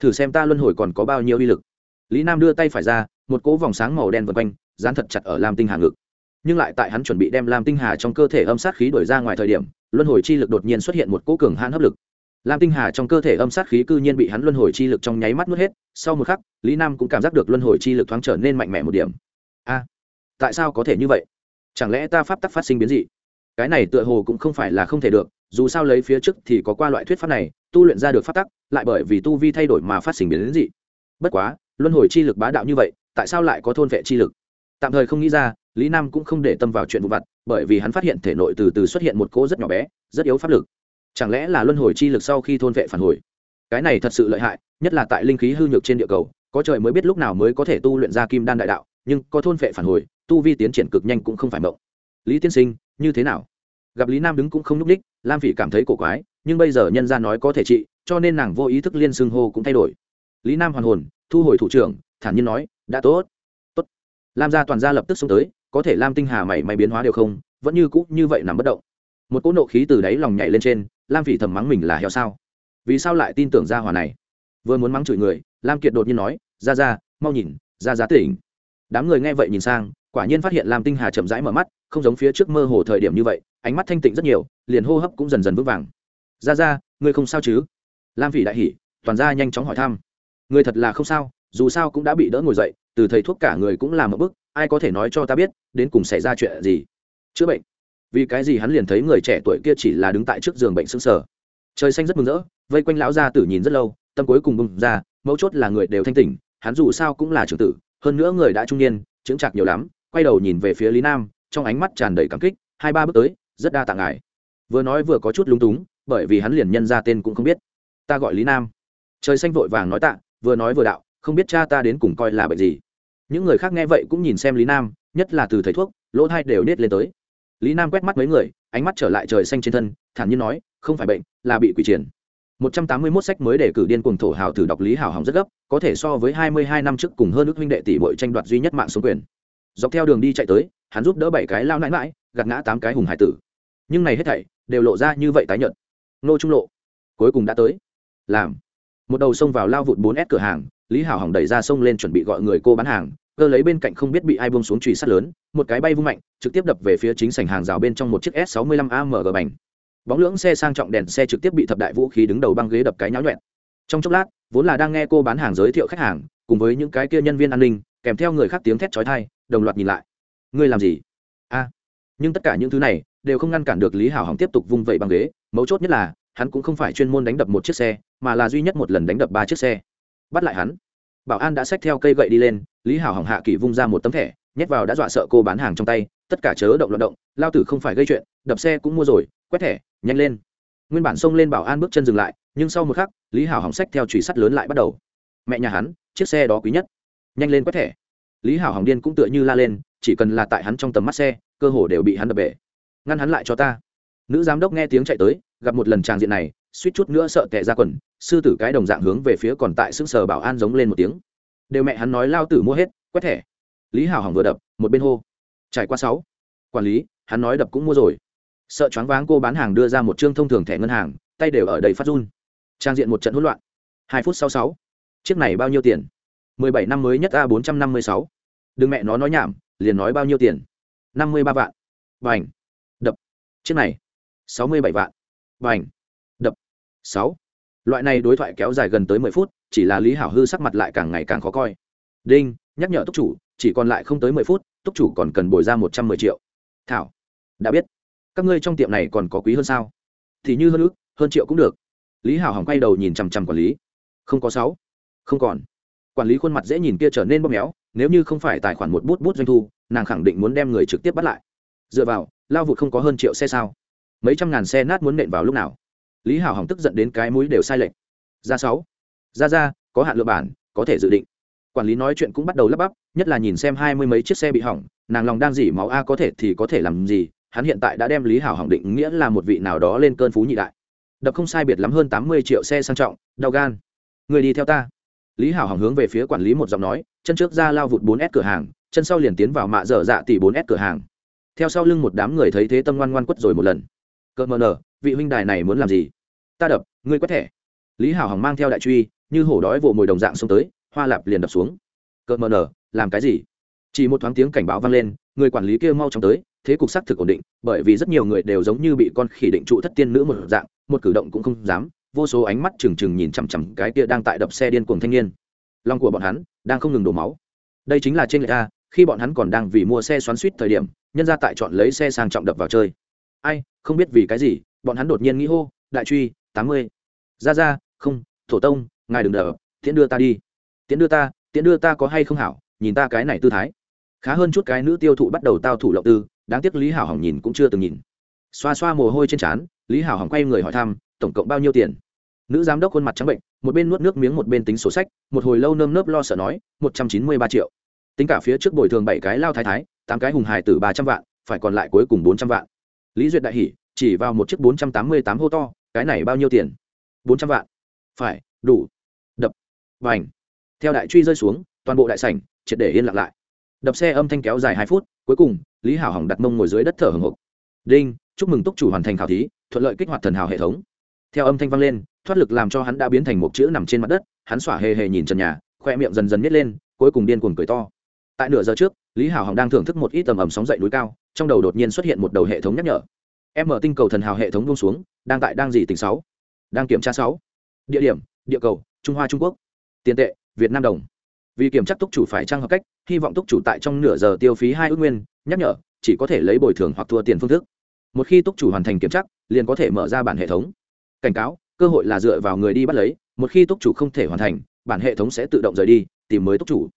S1: Thử xem ta luân hồi còn có bao nhiêu uy lực. Lý nam đưa tay phải ra, một cỗ vòng sáng màu đen vượt quanh dán thật chặt ở lam tinh hà ngực. Nhưng lại tại hắn chuẩn bị đem lam tinh hà trong cơ thể âm sát khí đổi ra ngoài thời điểm, luân hồi chi lực đột nhiên xuất hiện một cỗ cường hãn hấp lực. Lam tinh hà trong cơ thể âm sát khí cư nhiên bị hắn luân hồi chi lực trong nháy mắt nuốt hết, sau một khắc, lý nam cũng cảm giác được luân hồi chi lực thoáng trở nên mạnh mẽ một điểm. A, tại sao có thể như vậy? Chẳng lẽ ta pháp tắc phát sinh biến dị? Cái này tựa hồ cũng không phải là không thể được, dù sao lấy phía trước thì có qua loại thuyết pháp này, tu luyện ra được pháp tắc, lại bởi vì tu vi thay đổi mà phát sinh biến dị. Bất quá, luân hồi chi lực bá đạo như vậy, tại sao lại có thôn vệ chi lực? Tạm thời không nghĩ ra, lý nam cũng không để tâm vào chuyện vụ vặt, bởi vì hắn phát hiện thể nội từ từ xuất hiện một cỗ rất nhỏ bé, rất yếu pháp lực. Chẳng lẽ là luân hồi chi lực sau khi thôn vệ phản hồi? Cái này thật sự lợi hại, nhất là tại linh khí hư nhược trên địa cầu, có trời mới biết lúc nào mới có thể tu luyện ra kim đan đại đạo, nhưng có thôn vệ phản hồi, tu vi tiến triển cực nhanh cũng không phải mộng. Lý tiên sinh, như thế nào? Gặp lý nam đứng cũng không n ú c ních lam phỉ cảm thấy cổ quái, nhưng bây giờ nhân ra nói có thể trị, cho nên nàng vô ý thức liên xưng hô cũng thay đổi. Lý nam hoàn hồn, thu hồi thủ trưởng, thản nhiên nói, đã tốt tốt lam gia toàn gia lập tức xông tới, có thể lam tinh hà mảy may biến hóa đều không, vẫn như cũ như vậy nằm bất động. Một cỗ nộ khí từ đáy lòng nhảy lên trên, lam phỉ thầm mắng mình là heo sao? Vì sao lại tin tưởng gia hòa này? Vừa muốn mắng chửi người, lam kiệt đột nhiên nói ra ra mau nhìn ra giá tỉnh. Đám người nghe vậy nhìn sang, quả nhiên phát hiện lam tinh hà chậm rãi mở mắt, không giống phía trước mơ hồ thời điểm như vậy, ánh mắt thanh tịnh rất nhiều, liền hô hấp cũng dần dần vững vàng. Ra ra ngươi không sao chứ? Lam phỉ đại hỉ, toàn ra nhanh chóng hỏi thăm. Người thật là không sao, dù sao cũng đã bị đỡ ngồi dậy từ thầy thuốc cả người cũng làm một bức, ai có thể nói cho ta biết, đến cùng xảy ra chuyện gì? Chữa bệnh. Vì cái gì hắn liền thấy người trẻ tuổi kia chỉ là đứng tại trước giường bệnh sững sở trời xanh rất mừng rỡ, vây quanh lão gia tử nhìn rất lâu, tâm cuối cùng bùng ra, mấu chốt là người đều thanh tỉnh, hắn dù sao cũng là trưởng tử, hơn nữa người đã trung niên chứng chạc nhiều lắm, quay đầu nhìn về phía lý nam, trong ánh mắt tràn đầy cảm kích, hai ba bước tới, rất đa tạ ngài. Vừa nói vừa có chút lúng túng, bởi vì hắn liền nhân ra tên cũng không biết. Ta gọi lý nam. Trời xanh vội vàng nói tạ, vừa nói vừa đạo, không biết cha ta đến cùng coi là bệnh gì những người khác nghe vậy cũng nhìn xem lý nam, nhất là từ thầy thuốc, lỗ thai đều nết lên tới. Lý nam quét mắt mấy người, ánh mắt trở lại trời xanh trên thân, thản nhiên nói, không phải bệnh, là bị quỷ triển 181 sách mới để cử điên cuồng thổ hào thử đọc lý hảo hỏng rất gấp, có thể so với hai mươi hai năm trước cùng hơn nước huynh đệ tỷ bội tranh đoạt duy nhất mạng số quyền. Dọc theo đường đi chạy tới, hắn giúp đỡ bảy cái lao nãi mãi gạt ngã tám cái hùng hải tử. Nhưng này hết thảy, đều lộ ra như vậy tái nhợt. Nô trung lộ, cuối cùng đã tới. Làm. Một đầu xông vào lao vụt bốn s cửa hàng lý hảo hỏng đẩy ra sông lên chuẩn bị gọi người cô bán hàng, cơ lấy bên cạnh không biết bị ai buông xuống trùy sắt lớn, một cái bay vung mạnh, trực tiếp đập về phía chính sảnh hàng rào bên trong một chiếc s 65 amg bành. Bóng lưỡng xe sang trọng đèn xe trực tiếp bị thập đại vũ khí đứng đầu băng ghế đập cái nháo nhuẹn. Trong chốc lát, vốn là đang nghe cô bán hàng giới thiệu khách hàng, cùng với những cái kia nhân viên an ninh, kèm theo người khác tiếng thét chói tai, đồng loạt nhìn lại. Ngươi làm gì? A. Nhưng tất cả những thứ này đều không ngăn cản được lý hảo hỏng tiếp tục vung vẩy băng ghế, mấu chốt nhất là, hắn cũng không phải chuyên môn đánh đập một chiếc xe, mà là duy nhất một lần đánh đập ba chiếc xe bắt lại hắn. Bảo an đã xách theo cây gậy đi lên, lý hảo hỏng hạ kỳ vung ra một tấm thẻ, nhét vào đã dọa sợ cô bán hàng trong tay, tất cả chớ động loạn động, lao tử không phải gây chuyện, đập xe cũng mua rồi, quét thẻ, nhanh lên. Nguyên bản xông lên bảo an bước chân dừng lại, nhưng sau một khắc, lý hảo hỏng xách theo chùy sắt lớn lại bắt đầu. Mẹ nhà hắn, chiếc xe đó quý nhất. Nhanh lên quét thẻ. Lý hảo hỏng điên cũng tựa như la lên, chỉ cần là tại hắn trong tầm mắt xe, cơ hồ đều bị hắn đập bể. Ngăn hắn lại cho ta. Nữ giám đốc nghe tiếng chạy tới, gặp một lần tràng diện này suýt chút nữa sợ tệ ra quần, sư tử cái đồng dạng hướng về phía còn tại xứng sờ bảo an giống lên một tiếng. Đều mẹ hắn nói lao tử mua hết, quét thẻ. Lý hảo hỏng vừa đập, một bên hô. Trải qua sáu. Quản lý, hắn nói đập cũng mua rồi. Sợ choáng váng cô bán hàng đưa ra một chương thông thường thẻ ngân hàng, tay đều ở đầy phát run. Trang diện một trận hỗn loạn. Hai phút sau sáu. Chiếc này bao nhiêu tiền? Mười bảy năm mới nhất a bốn trăm năm mươi sáu. Đừng mẹ nó nói nhảm, liền nói bao nhiêu tiền? Năm mươi ba vạn. B đập. Chiếc này. Sáu mươi bảy vạn. B sáu. Loại này đối thoại kéo dài gần tới mười phút, chỉ là lý hảo hư sắc mặt lại càng ngày càng khó coi. Đinh, nhắc nhở túc chủ, chỉ còn lại không tới mười phút, túc chủ còn cần bồi ra một trăm mười triệu. Thảo, đã biết. Các ngươi trong tiệm này còn có quý hơn sao? Thì như hơn ước, hơn triệu cũng được. Lý hảo hỏng quay đầu nhìn chằm chằm quản lý. Không có sáu. Không còn. Quản lý khuôn mặt dễ nhìn kia trở nên bóp méo, nếu như không phải tài khoản một bút bút doanh thu, nàng khẳng định muốn đem người trực tiếp bắt lại. Dựa vào, lao vụt không có hơn triệu xe sao? Mấy trăm ngàn xe nát muốn nện vào lúc nào? Lý hảo hỏng tức giận đến cái mũi đều sai lệch. Ra sáu. Ra ra, có hạn lượng bản, có thể dự định. Quản lý nói chuyện cũng bắt đầu lắp bắp, nhất là nhìn xem hai mươi mấy chiếc xe bị hỏng, nàng lòng đang dỉ máu, a, có thể thì có thể làm gì? Hắn hiện tại đã đem lý hảo hỏng định nghĩa là một vị nào đó lên cơn phú nhị đại. Đập không sai biệt lắm hơn tám mươi triệu xe sang trọng, đau gan. Người đi theo ta. Lý hảo hỏng hướng về phía quản lý một giọng nói, chân trước ra lao vụt bốn s cửa hàng, chân sau liền tiến vào mạ dở dạ tỷ bốn s cửa hàng. Theo sau lưng một đám người thấy thế tâm ngoan ngoan quất rồi một lần. Cỡ mờ nở vị huynh đài này muốn làm gì? Ta đập, ngươi quét thẻ. Lý hảo hằng mang theo đại truy, như hổ đói vồ mồi đồng dạng xông tới, hoa lạp liền đập xuống. Cỡ mờ nở, làm cái gì? Chỉ một thoáng tiếng cảnh báo vang lên, người quản lý kia mau chóng tới, thế cục xác thực ổn định, bởi vì rất nhiều người đều giống như bị con khỉ định trụ thất tiên nữ một dạng, một cử động cũng không dám, vô số ánh mắt trừng trừng nhìn chằm chằm cái kia đang tại đập xe điên cuồng thanh niên. Lòng của bọn hắn đang không ngừng đổ máu. Đây chính là trên lệch a, khi bọn hắn còn đang vì mua xe xoắn suýt thời điểm, nhân ra tại chọn lấy xe sang trọng đập vào chơi. Ai, không biết vì cái gì bọn hắn đột nhiên nghĩ hô, đại truy, tám mươi. Ra ra, không, thổ tông, ngài đừng đờ, tiễn đưa ta đi. Tiễn đưa ta, tiễn đưa ta có hay không hảo, nhìn ta cái này tư thái. Khá hơn chút cái nữ tiêu thụ bắt đầu tao thủ lộng tư, đáng tiếc lý hảo hỏng nhìn cũng chưa từng nhìn. Xoa xoa mồ hôi trên trán, lý hảo hỏng quay người hỏi thăm, tổng cộng bao nhiêu tiền? Nữ giám đốc khuôn mặt trắng bệnh, một bên nuốt nước miếng một bên tính sổ sách, một hồi lâu nơm nớp lo sợ nói, một trăm chín mươi ba triệu. Tính cả phía trước bồi thường bảy cái lao thái thái, tám cái hùng hài từ ba trăm vạn, phải còn lại cuối cùng bốn trăm vạn. Lý duyệt đại hỉ chỉ vào một chiếc bốn trăm tám mươi tám hô to, cái này bao nhiêu tiền? Bốn trăm vạn. Phải, đủ. Đập. Và ảnh theo đại truy rơi xuống, toàn bộ đại sảnh triệt để yên lặng lại. Đập xe âm thanh kéo dài hai phút, cuối cùng, lý hảo hỏng đặt mông ngồi dưới đất thở hồng hộc. Đinh, chúc mừng túc chủ hoàn thành khảo thí, thuận lợi kích hoạt thần hào hệ thống. Theo âm thanh vang lên, thoát lực làm cho hắn đã biến thành một chữ nằm trên mặt đất, hắn xỏa hề hề nhìn trần nhà, khoe miệng dần dần nhét lên, cuối cùng điên cuồng cười to. Tại nửa giờ trước, lý hảo hỏng đang thưởng thức một ít tầm ẩm sóng dậy núi cao, trong đầu đột nhiên xuất hiện một đầu hệ thống nhắc nhở em mở tinh cầu thần hào hệ thống buông xuống, đang tại đang gì tỉnh sáu? Đang kiểm tra sáu. Địa điểm, địa cầu, trung hoa, trung quốc. Tiền tệ, việt nam đồng. Vì kiểm tra túc chủ phải trang hợp cách, hy vọng túc chủ tại trong nửa giờ tiêu phí hai ước nguyên, nhắc nhở, chỉ có thể lấy bồi thường hoặc thua tiền phương thức. Một khi túc chủ hoàn thành kiểm tra, liền có thể mở ra bản hệ thống. Cảnh cáo, cơ hội là dựa vào người đi bắt lấy, một khi túc chủ không thể hoàn thành, bản hệ thống sẽ tự động rời đi, tìm mới túc chủ.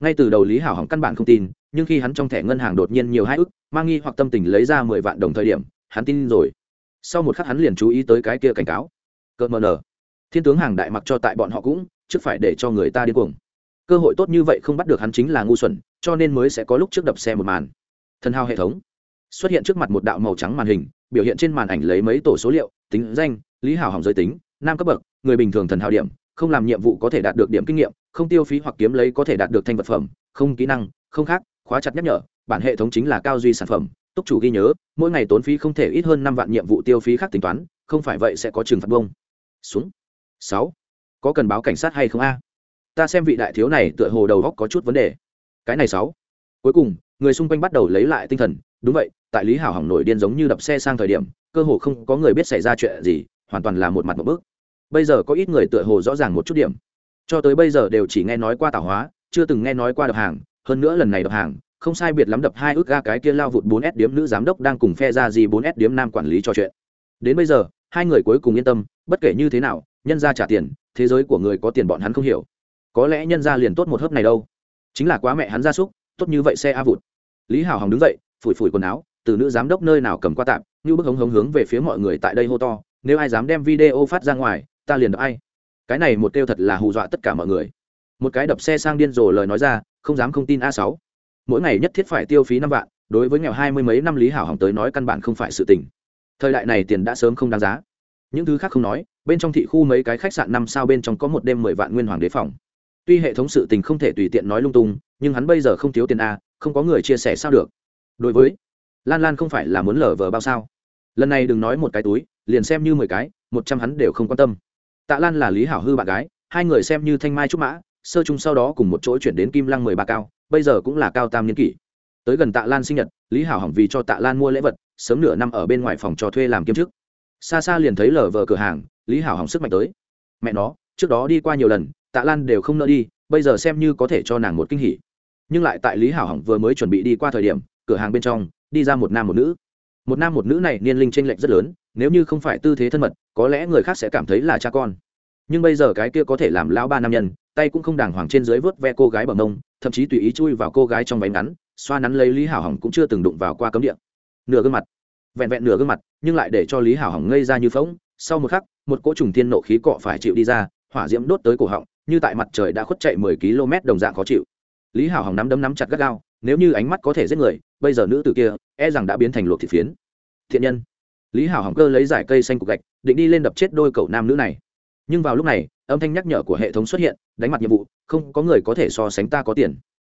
S1: Ngay từ đầu lý hảo hỏng căn bản không tin, nhưng khi hắn trong thẻ ngân hàng đột nhiên nhiều hai ước, mang nghi hoặc tâm tình lấy ra mười vạn đồng thời điểm hắn tin rồi. Sau một khắc hắn liền chú ý tới cái kia cảnh cáo. Cơ mờ nờ. Thiên tướng hàng đại mặc cho tại bọn họ cũng, trước phải để cho người ta điên cuồng. Cơ hội tốt như vậy không bắt được hắn chính là ngu xuẩn, cho nên mới sẽ có lúc trước đập xe một màn. Thân hao hệ thống. Xuất hiện trước mặt một đạo màu trắng màn hình, biểu hiện trên màn ảnh lấy mấy tổ số liệu, tính danh, lý hảo hỏng giới tính, nam cấp bậc, người bình thường thần hào điểm, không làm nhiệm vụ có thể đạt được điểm kinh nghiệm, không tiêu phí hoặc kiếm lấy có thể đạt được thanh vật phẩm, không kỹ năng, không khác, khóa chặt nhắc nhở, bản hệ thống chính là cao duy sản phẩm túc chủ ghi nhớ, mỗi ngày tốn phí không thể ít hơn năm vạn nhiệm vụ tiêu phí khác tính toán, không phải vậy sẽ có trừng phạt bông. Xuống. Sáu. Có cần báo cảnh sát hay không a? Ta xem vị đại thiếu này tựa hồ đầu góc có chút vấn đề. Cái này sáu. Cuối cùng, người xung quanh bắt đầu lấy lại tinh thần. Đúng vậy, tại lý hảo hỏng nổi điên giống như đập xe sang thời điểm, cơ hồ không có người biết xảy ra chuyện gì, hoàn toàn là một mặt một bước. Bây giờ có ít người tựa hồ rõ ràng một chút điểm. Cho tới bây giờ đều chỉ nghe nói qua tảo hóa, chưa từng nghe nói qua đập hàng, hơn nữa lần này đập hàng không sai biệt lắm đập hai ước ga cái kia lao vụt 4S điếm nữ giám đốc đang cùng phe ra gì 4S điếm nam quản lý trò chuyện. Đến bây giờ, hai người cuối cùng yên tâm, bất kể như thế nào, nhân ra trả tiền, thế giới của người có tiền bọn hắn không hiểu. Có lẽ nhân ra liền tốt một hớp này đâu. Chính là quá mẹ hắn ra súc, tốt như vậy xe a vụt. Lý Hảo Hồng đứng dậy, phủi phủi quần áo, từ nữ giám đốc nơi nào cầm qua tạm, như bức hống hống hướng về phía mọi người tại đây hô to, nếu ai dám đem video phát ra ngoài, ta liền đập ai. Cái này một tiêu thật là hù dọa tất cả mọi người. Một cái đập xe sang điên rồ lời nói ra, không dám không tin a sáu mỗi ngày nhất thiết phải tiêu phí năm vạn, đối với nghèo hai mươi mấy năm lý hảo hỏng tới nói căn bản không phải sự tình. Thời đại này tiền đã sớm không đáng giá. Những thứ khác không nói, bên trong thị khu mấy cái khách sạn năm sao bên trong có một đêm mười vạn nguyên hoàng đế phòng. Tuy hệ thống sự tình không thể tùy tiện nói lung tung, nhưng hắn bây giờ không thiếu tiền a, không có người chia sẻ sao được. Đối với lan lan không phải là muốn lở vờ bao sao. Lần này đừng nói một cái túi, liền xem như mười cái, một trăm hắn đều không quan tâm. Tạ lan là lý hảo hư bạn gái, hai người xem như thanh mai trúc mã sơ chung sau đó cùng một chỗ chuyển đến kim lăng mười ba cao, bây giờ cũng là cao tam niên kỷ. Tới gần tạ lan sinh nhật, lý hảo hỏng vì cho tạ lan mua lễ vật, sớm nửa năm ở bên ngoài phòng cho thuê làm kiêm chức. Xa xa liền thấy lở vờ cửa hàng, lý hảo hỏng sức mạnh tới. Mẹ nó, trước đó đi qua nhiều lần, tạ lan đều không nỡ đi, bây giờ xem như có thể cho nàng một kinh hỉ. Nhưng lại tại lý hảo hỏng vừa mới chuẩn bị đi qua thời điểm, cửa hàng bên trong, đi ra một nam một nữ. Một nam một nữ này niên linh tranh lệch rất lớn, nếu như không phải tư thế thân mật, có lẽ người khác sẽ cảm thấy là cha con. Nhưng bây giờ cái kia có thể làm lão ba nam nhân tay cũng không đàng hoàng trên dưới vớt ve cô gái bằng mông, thậm chí tùy ý chui vào cô gái trong váy ngắn, xoa nắn lấy lý hảo hỏng cũng chưa từng đụng vào qua cấm địa. Nửa gương mặt, vẹn vẹn nửa gương mặt, nhưng lại để cho lý hảo hỏng ngây ra như phóng sau một khắc, một cỗ trùng thiên nộ khí cọ phải chịu đi ra, hỏa diễm đốt tới cổ họng, như tại mặt trời đã khuất chạy mười km đồng dạng khó chịu. Lý hảo hỏng nắm đấm nắm chặt gắt gao, nếu như ánh mắt có thể giết người, bây giờ nữ tử kia e rằng đã biến thành luộc thị phiến. Thiện nhân. Lý hảo hỏng cơ lấy giải cây xanh cục gạch, định đi lên đập chết đôi cậu nam nữ này. Nhưng vào lúc này âm thanh nhắc nhở của hệ thống xuất hiện, đánh mặt nhiệm vụ, không có người có thể so sánh ta có tiền.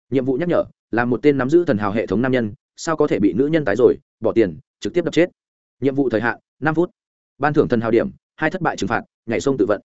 S1: Nhiệm vụ nhắc nhở, là một tên nắm giữ thần hào hệ thống nam nhân, sao có thể bị nữ nhân tái rồi, bỏ tiền, trực tiếp đập chết. Nhiệm vụ thời hạn, năm phút. Ban thưởng thần hào điểm, hai thất bại trừng phạt nhảy sông tự vận.